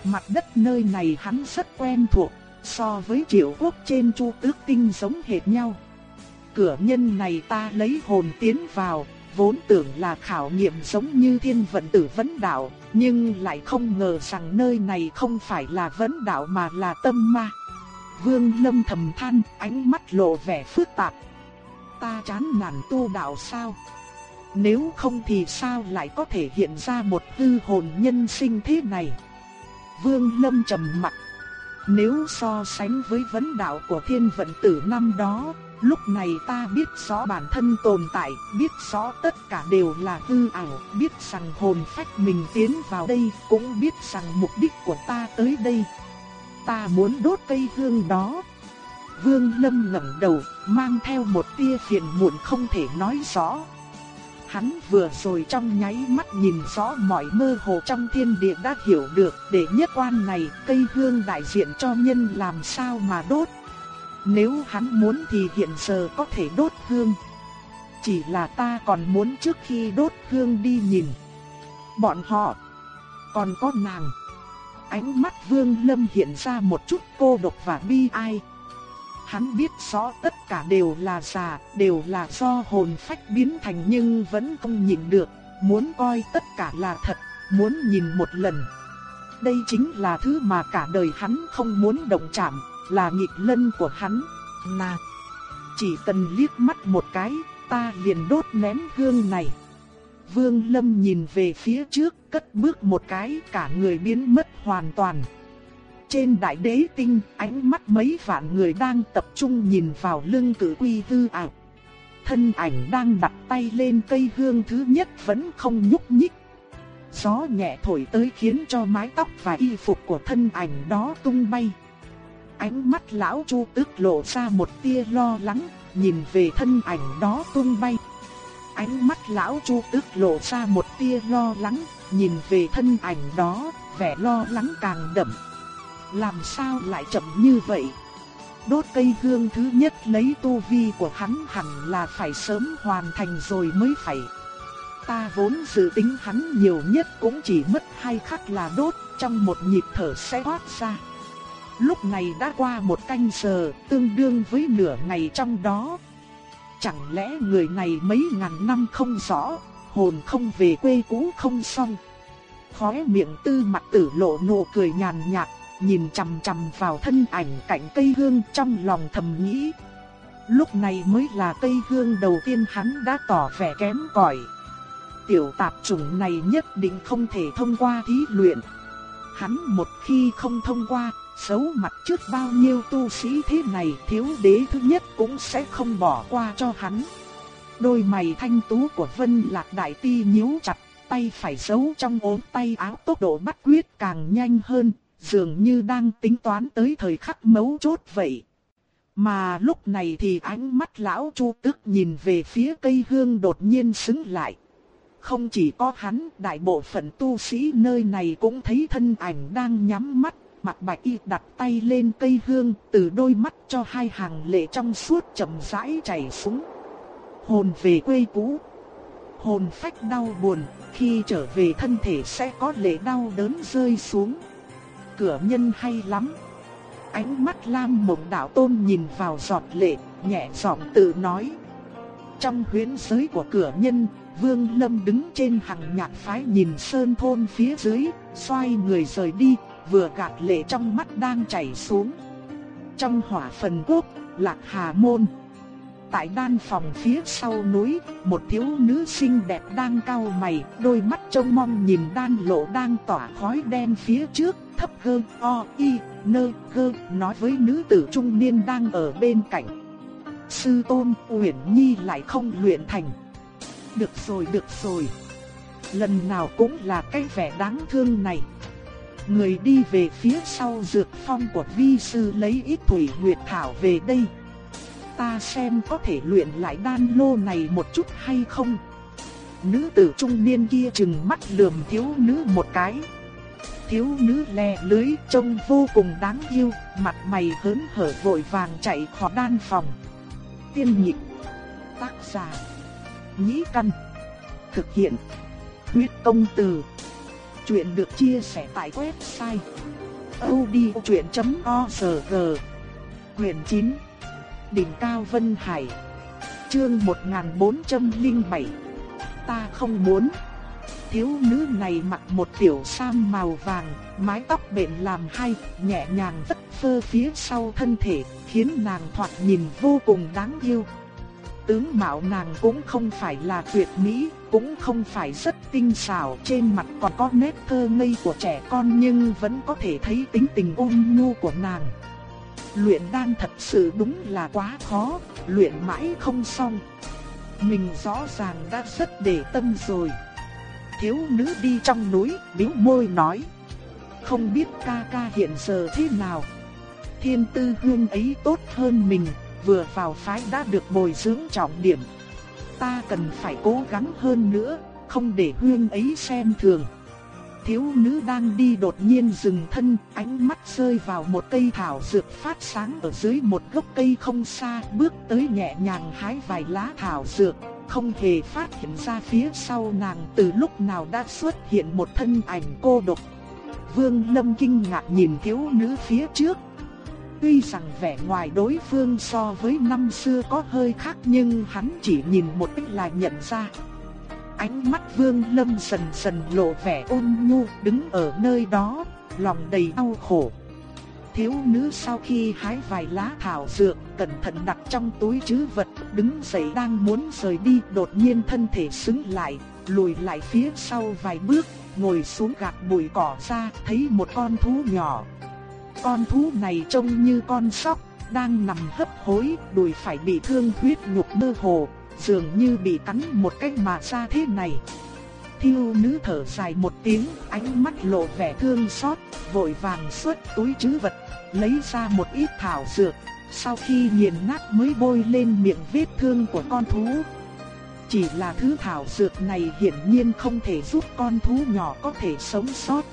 Mặt đất nơi này hắn rất quen thuộc, so với triệu quốc trên chu tước tinh giống hệt nhau. Cửa nhân này ta lấy hồn tiến vào, vốn tưởng là khảo nghiệm giống như thiên vận tử vấn đạo, nhưng lại không ngờ rằng nơi này không phải là vấn đạo mà là tâm ma. Vương Lâm thầm than, ánh mắt lộ vẻ phức tạp. Ta chán nản tu đạo sao? Nếu không thì sao lại có thể hiện ra một hư hồn nhân sinh thế này? Vương Lâm trầm mặt. Nếu so sánh với vấn đạo của thiên vận tử năm đó, lúc này ta biết rõ bản thân tồn tại, biết rõ tất cả đều là hư ảo, biết rằng hồn phách mình tiến vào đây, cũng biết rằng mục đích của ta tới đây ta muốn đốt cây hương đó. Vương Lâm ngẩng đầu, mang theo một tia phiền muộn không thể nói rõ. Hắn vừa rồi trong nháy mắt nhìn rõ mọi mơ hồ trong thiên địa đã hiểu được để nhất quan này cây hương đại diện cho nhân làm sao mà đốt. Nếu hắn muốn thì hiện giờ có thể đốt hương. Chỉ là ta còn muốn trước khi đốt hương đi nhìn. Bọn họ còn có nàng. Ánh mắt Vương Lâm hiện ra một chút cô độc và bi ai. Hắn biết rõ tất cả đều là giả, đều là do hồn phách biến thành nhưng vẫn không nhìn được, muốn coi tất cả là thật, muốn nhìn một lần. Đây chính là thứ mà cả đời hắn không muốn động chạm, là nghịch lân của hắn. Nà, chỉ cần liếc mắt một cái, ta liền đốt nén hương này. Vương Lâm nhìn về phía trước, cất bước một cái, cả người biến mất hoàn toàn. Trên đại đế tinh, ánh mắt mấy vạn người đang tập trung nhìn vào lưng cử quy tư ảo. Thân ảnh đang đặt tay lên cây hương thứ nhất vẫn không nhúc nhích. Gió nhẹ thổi tới khiến cho mái tóc và y phục của thân ảnh đó tung bay. Ánh mắt lão Chu tức lộ ra một tia lo lắng, nhìn về thân ảnh đó tung bay. Ánh mắt lão Chu tức lộ ra một tia lo lắng, nhìn về thân ảnh đó, vẻ lo lắng càng đậm. Làm sao lại chậm như vậy? Đốt cây hương thứ nhất lấy tu vi của hắn hẳn là phải sớm hoàn thành rồi mới phải. Ta vốn dự tính hắn nhiều nhất cũng chỉ mất hai khắc là đốt, trong một nhịp thở sẽ thoát ra. Lúc này đã qua một canh giờ, tương đương với nửa ngày trong đó, Chẳng lẽ người này mấy ngàn năm không rõ, hồn không về quê cũ không xong. Khóe miệng tư mặt tử lộ nụ cười nhàn nhạt, nhìn chằm chằm vào thân ảnh cạnh cây hương trong lòng thầm nghĩ. Lúc này mới là cây hương đầu tiên hắn đã tỏ vẻ kém cỏi. Tiểu tạp chủng này nhất định không thể thông qua thí luyện. Hắn một khi không thông qua, xấu mặt trước bao nhiêu tu sĩ thế này thiếu đế thứ nhất cũng sẽ không bỏ qua cho hắn. Đôi mày thanh tú của Vân Lạc Đại Ti nhíu chặt, tay phải giấu trong ốm tay áo tốc độ bắt quyết càng nhanh hơn, dường như đang tính toán tới thời khắc mấu chốt vậy. Mà lúc này thì ánh mắt lão Chu Tước nhìn về phía cây hương đột nhiên sững lại. Không chỉ có hắn, đại bộ phận tu sĩ nơi này cũng thấy thân ảnh đang nhắm mắt, mặt bạch y đặt tay lên cây hương, từ đôi mắt cho hai hàng lệ trong suốt chậm rãi chảy xuống. Hồn về quê cũ. Hồn phách đau buồn, khi trở về thân thể sẽ có lệ đau đớn rơi xuống. Cửa nhân hay lắm. Ánh mắt Lam Mộng Đạo Tôn nhìn vào giọt lệ, nhẹ giọng tự nói. Trong huyễn giới của cửa nhân, Vương Lâm đứng trên hàng nhạc phái nhìn sơn thôn phía dưới, xoay người rời đi, vừa gạt lệ trong mắt đang chảy xuống. Trong hỏa phần quốc, Lạc Hà Môn. Tại đan phòng phía sau núi, một thiếu nữ xinh đẹp đang cau mày, đôi mắt trông mong nhìn đan lộ đang tỏa khói đen phía trước, thấp gơ, o, y, nơ, gơ, nói với nữ tử trung niên đang ở bên cạnh. Sư tôn Uyển Nhi lại không luyện thành. Được rồi, được rồi. Lần nào cũng là cái vẻ đáng thương này. Người đi về phía sau dược phong của vi sư lấy ít thủy nguyệt thảo về đây. Ta xem có thể luyện lại đan lô này một chút hay không. Nữ tử trung niên kia chừng mắt lườm thiếu nữ một cái. Thiếu nữ lè lưới trông vô cùng đáng yêu, mặt mày hớn hở vội vàng chạy khỏi đan phòng. Tiên nhịp, tác giả, nhĩ căn, thực hiện, huyết công từ. Chuyện được chia sẻ tại website odchuyện.org Quyền 9 Đỉnh Cao Vân Hải. Chương 1407 Ta không muốn. Thiếu nữ này mặc một tiểu sam màu vàng, mái tóc bện làm hai, nhẹ nhàng vất phơ phía sau thân thể, khiến nàng thoạt nhìn vô cùng đáng yêu tướng mạo nàng cũng không phải là tuyệt mỹ, cũng không phải rất tinh xảo, trên mặt còn có nét thơ ngây của trẻ con nhưng vẫn có thể thấy tính tình ôn nhu của nàng. Luyện đan thật sự đúng là quá khó, luyện mãi không xong. Mình rõ ràng đã rất để tâm rồi. Thiếu nữ đi trong núi, bĩu môi nói. Không biết ca ca hiện giờ thế nào. Thiên tư hương ấy tốt hơn mình, vừa vào phái đã được bồi dưỡng trọng điểm. Ta cần phải cố gắng hơn nữa, không để huyên ấy xem thường. Thiếu nữ đang đi đột nhiên dừng thân, ánh mắt rơi vào một cây thảo dược phát sáng ở dưới một gốc cây không xa, bước tới nhẹ nhàng hái vài lá thảo dược, không hề phát hiện ra phía sau nàng từ lúc nào đã xuất hiện một thân ảnh cô độc. Vương Lâm kinh ngạc nhìn thiếu nữ phía trước, Tuy rằng vẻ ngoài đối phương so với năm xưa có hơi khác nhưng hắn chỉ nhìn một cách là nhận ra. Ánh mắt Vương Lâm dần dần lộ vẻ ôn nhu đứng ở nơi đó, lòng đầy đau khổ. Thiếu nữ sau khi hái vài lá thảo dược, cẩn thận đặt trong túi trữ vật, đứng dậy đang muốn rời đi, đột nhiên thân thể sững lại, lùi lại phía sau vài bước, ngồi xuống gạt bụi cỏ ra, thấy một con thú nhỏ, con thú này trông như con sóc, đang nằm hấp hối, đùi phải bị thương huyết nhục mơ hồ, dường như bị cắn một cách mà ra thế này. Thiêu nữ thở dài một tiếng, ánh mắt lộ vẻ thương xót, vội vàng xuất túi trữ vật, lấy ra một ít thảo dược, sau khi nghiền nát mới bôi lên miệng vết thương của con thú. Chỉ là thứ thảo dược này hiển nhiên không thể giúp con thú nhỏ có thể sống sót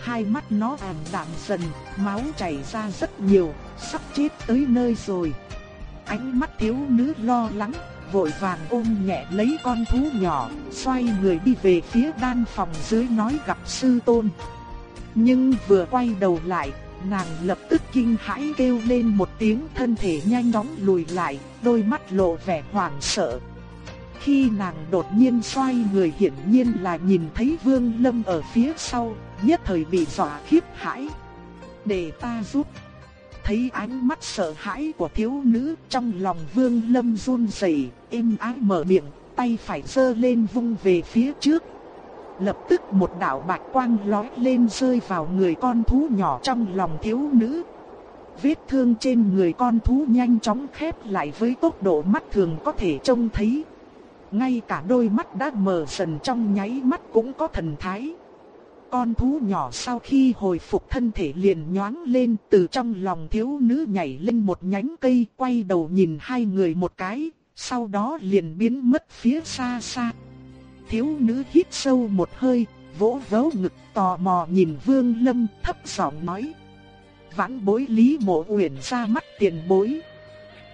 hai mắt nó ảm đạm dần, máu chảy ra rất nhiều, sắp chết tới nơi rồi. Ánh mắt thiếu nữ lo lắng, vội vàng ôm nhẹ lấy con thú nhỏ, xoay người đi về phía đan phòng dưới nói gặp sư tôn. Nhưng vừa quay đầu lại, nàng lập tức kinh hãi kêu lên một tiếng thân thể nhanh chóng lùi lại, đôi mắt lộ vẻ hoảng sợ. Khi nàng đột nhiên xoay người hiển nhiên là nhìn thấy Vương Lâm ở phía sau, nhất thời bị dọa khiếp hãi. Để ta giúp. Thấy ánh mắt sợ hãi của thiếu nữ trong lòng Vương Lâm run rẩy, êm ái mở miệng, tay phải giơ lên vung về phía trước. Lập tức một đạo bạch quang lóe lên rơi vào người con thú nhỏ trong lòng thiếu nữ. Vết thương trên người con thú nhanh chóng khép lại với tốc độ mắt thường có thể trông thấy. Ngay cả đôi mắt đã mở dần trong nháy mắt cũng có thần thái. Con thú nhỏ sau khi hồi phục thân thể liền nhoáng lên từ trong lòng thiếu nữ nhảy lên một nhánh cây quay đầu nhìn hai người một cái, sau đó liền biến mất phía xa xa. Thiếu nữ hít sâu một hơi, vỗ vỗ ngực tò mò nhìn Vương Lâm thấp giọng nói. Vãn bối Lý Mộ Uyển ra mắt tiền bối.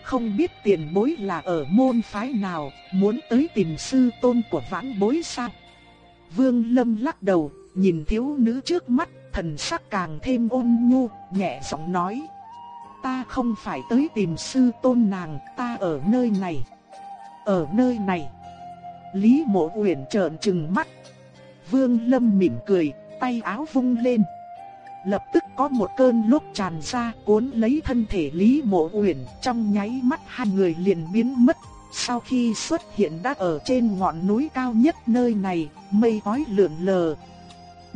Không biết tiền bối là ở môn phái nào, muốn tới tìm sư tôn của vãn bối sao? Vương Lâm lắc đầu, nhìn thiếu nữ trước mắt, thần sắc càng thêm ôn nhu, nhẹ giọng nói. Ta không phải tới tìm sư tôn nàng, ta ở nơi này. Ở nơi này. Lý mộ uyển trợn trừng mắt. Vương Lâm mỉm cười, tay áo vung lên. Lập tức có một cơn lốc tràn ra cuốn lấy thân thể Lý mộ uyển trong nháy mắt hai người liền biến mất. Sau khi xuất hiện đã ở trên ngọn núi cao nhất nơi này, mây khói lượn lờ,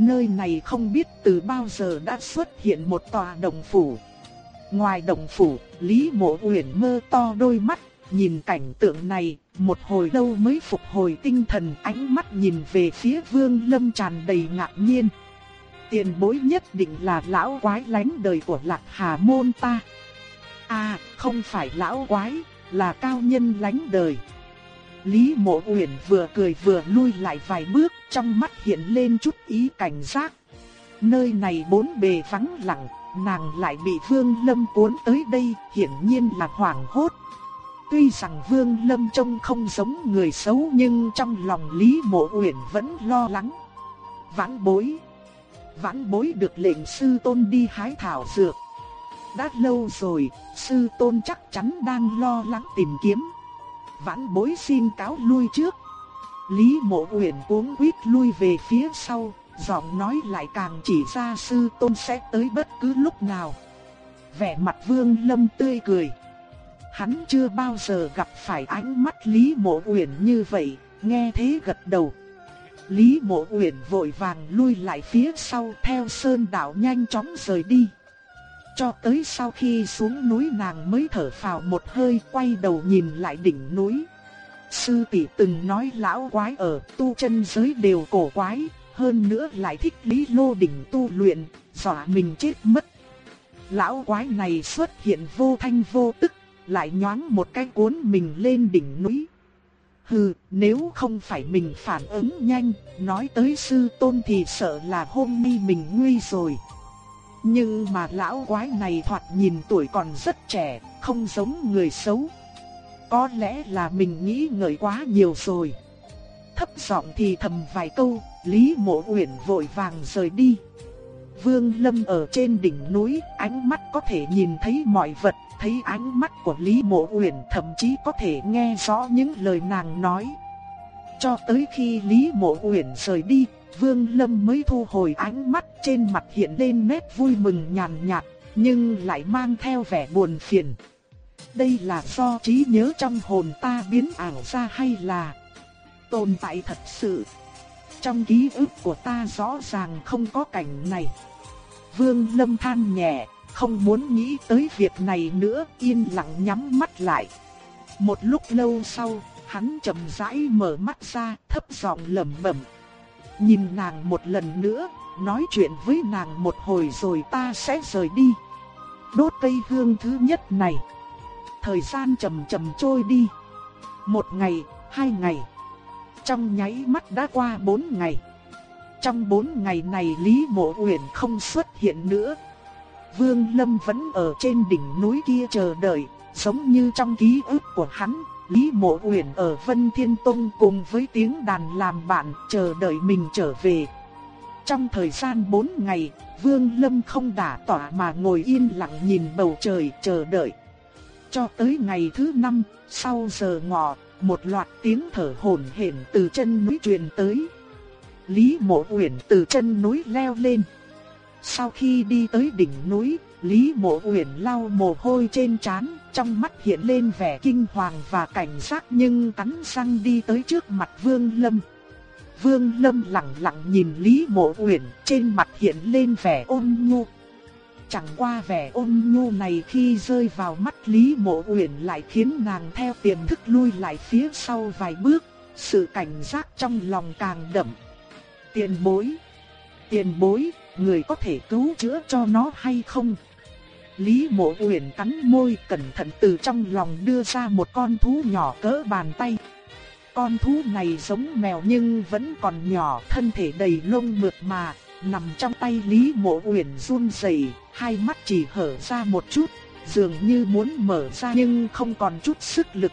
Nơi này không biết từ bao giờ đã xuất hiện một tòa đồng phủ. Ngoài đồng phủ, Lý Mộ Uyển mơ to đôi mắt, nhìn cảnh tượng này, một hồi lâu mới phục hồi tinh thần, ánh mắt nhìn về phía Vương Lâm tràn đầy ngạc nhiên. Tiền bối nhất định là lão quái lánh đời của Lạc Hà môn ta. À, không phải lão quái, là cao nhân lánh đời. Lý Mộ Uyển vừa cười vừa lui lại vài bước, trong mắt hiện lên chút ý cảnh giác. Nơi này bốn bề vắng lặng, nàng lại bị Vương Lâm cuốn tới đây, hiển nhiên là hoảng hốt. Tuy rằng Vương Lâm trông không giống người xấu nhưng trong lòng Lý Mộ Uyển vẫn lo lắng. Vãn bối Vãn bối được lệnh sư tôn đi hái thảo dược. Đã lâu rồi, sư tôn chắc chắn đang lo lắng tìm kiếm vãn bối xin cáo lui trước. Lý mộ uyển cuống quýt lui về phía sau, giọng nói lại càng chỉ ra sư tôn sẽ tới bất cứ lúc nào. Vẻ mặt vương lâm tươi cười. Hắn chưa bao giờ gặp phải ánh mắt Lý mộ uyển như vậy, nghe thế gật đầu. Lý mộ uyển vội vàng lui lại phía sau theo sơn đạo nhanh chóng rời đi. Cho tới sau khi xuống núi nàng mới thở phào một hơi quay đầu nhìn lại đỉnh núi. Sư tỷ từng nói lão quái ở tu chân giới đều cổ quái, hơn nữa lại thích lý lô đỉnh tu luyện, dọa mình chết mất. Lão quái này xuất hiện vô thanh vô tức, lại nhoáng một cái cuốn mình lên đỉnh núi. Hừ, nếu không phải mình phản ứng nhanh, nói tới sư tôn thì sợ là hôm nay mình nguy rồi. Nhưng mà lão quái này thoạt nhìn tuổi còn rất trẻ, không giống người xấu. Có lẽ là mình nghĩ ngợi quá nhiều rồi. Thấp giọng thì thầm vài câu, Lý Mộ Uyển vội vàng rời đi. Vương Lâm ở trên đỉnh núi, ánh mắt có thể nhìn thấy mọi vật, thấy ánh mắt của Lý Mộ Uyển thậm chí có thể nghe rõ những lời nàng nói. Cho tới khi Lý Mộ Uyển rời đi, Vương Lâm mới thu hồi ánh mắt trên mặt hiện lên nét vui mừng nhàn nhạt, nhưng lại mang theo vẻ buồn phiền. Đây là do trí nhớ trong hồn ta biến ảo ra hay là tồn tại thật sự? Trong ký ức của ta rõ ràng không có cảnh này. Vương Lâm than nhẹ, không muốn nghĩ tới việc này nữa, yên lặng nhắm mắt lại. Một lúc lâu sau, hắn chậm rãi mở mắt ra, thấp giọng lẩm bẩm, Nhìn nàng một lần nữa, nói chuyện với nàng một hồi rồi ta sẽ rời đi. Đốt cây hương thứ nhất này. Thời gian chậm chậm trôi đi. Một ngày, hai ngày. Trong nháy mắt đã qua bốn ngày. Trong bốn ngày này Lý Mộ Uyển không xuất hiện nữa. Vương Lâm vẫn ở trên đỉnh núi kia chờ đợi, giống như trong ký ức của hắn, Lý Mộ Uyển ở Vân Thiên Tông cùng với tiếng đàn làm bạn chờ đợi mình trở về. Trong thời gian 4 ngày, Vương Lâm không đả tỏa mà ngồi yên lặng nhìn bầu trời chờ đợi. Cho tới ngày thứ 5, sau giờ ngọ, một loạt tiếng thở hổn hển từ chân núi truyền tới. Lý Mộ Uyển từ chân núi leo lên. Sau khi đi tới đỉnh núi, Lý Mộ Uyển lau mồ hôi trên trán, trong mắt hiện lên vẻ kinh hoàng và cảnh giác nhưng cắn răng đi tới trước mặt Vương Lâm. Vương Lâm lặng lặng nhìn Lý Mộ Uyển, trên mặt hiện lên vẻ ôn nhu. Chẳng qua vẻ ôn nhu này khi rơi vào mắt Lý Mộ Uyển lại khiến nàng theo tiềm thức lui lại phía sau vài bước, sự cảnh giác trong lòng càng đậm. Tiền bối, tiền bối, người có thể cứu chữa cho nó hay không? Lý Mộ Uyển cắn môi cẩn thận từ trong lòng đưa ra một con thú nhỏ cỡ bàn tay. Con thú này giống mèo nhưng vẫn còn nhỏ, thân thể đầy lông mượt mà, nằm trong tay Lý Mộ Uyển run rẩy, hai mắt chỉ hở ra một chút, dường như muốn mở ra nhưng không còn chút sức lực.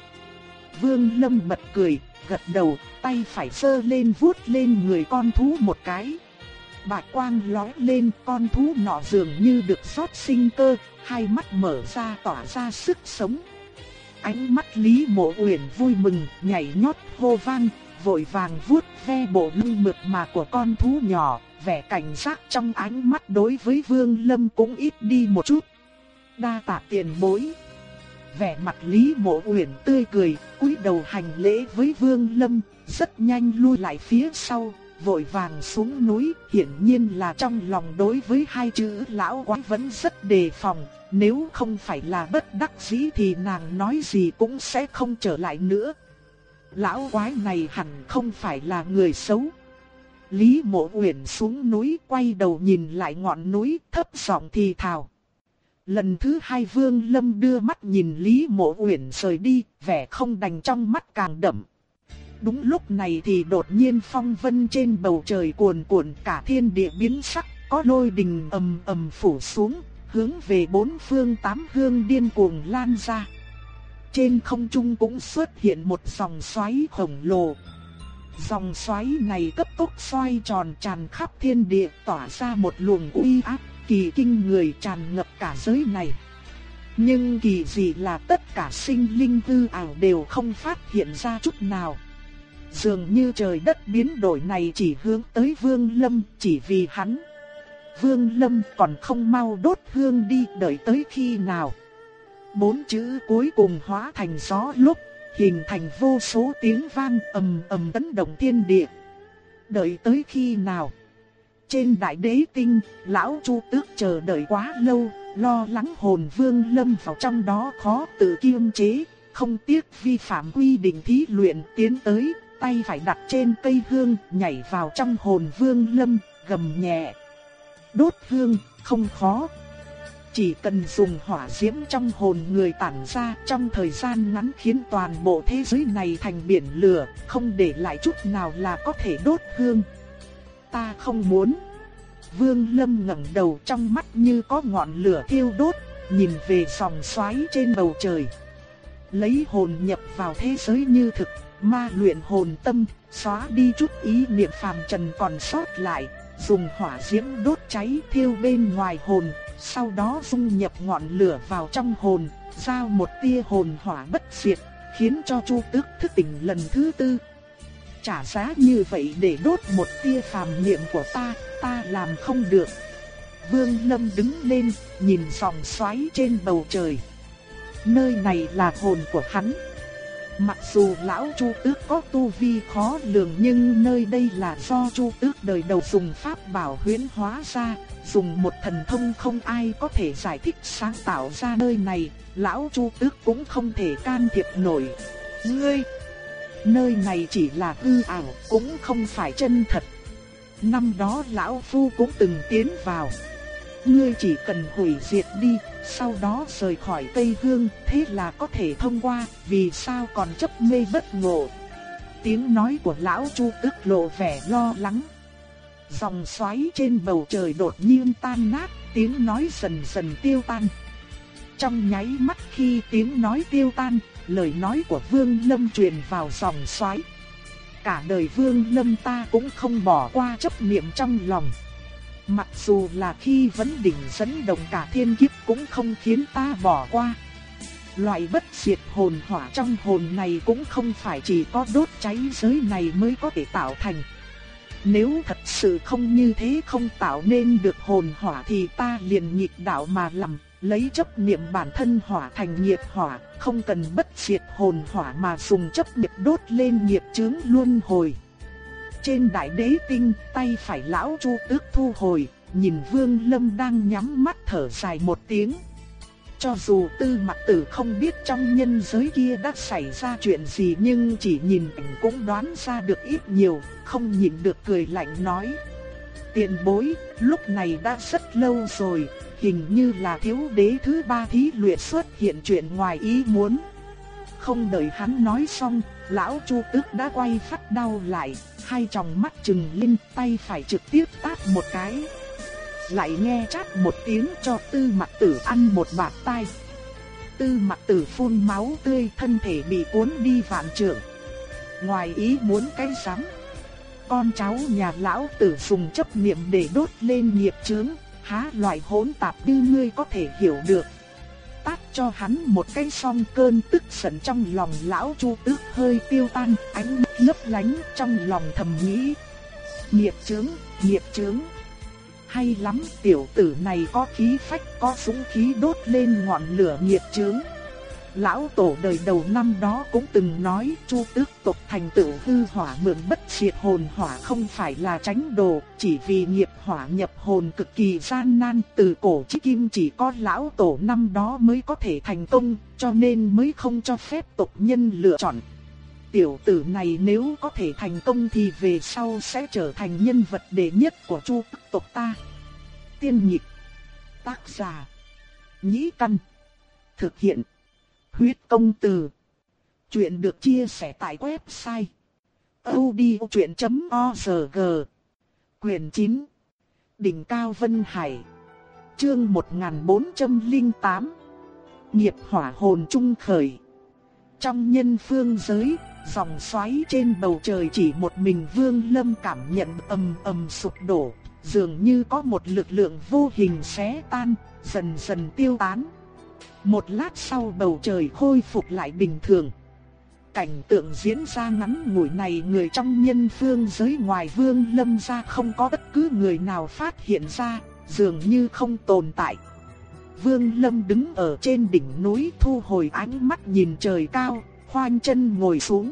Vương Lâm bật cười, gật đầu, tay phải sơ lên vuốt lên người con thú một cái. Bạch quang lóe lên, con thú nọ dường như được rót sinh cơ, hai mắt mở ra tỏa ra sức sống. Ánh mắt Lý Mộ Uyển vui mừng, nhảy nhót hô vang, vội vàng vuốt ve bộ lưng mượt mà của con thú nhỏ, vẻ cảnh giác trong ánh mắt đối với Vương Lâm cũng ít đi một chút. Đa tạ tiền bối. Vẻ mặt Lý Mộ Uyển tươi cười, cúi đầu hành lễ với Vương Lâm, rất nhanh lui lại phía sau, vội vàng xuống núi, hiển nhiên là trong lòng đối với hai chữ lão quái vẫn rất đề phòng, nếu không phải là bất đắc dĩ thì nàng nói gì cũng sẽ không trở lại nữa. Lão quái này hẳn không phải là người xấu. Lý Mộ Uyển xuống núi quay đầu nhìn lại ngọn núi thấp giọng thì thào. Lần thứ hai Vương Lâm đưa mắt nhìn Lý Mộ Uyển rời đi, vẻ không đành trong mắt càng đậm. Đúng lúc này thì đột nhiên phong vân trên bầu trời cuồn cuộn cả thiên địa biến sắc, có lôi đình ầm ầm phủ xuống, hướng về bốn phương tám hương điên cuồng lan ra. Trên không trung cũng xuất hiện một dòng xoáy khổng lồ. Dòng xoáy này cấp tốc xoay tròn tràn khắp thiên địa tỏa ra một luồng uy áp kỳ kinh người tràn ngập cả giới này. Nhưng kỳ dị là tất cả sinh linh hư ảo đều không phát hiện ra chút nào. Dường như trời đất biến đổi này chỉ hướng tới Vương Lâm chỉ vì hắn. Vương Lâm còn không mau đốt hương đi đợi tới khi nào. Bốn chữ cuối cùng hóa thành gió lúc, hình thành vô số tiếng vang ầm ầm tấn động thiên địa. Đợi tới khi nào? Trên đại đế tinh, lão Chu Tước chờ đợi quá lâu, lo lắng hồn vương lâm vào trong đó khó tự kiềm chế, không tiếc vi phạm quy định thí luyện tiến tới, tay phải đặt trên cây hương, nhảy vào trong hồn vương lâm, gầm nhẹ. Đốt hương, không khó. Chỉ cần dùng hỏa diễm trong hồn người tản ra trong thời gian ngắn khiến toàn bộ thế giới này thành biển lửa, không để lại chút nào là có thể đốt hương. Ta không muốn. Vương Lâm ngẩng đầu trong mắt như có ngọn lửa thiêu đốt, nhìn về dòng xoáy trên bầu trời. Lấy hồn nhập vào thế giới như thực, ma luyện hồn tâm, xóa đi chút ý niệm phàm trần còn sót lại, dùng hỏa diễm đốt cháy thiêu bên ngoài hồn, sau đó dung nhập ngọn lửa vào trong hồn, giao một tia hồn hỏa bất diệt, khiến cho Chu Tước thức tỉnh lần thứ tư. Trả giá như vậy để đốt một tia phàm niệm của ta, ta làm không được. Vương Lâm đứng lên, nhìn dòng xoáy trên bầu trời. Nơi này là hồn của hắn. Mặc dù lão Chu Tước có tu vi khó lường nhưng nơi đây là do Chu Tước đời đầu dùng pháp bảo huyễn hóa ra, dùng một thần thông không ai có thể giải thích sáng tạo ra nơi này, lão Chu Tước cũng không thể can thiệp nổi. Ngươi, nơi này chỉ là hư ảo, cũng không phải chân thật. Năm đó lão phu cũng từng tiến vào. Ngươi chỉ cần hủy diệt đi, sau đó rời khỏi Tây Hương, thế là có thể thông qua, vì sao còn chấp mê bất ngộ. Tiếng nói của lão Chu tức lộ vẻ lo lắng. Dòng xoáy trên bầu trời đột nhiên tan nát, tiếng nói dần dần tiêu tan. Trong nháy mắt khi tiếng nói tiêu tan, lời nói của Vương Lâm truyền vào dòng xoáy. Cả đời Vương Lâm ta cũng không bỏ qua chấp niệm trong lòng. Mặc dù là khi vấn đỉnh dẫn động cả thiên kiếp cũng không khiến ta bỏ qua. Loại bất diệt hồn hỏa trong hồn này cũng không phải chỉ có đốt cháy giới này mới có thể tạo thành. Nếu thật sự không như thế không tạo nên được hồn hỏa thì ta liền nhịp đạo mà làm, lấy chấp niệm bản thân hỏa thành nghiệp hỏa, không cần bất diệt hồn hỏa mà dùng chấp niệm đốt lên nghiệp chướng luân hồi trên đại đế tinh, tay phải lão Chu Tước thu hồi, nhìn Vương Lâm đang nhắm mắt thở dài một tiếng. Cho dù tư mặt tử không biết trong nhân giới kia đã xảy ra chuyện gì nhưng chỉ nhìn ảnh cũng đoán ra được ít nhiều, không nhìn được cười lạnh nói. Tiền bối, lúc này đã rất lâu rồi, hình như là thiếu đế thứ ba thí luyện xuất hiện chuyện ngoài ý muốn. Không đợi hắn nói xong, lão Chu Tước đã quay phát đau lại, hai tròng mắt trừng lên tay phải trực tiếp tát một cái. Lại nghe chát một tiếng cho tư mặt tử ăn một bạt tai. Tư mặt tử phun máu tươi thân thể bị cuốn đi vạn trượng. Ngoài ý muốn cái sắm. con cháu nhà lão tử dùng chấp niệm để đốt lên nghiệp chướng, há loại hỗn tạp như ngươi có thể hiểu được. Tát cho hắn một cái song cơn tức giận trong lòng lão chu tước hơi tiêu tan, ánh mắt lấp lánh trong lòng thầm nghĩ. Nghiệp chướng, nghiệp chướng. Hay lắm tiểu tử này có khí phách có súng khí đốt lên ngọn lửa nghiệp chướng. Lão tổ đời đầu năm đó cũng từng nói chu tước tộc thành tựu hư hỏa mượn bất diệt hồn hỏa không phải là tránh đồ, chỉ vì nghiệp hỏa nhập hồn cực kỳ gian nan từ cổ chí kim chỉ có lão tổ năm đó mới có thể thành công, cho nên mới không cho phép tộc nhân lựa chọn. Tiểu tử này nếu có thể thành công thì về sau sẽ trở thành nhân vật đệ nhất của chu tước tộc ta. Tiên nhịp Tác giả Nhĩ Căn Thực hiện Huyết công từ. Chuyện được chia sẻ tại website odchuyện.org. Quyền 9. Đỉnh Cao Vân Hải. Chương 1408. Nghiệp hỏa hồn trung khởi. Trong nhân phương giới, dòng xoáy trên bầu trời chỉ một mình Vương Lâm cảm nhận ầm ầm sụp đổ, dường như có một lực lượng vô hình xé tan, dần dần tiêu tán. Một lát sau bầu trời khôi phục lại bình thường. Cảnh tượng diễn ra ngắn ngủi này người trong nhân phương giới ngoài vương lâm ra không có bất cứ người nào phát hiện ra, dường như không tồn tại. Vương lâm đứng ở trên đỉnh núi thu hồi ánh mắt nhìn trời cao, khoanh chân ngồi xuống.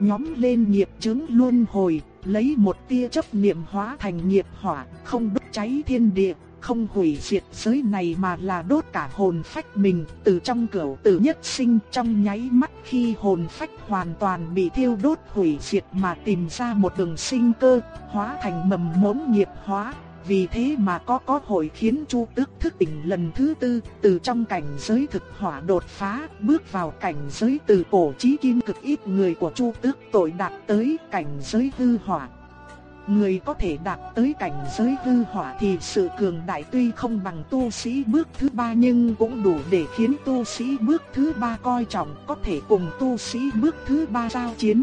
Nhóm lên nghiệp chứng luân hồi, lấy một tia chấp niệm hóa thành nghiệp hỏa, không đốt cháy thiên địa, không hủy diệt giới này mà là đốt cả hồn phách mình, từ trong cửu tử nhất sinh trong nháy mắt khi hồn phách hoàn toàn bị thiêu đốt hủy diệt mà tìm ra một đường sinh cơ, hóa thành mầm mống nghiệp hóa. Vì thế mà có có hội khiến Chu Tước thức tỉnh lần thứ tư, từ trong cảnh giới thực hỏa đột phá, bước vào cảnh giới từ cổ chí kim cực ít người của Chu Tước tội đạt tới cảnh giới hư hỏa. Người có thể đạt tới cảnh giới hư hỏa thì sự cường đại tuy không bằng tu sĩ bước thứ ba nhưng cũng đủ để khiến tu sĩ bước thứ ba coi trọng có thể cùng tu sĩ bước thứ ba giao chiến.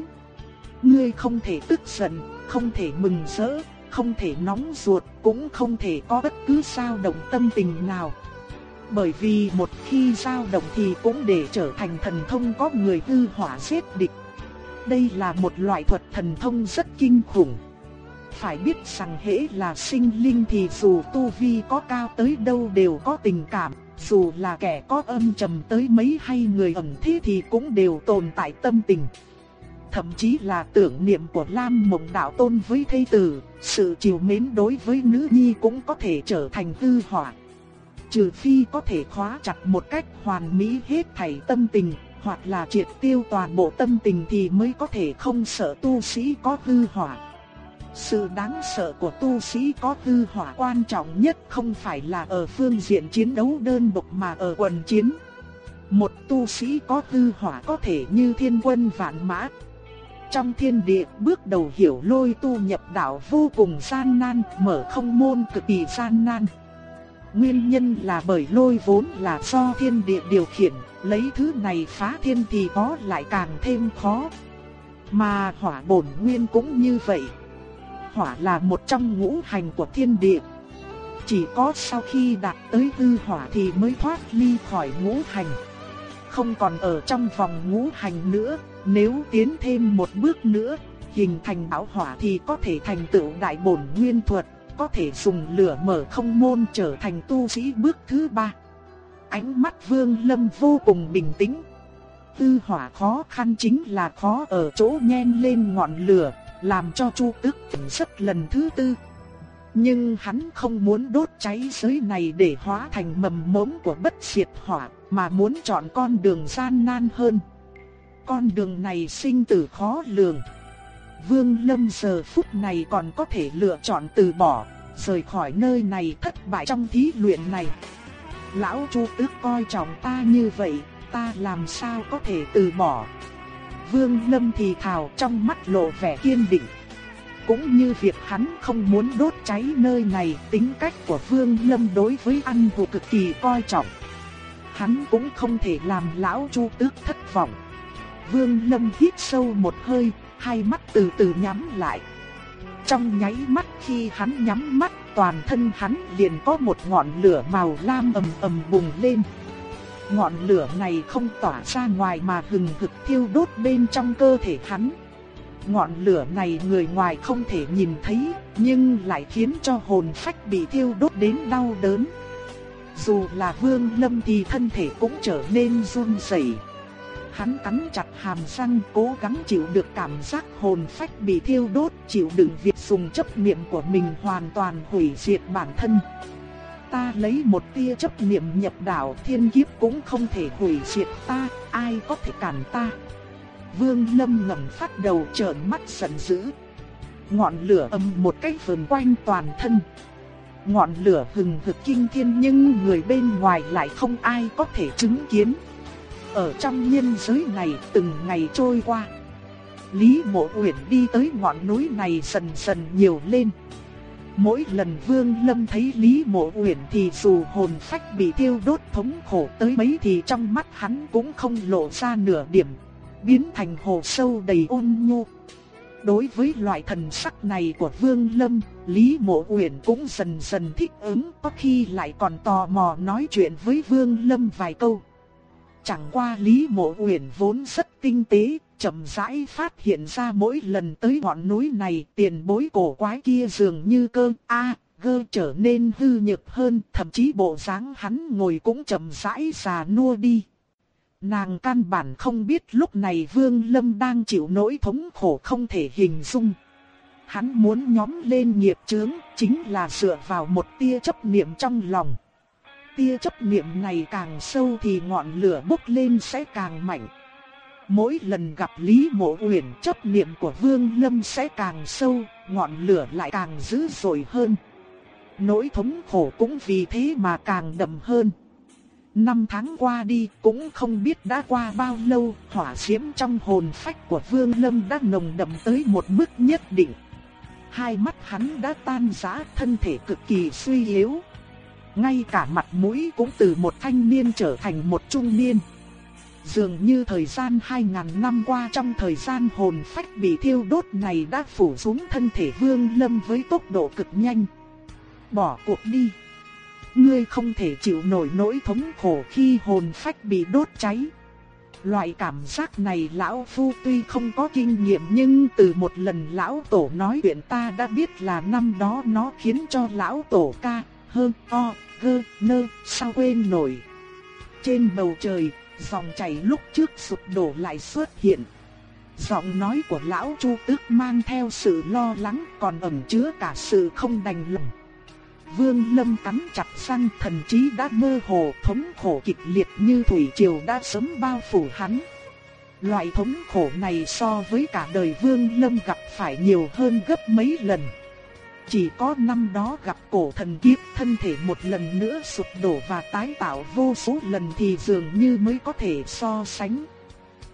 Ngươi không thể tức giận, không thể mừng rỡ, không thể nóng ruột, cũng không thể có bất cứ sao động tâm tình nào. Bởi vì một khi dao động thì cũng để trở thành thần thông có người hư hỏa giết địch. Đây là một loại thuật thần thông rất kinh khủng. Phải biết rằng hễ là sinh linh thì dù tu vi có cao tới đâu đều có tình cảm, dù là kẻ có âm trầm tới mấy hay người ẩn thế thì cũng đều tồn tại tâm tình. Thậm chí là tưởng niệm của Lam Mộng Đạo Tôn với thây tử, sự chiều mến đối với nữ nhi cũng có thể trở thành hư hỏa. Trừ phi có thể khóa chặt một cách hoàn mỹ hết thảy tâm tình, hoặc là triệt tiêu toàn bộ tâm tình thì mới có thể không sợ tu sĩ có hư hỏa. Sự đáng sợ của tu sĩ có tư hỏa quan trọng nhất không phải là ở phương diện chiến đấu đơn độc mà ở quần chiến. Một tu sĩ có tư hỏa có thể như thiên quân vạn mã. Trong thiên địa bước đầu hiểu lôi tu nhập đạo vô cùng gian nan, mở không môn cực kỳ gian nan. Nguyên nhân là bởi lôi vốn là do thiên địa điều khiển, lấy thứ này phá thiên thì có lại càng thêm khó. Mà hỏa bổn nguyên cũng như vậy hỏa là một trong ngũ hành của thiên địa. Chỉ có sau khi đạt tới hư hỏa thì mới thoát ly khỏi ngũ hành. Không còn ở trong vòng ngũ hành nữa, nếu tiến thêm một bước nữa, hình thành bão hỏa thì có thể thành tựu đại bổn nguyên thuật, có thể dùng lửa mở không môn trở thành tu sĩ bước thứ ba. Ánh mắt Vương Lâm vô cùng bình tĩnh. Tư hỏa khó khăn chính là khó ở chỗ nhen lên ngọn lửa, làm cho Chu Tước tỉnh giấc lần thứ tư. Nhưng hắn không muốn đốt cháy giới này để hóa thành mầm mống của bất diệt hỏa, mà muốn chọn con đường gian nan hơn. Con đường này sinh tử khó lường. Vương Lâm giờ phút này còn có thể lựa chọn từ bỏ, rời khỏi nơi này thất bại trong thí luyện này. Lão Chu Tước coi trọng ta như vậy, ta làm sao có thể từ bỏ. Vương Lâm thì thào trong mắt lộ vẻ kiên định. Cũng như việc hắn không muốn đốt cháy nơi này, tính cách của Vương Lâm đối với ăn vụ cực kỳ coi trọng. Hắn cũng không thể làm lão Chu Tước thất vọng. Vương Lâm hít sâu một hơi, hai mắt từ từ nhắm lại. Trong nháy mắt khi hắn nhắm mắt, toàn thân hắn liền có một ngọn lửa màu lam ầm ầm bùng lên. Ngọn lửa này không tỏa ra ngoài mà hừng hực thiêu đốt bên trong cơ thể hắn. Ngọn lửa này người ngoài không thể nhìn thấy, nhưng lại khiến cho hồn phách bị thiêu đốt đến đau đớn. Dù là Vương Lâm thì thân thể cũng trở nên run rẩy. Hắn cắn chặt hàm răng cố gắng chịu được cảm giác hồn phách bị thiêu đốt, chịu đựng việc dùng chấp niệm của mình hoàn toàn hủy diệt bản thân. Ta lấy một tia chấp niệm nhập đạo thiên kiếp cũng không thể hủy diệt ta, ai có thể cản ta. Vương Lâm ngẩng phát đầu trợn mắt giận dữ. Ngọn lửa âm một cái vần quanh toàn thân. Ngọn lửa hừng hực kinh thiên nhưng người bên ngoài lại không ai có thể chứng kiến. Ở trong nhân giới này từng ngày trôi qua. Lý Mộ Uyển đi tới ngọn núi này dần dần nhiều lên. Mỗi lần Vương Lâm thấy Lý Mộ Uyển thì dù hồn phách bị thiêu đốt thống khổ tới mấy thì trong mắt hắn cũng không lộ ra nửa điểm, biến thành hồ sâu đầy ôn nhu. Đối với loại thần sắc này của Vương Lâm, Lý Mộ Uyển cũng dần dần thích ứng, có khi lại còn tò mò nói chuyện với Vương Lâm vài câu. Chẳng qua Lý Mộ Uyển vốn rất tinh tế, chậm rãi phát hiện ra mỗi lần tới ngọn núi này tiền bối cổ quái kia dường như cơ a gơ trở nên hư nhược hơn, thậm chí bộ dáng hắn ngồi cũng chậm rãi già nua đi. Nàng căn bản không biết lúc này Vương Lâm đang chịu nỗi thống khổ không thể hình dung. Hắn muốn nhóm lên nghiệp chướng, chính là dựa vào một tia chấp niệm trong lòng. Tia chấp niệm này càng sâu thì ngọn lửa bốc lên sẽ càng mạnh. Mỗi lần gặp Lý Mộ Uyển chấp niệm của Vương Lâm sẽ càng sâu, ngọn lửa lại càng dữ dội hơn. Nỗi thống khổ cũng vì thế mà càng đậm hơn. Năm tháng qua đi cũng không biết đã qua bao lâu, hỏa diễm trong hồn phách của Vương Lâm đã nồng đậm tới một mức nhất định. Hai mắt hắn đã tan rã, thân thể cực kỳ suy yếu. Ngay cả mặt mũi cũng từ một thanh niên trở thành một trung niên. Dường như thời gian 2.000 năm qua trong thời gian hồn phách bị thiêu đốt này đã phủ xuống thân thể Vương Lâm với tốc độ cực nhanh. Bỏ cuộc đi. Ngươi không thể chịu nổi nỗi thống khổ khi hồn phách bị đốt cháy. Loại cảm giác này lão phu tuy không có kinh nghiệm nhưng từ một lần lão tổ nói chuyện ta đã biết là năm đó nó khiến cho lão tổ ca, hơn o, gơ, nơ, sao quên nổi. Trên bầu trời, dòng chảy lúc trước sụp đổ lại xuất hiện. Giọng nói của lão Chu Tước mang theo sự lo lắng còn ẩn chứa cả sự không đành lòng. Vương Lâm cắn chặt răng thần trí đã mơ hồ thống khổ kịch liệt như thủy triều đã sớm bao phủ hắn. Loại thống khổ này so với cả đời Vương Lâm gặp phải nhiều hơn gấp mấy lần. Chỉ có năm đó gặp cổ thần kiếp thân thể một lần nữa sụp đổ và tái tạo vô số lần thì dường như mới có thể so sánh.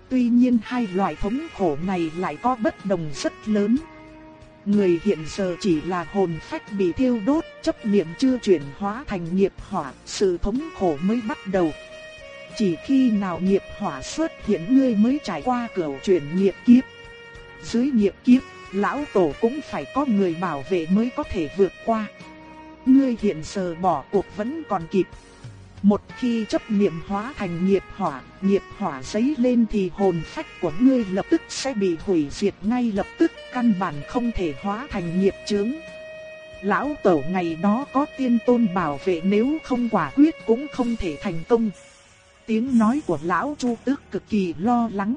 Tuy nhiên hai loại thống khổ này lại có bất đồng rất lớn. Người hiện giờ chỉ là hồn phách bị thiêu đốt, chấp niệm chưa chuyển hóa thành nghiệp hỏa, sự thống khổ mới bắt đầu. Chỉ khi nào nghiệp hỏa xuất hiện ngươi mới trải qua cửa chuyển nghiệp kiếp. Dưới nghiệp kiếp, lão tổ cũng phải có người bảo vệ mới có thể vượt qua. Ngươi hiện giờ bỏ cuộc vẫn còn kịp. Một khi chấp niệm hóa thành nghiệp hỏa, nghiệp hỏa giấy lên thì hồn phách của ngươi lập tức sẽ bị hủy diệt ngay lập tức, căn bản không thể hóa thành nghiệp chướng. Lão tổ ngày đó có tiên tôn bảo vệ nếu không quả quyết cũng không thể thành công. Tiếng nói của lão Chu Tước cực kỳ lo lắng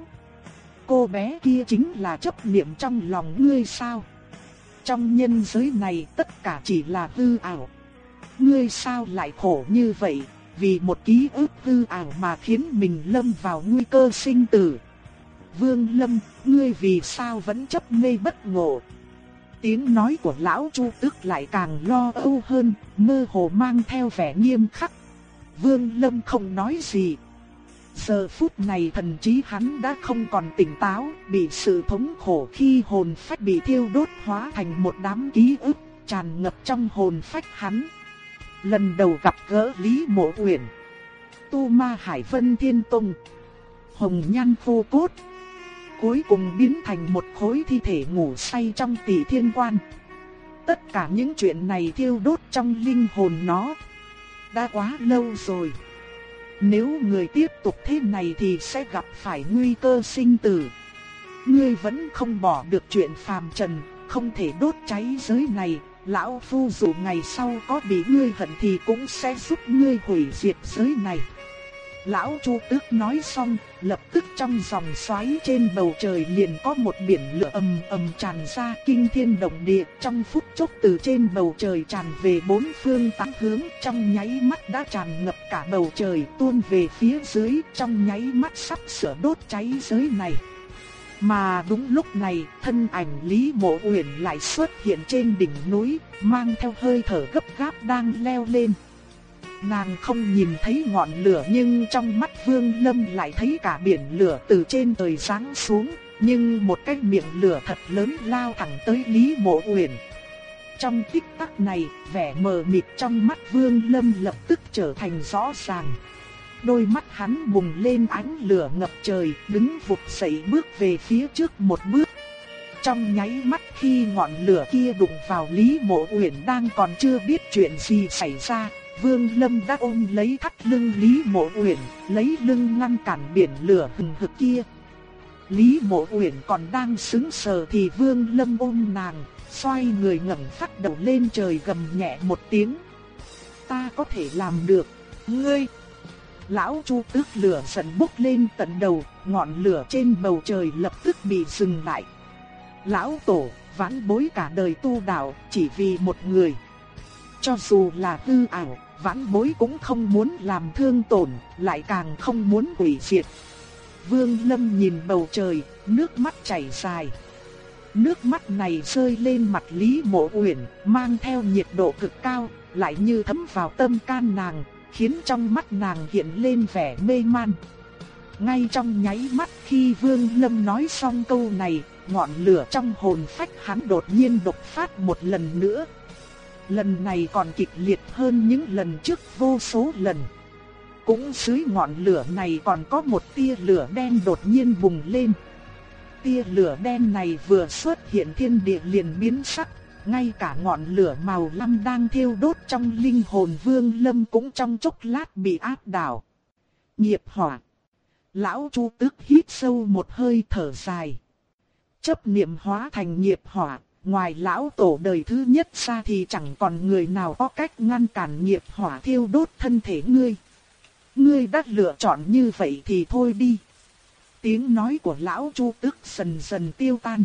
cô bé kia chính là chấp niệm trong lòng ngươi sao? Trong nhân giới này tất cả chỉ là hư ảo. Ngươi sao lại khổ như vậy, vì một ký ức hư ảo mà khiến mình lâm vào nguy cơ sinh tử. Vương Lâm, ngươi vì sao vẫn chấp mê bất ngộ? Tiếng nói của lão Chu tức lại càng lo âu hơn, mơ hồ mang theo vẻ nghiêm khắc. Vương Lâm không nói gì. Giờ phút này thần trí hắn đã không còn tỉnh táo, bị sự thống khổ khi hồn phách bị thiêu đốt hóa thành một đám ký ức, tràn ngập trong hồn phách hắn. Lần đầu gặp gỡ Lý Mộ Uyển, Tu Ma Hải Vân Thiên Tông, Hồng Nhan Phô Cốt, cuối cùng biến thành một khối thi thể ngủ say trong tỷ thiên quan. Tất cả những chuyện này thiêu đốt trong linh hồn nó. Đã quá lâu rồi. Nếu người tiếp tục thế này thì sẽ gặp phải nguy cơ sinh tử. Ngươi vẫn không bỏ được chuyện phàm trần, không thể đốt cháy giới này. Lão Phu dù ngày sau có bị ngươi hận thì cũng sẽ giúp ngươi hủy diệt giới này. Lão Chu Tước nói xong, lập tức trong dòng xoáy trên bầu trời liền có một biển lửa ầm ầm tràn ra kinh thiên động địa, trong phút chốc từ trên bầu trời tràn về bốn phương tám hướng, trong nháy mắt đã tràn ngập cả bầu trời, tuôn về phía dưới, trong nháy mắt sắp sửa đốt cháy giới này. Mà đúng lúc này, thân ảnh Lý Mộ Uyển lại xuất hiện trên đỉnh núi, mang theo hơi thở gấp gáp đang leo lên. Nàng không nhìn thấy ngọn lửa nhưng trong mắt Vương Lâm lại thấy cả biển lửa từ trên trời giáng xuống, nhưng một cái miệng lửa thật lớn lao thẳng tới Lý Mộ Uyển. Trong tích tắc này, vẻ mờ mịt trong mắt Vương Lâm lập tức trở thành rõ ràng. Đôi mắt hắn bùng lên ánh lửa ngập trời, đứng vụt dậy bước về phía trước một bước. Trong nháy mắt khi ngọn lửa kia đụng vào Lý Mộ Uyển đang còn chưa biết chuyện gì xảy ra, Vương Lâm đã ôm lấy thắt lưng Lý Mộ Uyển, lấy lưng ngăn cản biển lửa hừng hực kia. Lý Mộ Uyển còn đang sững sờ thì Vương Lâm ôm nàng, xoay người ngẩng phát đầu lên trời gầm nhẹ một tiếng. Ta có thể làm được, ngươi. Lão Chu tức lửa giận bốc lên tận đầu, ngọn lửa trên bầu trời lập tức bị dừng lại. Lão Tổ, vãn bối cả đời tu đạo, chỉ vì một người. Cho dù là tư ảo, vãn bối cũng không muốn làm thương tổn, lại càng không muốn hủy diệt. Vương Lâm nhìn bầu trời, nước mắt chảy dài. Nước mắt này rơi lên mặt Lý Mộ Uyển, mang theo nhiệt độ cực cao, lại như thấm vào tâm can nàng, khiến trong mắt nàng hiện lên vẻ mê man. Ngay trong nháy mắt khi Vương Lâm nói xong câu này, ngọn lửa trong hồn phách hắn đột nhiên đột phát một lần nữa, lần này còn kịch liệt hơn những lần trước vô số lần. Cũng dưới ngọn lửa này còn có một tia lửa đen đột nhiên bùng lên. Tia lửa đen này vừa xuất hiện thiên địa liền biến sắc, ngay cả ngọn lửa màu lam đang thiêu đốt trong linh hồn Vương Lâm cũng trong chốc lát bị áp đảo. Nghiệp hỏa. Lão Chu Tước hít sâu một hơi thở dài. Chấp niệm hóa thành nghiệp hỏa, ngoài lão tổ đời thứ nhất ra thì chẳng còn người nào có cách ngăn cản nghiệp hỏa thiêu đốt thân thể ngươi. Ngươi đã lựa chọn như vậy thì thôi đi. Tiếng nói của lão Chu tức dần dần tiêu tan.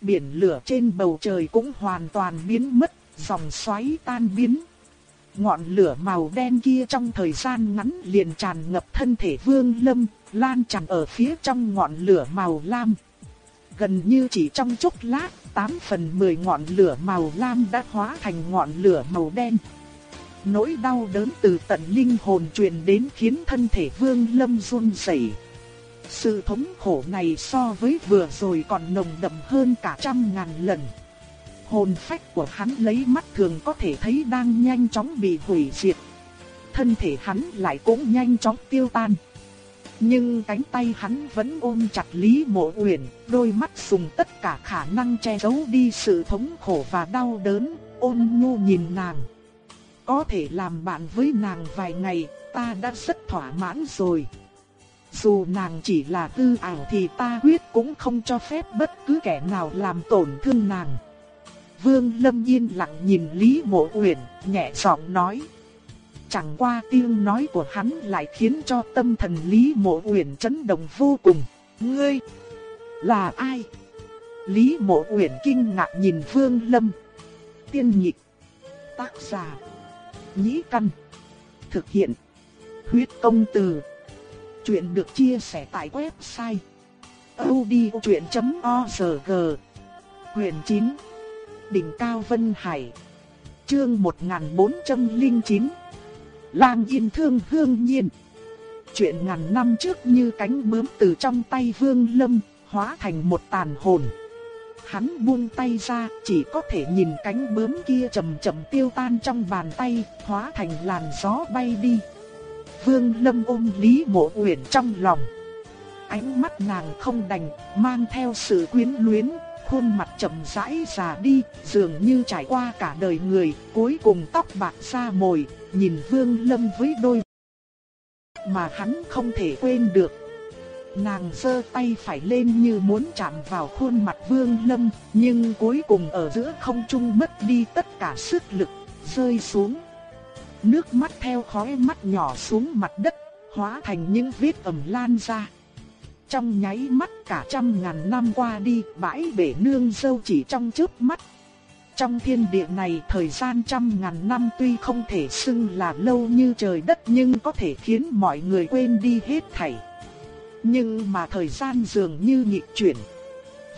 Biển lửa trên bầu trời cũng hoàn toàn biến mất, dòng xoáy tan biến. Ngọn lửa màu đen kia trong thời gian ngắn liền tràn ngập thân thể vương lâm, lan tràn ở phía trong ngọn lửa màu lam. Gần như chỉ trong chốc lát, 8 phần 10 ngọn lửa màu lam đã hóa thành ngọn lửa màu đen. Nỗi đau đớn từ tận linh hồn truyền đến khiến thân thể Vương Lâm run rẩy. Sự thống khổ này so với vừa rồi còn nồng đậm hơn cả trăm ngàn lần. Hồn phách của hắn lấy mắt thường có thể thấy đang nhanh chóng bị hủy diệt. Thân thể hắn lại cũng nhanh chóng tiêu tan. Nhưng cánh tay hắn vẫn ôm chặt Lý Mộ Uyển, đôi mắt dùng tất cả khả năng che giấu đi sự thống khổ và đau đớn, ôn nhu nhìn nàng. Có thể làm bạn với nàng vài ngày, ta đã rất thỏa mãn rồi. Dù nàng chỉ là tư ảo thì ta quyết cũng không cho phép bất cứ kẻ nào làm tổn thương nàng. Vương Lâm yên lặng nhìn Lý Mộ Uyển, nhẹ giọng nói. Chẳng qua tiếng nói của hắn lại khiến cho tâm thần Lý Mộ Uyển chấn động vô cùng. Ngươi, Là ai? Lý Mộ Uyển kinh ngạc nhìn Vương Lâm. Tiên nhị Tác giả. Nhĩ căn. Thực hiện. Huyết công từ. Chuyện được chia sẻ tại website. odchuyện.org Quyền 9 Đỉnh Cao Vân Hải Chương 1409 Lang Yên Thương Hương Nhiên Chuyện ngàn năm trước như cánh bướm từ trong tay Vương Lâm, hóa thành một tàn hồn. Hắn buông tay ra, chỉ có thể nhìn cánh bướm kia chậm chậm tiêu tan trong bàn tay, hóa thành làn gió bay đi. Vương Lâm ôm Lý Mộ Uyển trong lòng. Ánh mắt nàng không đành, mang theo sự quyến luyến, khuôn mặt chậm rãi già đi, dường như trải qua cả đời người, cuối cùng tóc bạc xa mồi, nhìn Vương Lâm với đôi mà hắn không thể quên được. Nàng giơ tay phải lên như muốn chạm vào khuôn mặt Vương Lâm, nhưng cuối cùng ở giữa không trung mất đi tất cả sức lực, rơi xuống. Nước mắt theo khóe mắt nhỏ xuống mặt đất, hóa thành những vết ẩm lan ra. Trong nháy mắt cả trăm ngàn năm qua đi, bãi bể nương dâu chỉ trong chớp mắt. Trong thiên địa này thời gian trăm ngàn năm tuy không thể xưng là lâu như trời đất nhưng có thể khiến mọi người quên đi hết thảy. Nhưng mà thời gian dường như nhịp chuyển.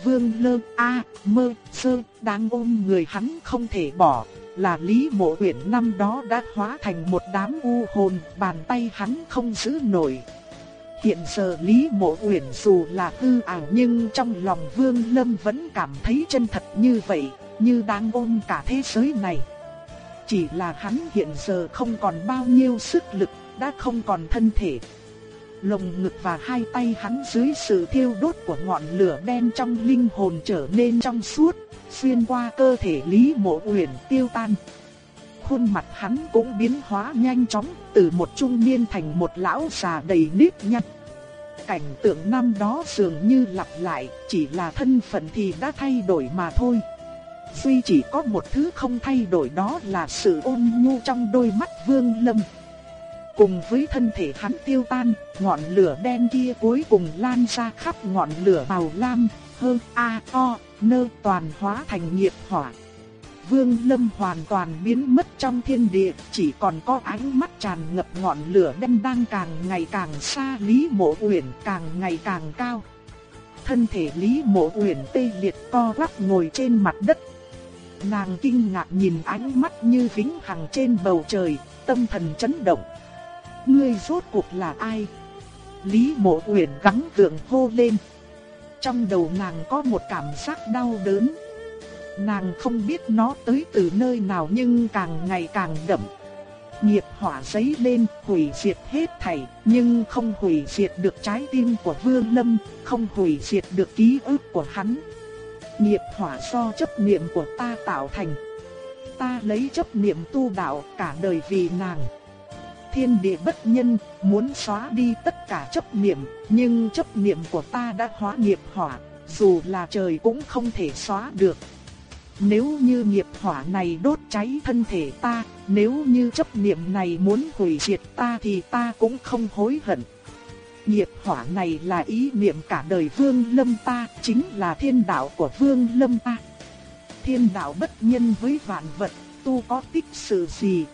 Vương lơ a mơ sơ đang ôm người hắn không thể bỏ, là Lý Mộ Uyển năm đó đã hóa thành một đám u hồn, bàn tay hắn không giữ nổi. Hiện giờ Lý Mộ Uyển dù là hư ảo nhưng trong lòng Vương Lâm vẫn cảm thấy chân thật như vậy, như đang ôm cả thế giới này. Chỉ là hắn hiện giờ không còn bao nhiêu sức lực, đã không còn thân thể. Lồng ngực và hai tay hắn dưới sự thiêu đốt của ngọn lửa đen trong linh hồn trở nên trong suốt, xuyên qua cơ thể Lý Mộ Uyển tiêu tan. Khuôn mặt hắn cũng biến hóa nhanh chóng, từ một trung niên thành một lão già đầy nếp nhăn. Cảnh tượng năm đó dường như lặp lại, chỉ là thân phận thì đã thay đổi mà thôi. Duy chỉ có một thứ không thay đổi đó là sự ôn nhu trong đôi mắt Vương Lâm. Cùng với thân thể hắn tiêu tan, ngọn lửa đen kia cuối cùng lan ra khắp ngọn lửa màu lam, hơn a o nơ toàn hóa thành nghiệp hỏa. Vương Lâm hoàn toàn biến mất trong thiên địa, chỉ còn có ánh mắt tràn ngập ngọn lửa đen đang càng ngày càng xa Lý Mộ Uyển càng ngày càng cao. Thân thể Lý Mộ Uyển tê liệt co quắp ngồi trên mặt đất, Nàng kinh ngạc nhìn ánh mắt như vĩnh hằng trên bầu trời, tâm thần chấn động. Ngươi rốt cuộc là ai? Lý mộ uyển gắng gượng hô lên. Trong đầu nàng có một cảm giác đau đớn. Nàng không biết nó tới từ nơi nào nhưng càng ngày càng đậm. Nghiệp hỏa giấy lên, hủy diệt hết thảy, nhưng không hủy diệt được trái tim của Vương Lâm, không hủy diệt được ký ức của hắn. Nghiệp hỏa do chấp niệm của ta tạo thành. Ta lấy chấp niệm tu đạo cả đời vì nàng. Thiên địa bất nhân, muốn xóa đi tất cả chấp niệm, nhưng chấp niệm của ta đã hóa nghiệp hỏa, dù là trời cũng không thể xóa được. Nếu như nghiệp hỏa này đốt cháy thân thể ta, nếu như chấp niệm này muốn hủy diệt ta thì ta cũng không hối hận. Nghiệp hỏa này là ý niệm cả đời Vương Lâm ta, chính là thiên đạo của Vương Lâm ta. Thiên đạo bất nhân với vạn vật, tu có tích sự gì?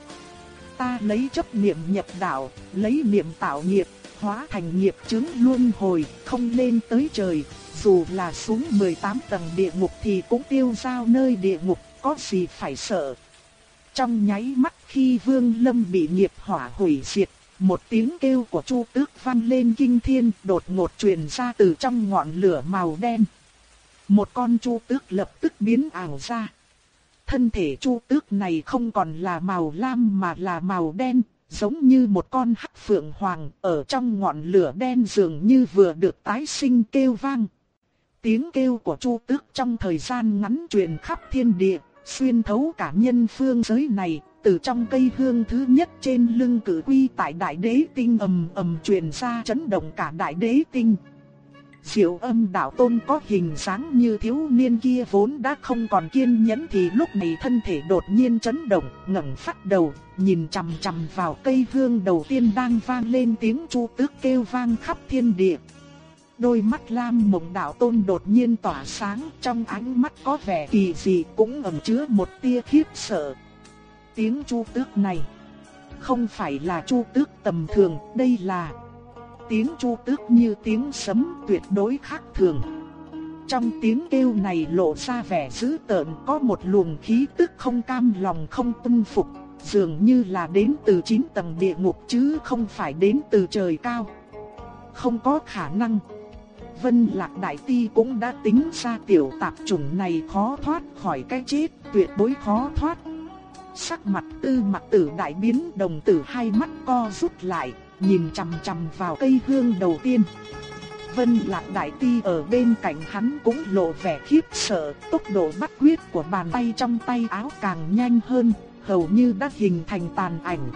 Ta lấy chấp niệm nhập đạo, lấy niệm tạo nghiệp, hóa thành nghiệp chứng luân hồi, không lên tới trời, dù là xuống 18 tầng địa ngục thì cũng tiêu giao nơi địa ngục, có gì phải sợ. Trong nháy mắt khi Vương Lâm bị nghiệp hỏa hủy diệt, một tiếng kêu của Chu Tước vang lên kinh thiên, đột ngột truyền ra từ trong ngọn lửa màu đen. Một con Chu Tước lập tức biến ảo ra. Thân thể Chu Tước này không còn là màu lam mà là màu đen, giống như một con hắc phượng hoàng ở trong ngọn lửa đen dường như vừa được tái sinh kêu vang. Tiếng kêu của Chu Tước trong thời gian ngắn truyền khắp thiên địa, xuyên thấu cả nhân phương giới này, từ trong cây hương thứ nhất trên lưng cử quy tại đại đế tinh ầm ầm truyền ra chấn động cả đại đế tinh. Diệu âm đạo tôn có hình dáng như thiếu niên kia vốn đã không còn kiên nhẫn thì lúc này thân thể đột nhiên chấn động, ngẩng phát đầu, nhìn chằm chằm vào cây hương đầu tiên đang vang lên tiếng chu tước kêu vang khắp thiên địa. Đôi mắt lam mộng đạo tôn đột nhiên tỏa sáng, trong ánh mắt có vẻ kỳ dị cũng ẩn chứa một tia khiếp sợ. Tiếng chu tước này không phải là chu tước tầm thường, đây là tiếng chu tước như tiếng sấm tuyệt đối khác thường. Trong tiếng kêu này lộ ra vẻ dữ tợn có một luồng khí tức không cam lòng không tuân phục, dường như là đến từ chín tầng địa ngục chứ không phải đến từ trời cao. Không có khả năng. Vân Lạc Đại Ti cũng đã tính ra tiểu tạp chủng này khó thoát khỏi cái chết, tuyệt đối khó thoát. Sắc mặt tư mặt tử đại biến đồng tử hai mắt co rút lại, nhìn chằm chằm vào cây hương đầu tiên. Vân Lạc Đại Ti ở bên cạnh hắn cũng lộ vẻ khiếp sợ, tốc độ bắt quyết của bàn tay trong tay áo càng nhanh hơn, hầu như đã hình thành tàn ảnh.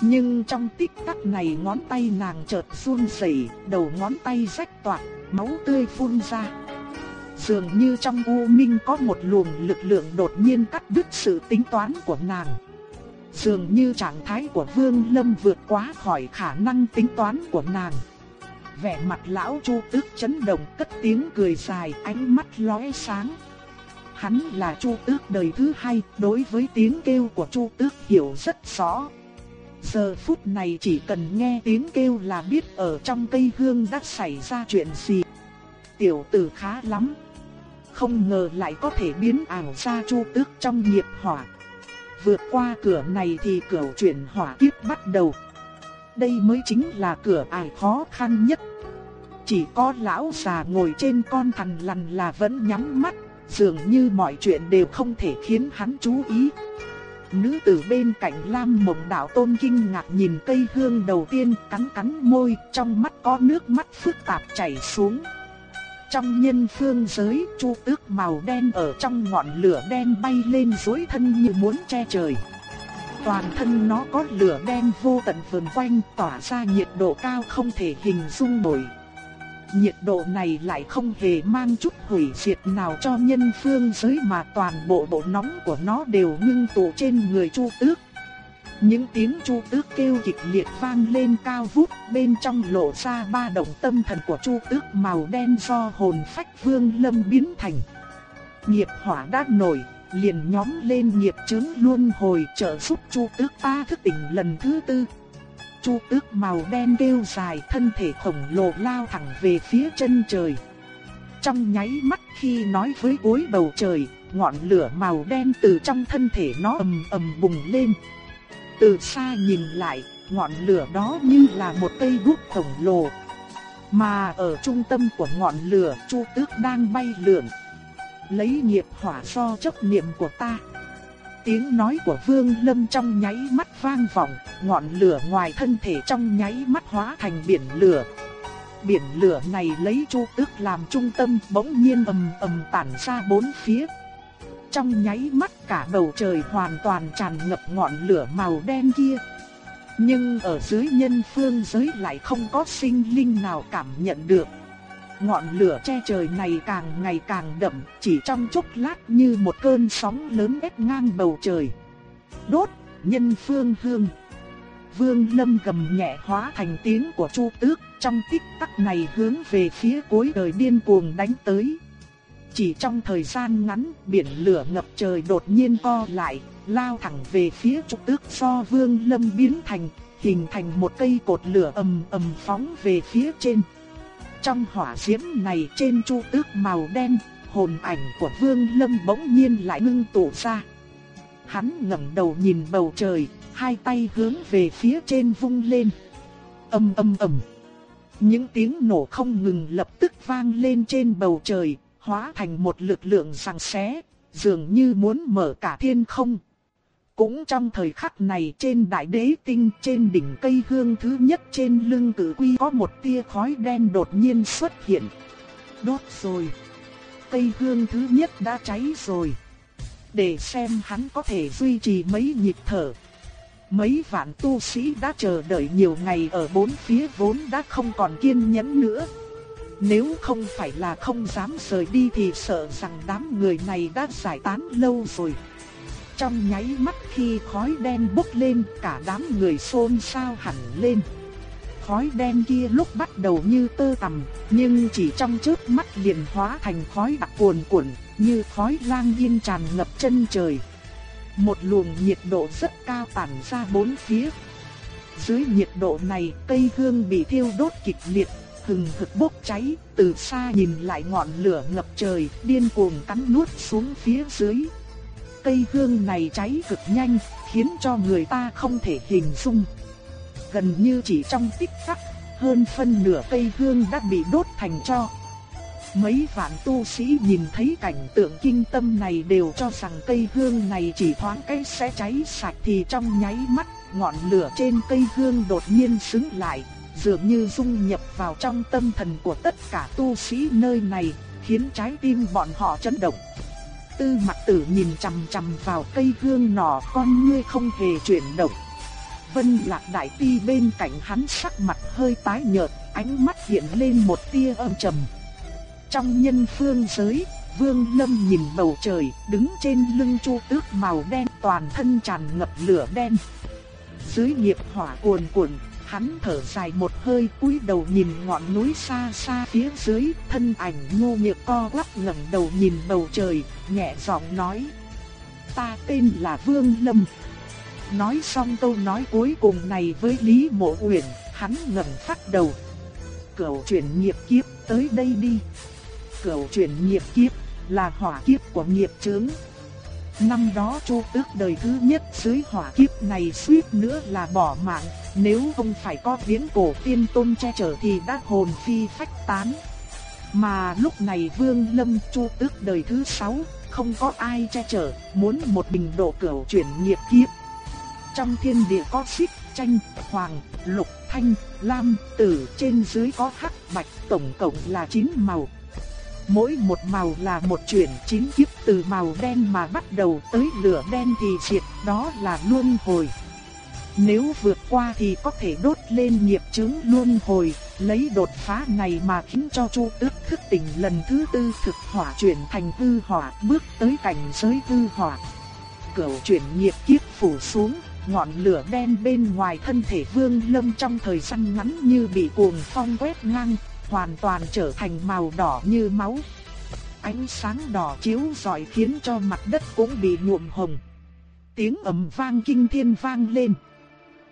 Nhưng trong tích tắc này ngón tay nàng chợt run rẩy, đầu ngón tay rách toạc, máu tươi phun ra. Dường như trong u minh có một luồng lực lượng đột nhiên cắt đứt sự tính toán của nàng. Dường như trạng thái của Vương Lâm vượt quá khỏi khả năng tính toán của nàng. Vẻ mặt lão Chu Tước chấn động cất tiếng cười dài, ánh mắt lóe sáng. Hắn là Chu Tước đời thứ hai, đối với tiếng kêu của Chu Tước hiểu rất rõ. Giờ phút này chỉ cần nghe tiếng kêu là biết ở trong cây hương đã xảy ra chuyện gì. Tiểu tử khá lắm. Không ngờ lại có thể biến ảo ra chu tước trong nghiệp hỏa. Vượt qua cửa này thì cửa chuyển hỏa kiếp bắt đầu. Đây mới chính là cửa ải khó khăn nhất. Chỉ có lão già ngồi trên con thằn lằn là vẫn nhắm mắt, dường như mọi chuyện đều không thể khiến hắn chú ý. Nữ tử bên cạnh Lam Mộng Đạo Tôn kinh ngạc nhìn cây hương đầu tiên cắn cắn môi, trong mắt có nước mắt phức tạp chảy xuống. Trong nhân phương giới, chu tước màu đen ở trong ngọn lửa đen bay lên dối thân như muốn che trời. Toàn thân nó có lửa đen vô tận vần quanh tỏa ra nhiệt độ cao không thể hình dung nổi. Nhiệt độ này lại không hề mang chút hủy diệt nào cho nhân phương giới mà toàn bộ bộ nóng của nó đều ngưng tụ trên người Chu Tước. Những tiếng Chu Tước kêu kịch liệt vang lên cao vút, bên trong lộ ra ba động tâm thần của Chu Tước màu đen do hồn phách Vương Lâm biến thành. Nghiệp hỏa đã nổi, liền nhóm lên nghiệp chướng luôn hồi trợ giúp Chu Tước ta thức tỉnh lần thứ tư. Chu tước màu đen kêu dài thân thể khổng lồ lao thẳng về phía chân trời. Trong nháy mắt khi nói với cuối bầu trời, ngọn lửa màu đen từ trong thân thể nó ầm ầm bùng lên. Từ xa nhìn lại, ngọn lửa đó như là một cây đuốc khổng lồ. Mà ở trung tâm của ngọn lửa, Chu Tước đang bay lượn. Lấy nghiệp hỏa do chấp niệm của ta. Tiếng nói của Vương Lâm trong nháy mắt vang vọng, ngọn lửa ngoài thân thể trong nháy mắt hóa thành biển lửa. Biển lửa này lấy Chu Tước làm trung tâm, bỗng nhiên ầm ầm tản ra bốn phía. Trong nháy mắt cả bầu trời hoàn toàn tràn ngập ngọn lửa màu đen kia. Nhưng ở dưới nhân phương giới lại không có sinh linh nào cảm nhận được. Ngọn lửa che trời này càng ngày càng đậm, chỉ trong chốc lát như một cơn sóng lớn ép ngang bầu trời. Đốt, nhân phương hương. Vương Lâm gầm nhẹ hóa thành tiếng của Chu Tước, trong tích tắc này hướng về phía cuối đời điên cuồng đánh tới. Chỉ trong thời gian ngắn, biển lửa ngập trời đột nhiên co lại, lao thẳng về phía Chu Tước do Vương Lâm biến thành, hình thành một cây cột lửa ầm ầm phóng về phía trên. Trong hỏa diễm này trên chu tước màu đen, hồn ảnh của Vương Lâm bỗng nhiên lại ngưng tụ ra. Hắn ngẩng đầu nhìn bầu trời, hai tay hướng về phía trên vung lên. Ầm ầm ầm. Những tiếng nổ không ngừng lập tức vang lên trên bầu trời, hóa thành một lực lượng giằng xé, dường như muốn mở cả thiên không. Cũng trong thời khắc này trên đại đế tinh, trên đỉnh cây hương thứ nhất trên lưng cử quy có một tia khói đen đột nhiên xuất hiện. Đốt rồi. Cây hương thứ nhất đã cháy rồi. Để xem hắn có thể duy trì mấy nhịp thở. Mấy vạn tu sĩ đã chờ đợi nhiều ngày ở bốn phía vốn đã không còn kiên nhẫn nữa. Nếu không phải là không dám rời đi thì sợ rằng đám người này đã giải tán lâu rồi. Trong nháy mắt khi khói đen bốc lên cả đám người xôn xao hẳn lên. khói đen kia lúc bắt đầu như tơ tằm, nhưng chỉ trong chớp mắt liền hóa thành khói đặc cuồn cuộn, như khói lang yên tràn ngập chân trời. Một luồng nhiệt độ rất cao tản ra bốn phía. Dưới nhiệt độ này, cây hương bị thiêu đốt kịch liệt, hừng hực bốc cháy, từ xa nhìn lại ngọn lửa ngập trời, điên cuồng cắn nuốt xuống phía dưới. Cây hương này cháy cực nhanh, khiến cho người ta không thể hình dung. Gần như chỉ trong tích tắc, hơn phân nửa cây hương đã bị đốt thành tro. Mấy vạn tu sĩ nhìn thấy cảnh tượng kinh tâm này đều cho rằng cây hương này chỉ thoáng cái sẽ cháy sạch thì trong nháy mắt, ngọn lửa trên cây hương đột nhiên sững lại, dường như dung nhập vào trong tâm thần của tất cả tu sĩ nơi này, khiến trái tim bọn họ chấn động. Tư mặt tử nhìn chằm chằm vào cây gương nọ con ngươi không hề chuyển động. Vân lạc đại ti bên cạnh hắn sắc mặt hơi tái nhợt, ánh mắt hiện lên một tia âm trầm. Trong nhân phương giới, Vương Lâm nhìn bầu trời, đứng trên lưng chu tước màu đen toàn thân tràn ngập lửa đen. Dưới nghiệp hỏa cuồn cuộn, hắn thở dài một hơi cúi đầu nhìn ngọn núi xa xa phía dưới, thân ảnh ngu nhược co quắp ngẩng đầu nhìn bầu trời, nhẹ giọng nói: "Ta tên là Vương Lâm." Nói xong câu nói cuối cùng này với Lý Mộ Uyển, hắn ngẩng phát đầu. "Cửu chuyển nghiệp kiếp, tới đây đi." Cửu chuyển nghiệp kiếp là hỏa kiếp của nghiệp chướng. Năm đó Chu Tước đời thứ nhất dưới hỏa kiếp này suýt nữa là bỏ mạng, nếu không phải có viễn cổ tiên tôn che chở thì đã hồn phi phách tán. Mà lúc này Vương Lâm Chu Tước đời thứ sáu, không có ai che chở, muốn một bình độ cửu chuyển nghiệp kiếp. Trong thiên địa có xích, tranh, hoàng, lục, thanh, lam, tử, trên dưới có hắc, bạch, tổng cộng là 9 màu. Mỗi một màu là một chuyển chín kiếp từ màu đen mà bắt đầu tới lửa đen thì diệt, đó là luân hồi. Nếu vượt qua thì có thể đốt lên nghiệp chứng luân hồi, lấy đột phá này mà khiến cho Chu Tước thức tỉnh lần thứ tư thực hỏa chuyển thành hư hỏa, bước tới cảnh giới hư hỏa. Cửu chuyển nghiệp kiếp phủ xuống, ngọn lửa đen bên ngoài thân thể Vương Lâm trong thời gian ngắn như bị cuồng phong quét ngang, hoàn toàn trở thành màu đỏ như máu. Ánh sáng đỏ chiếu rọi khiến cho mặt đất cũng bị nhuộm hồng. Tiếng ầm vang kinh thiên vang lên.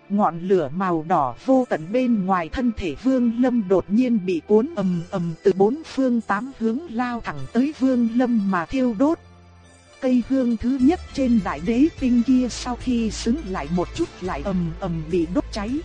Ngọn lửa màu đỏ vô tận bên ngoài thân thể Vương Lâm đột nhiên bị cuốn ầm ầm từ bốn phương tám hướng lao thẳng tới Vương Lâm mà thiêu đốt. Cây hương thứ nhất trên đại đế tinh kia sau khi xứng lại một chút lại ầm ầm bị đốt cháy.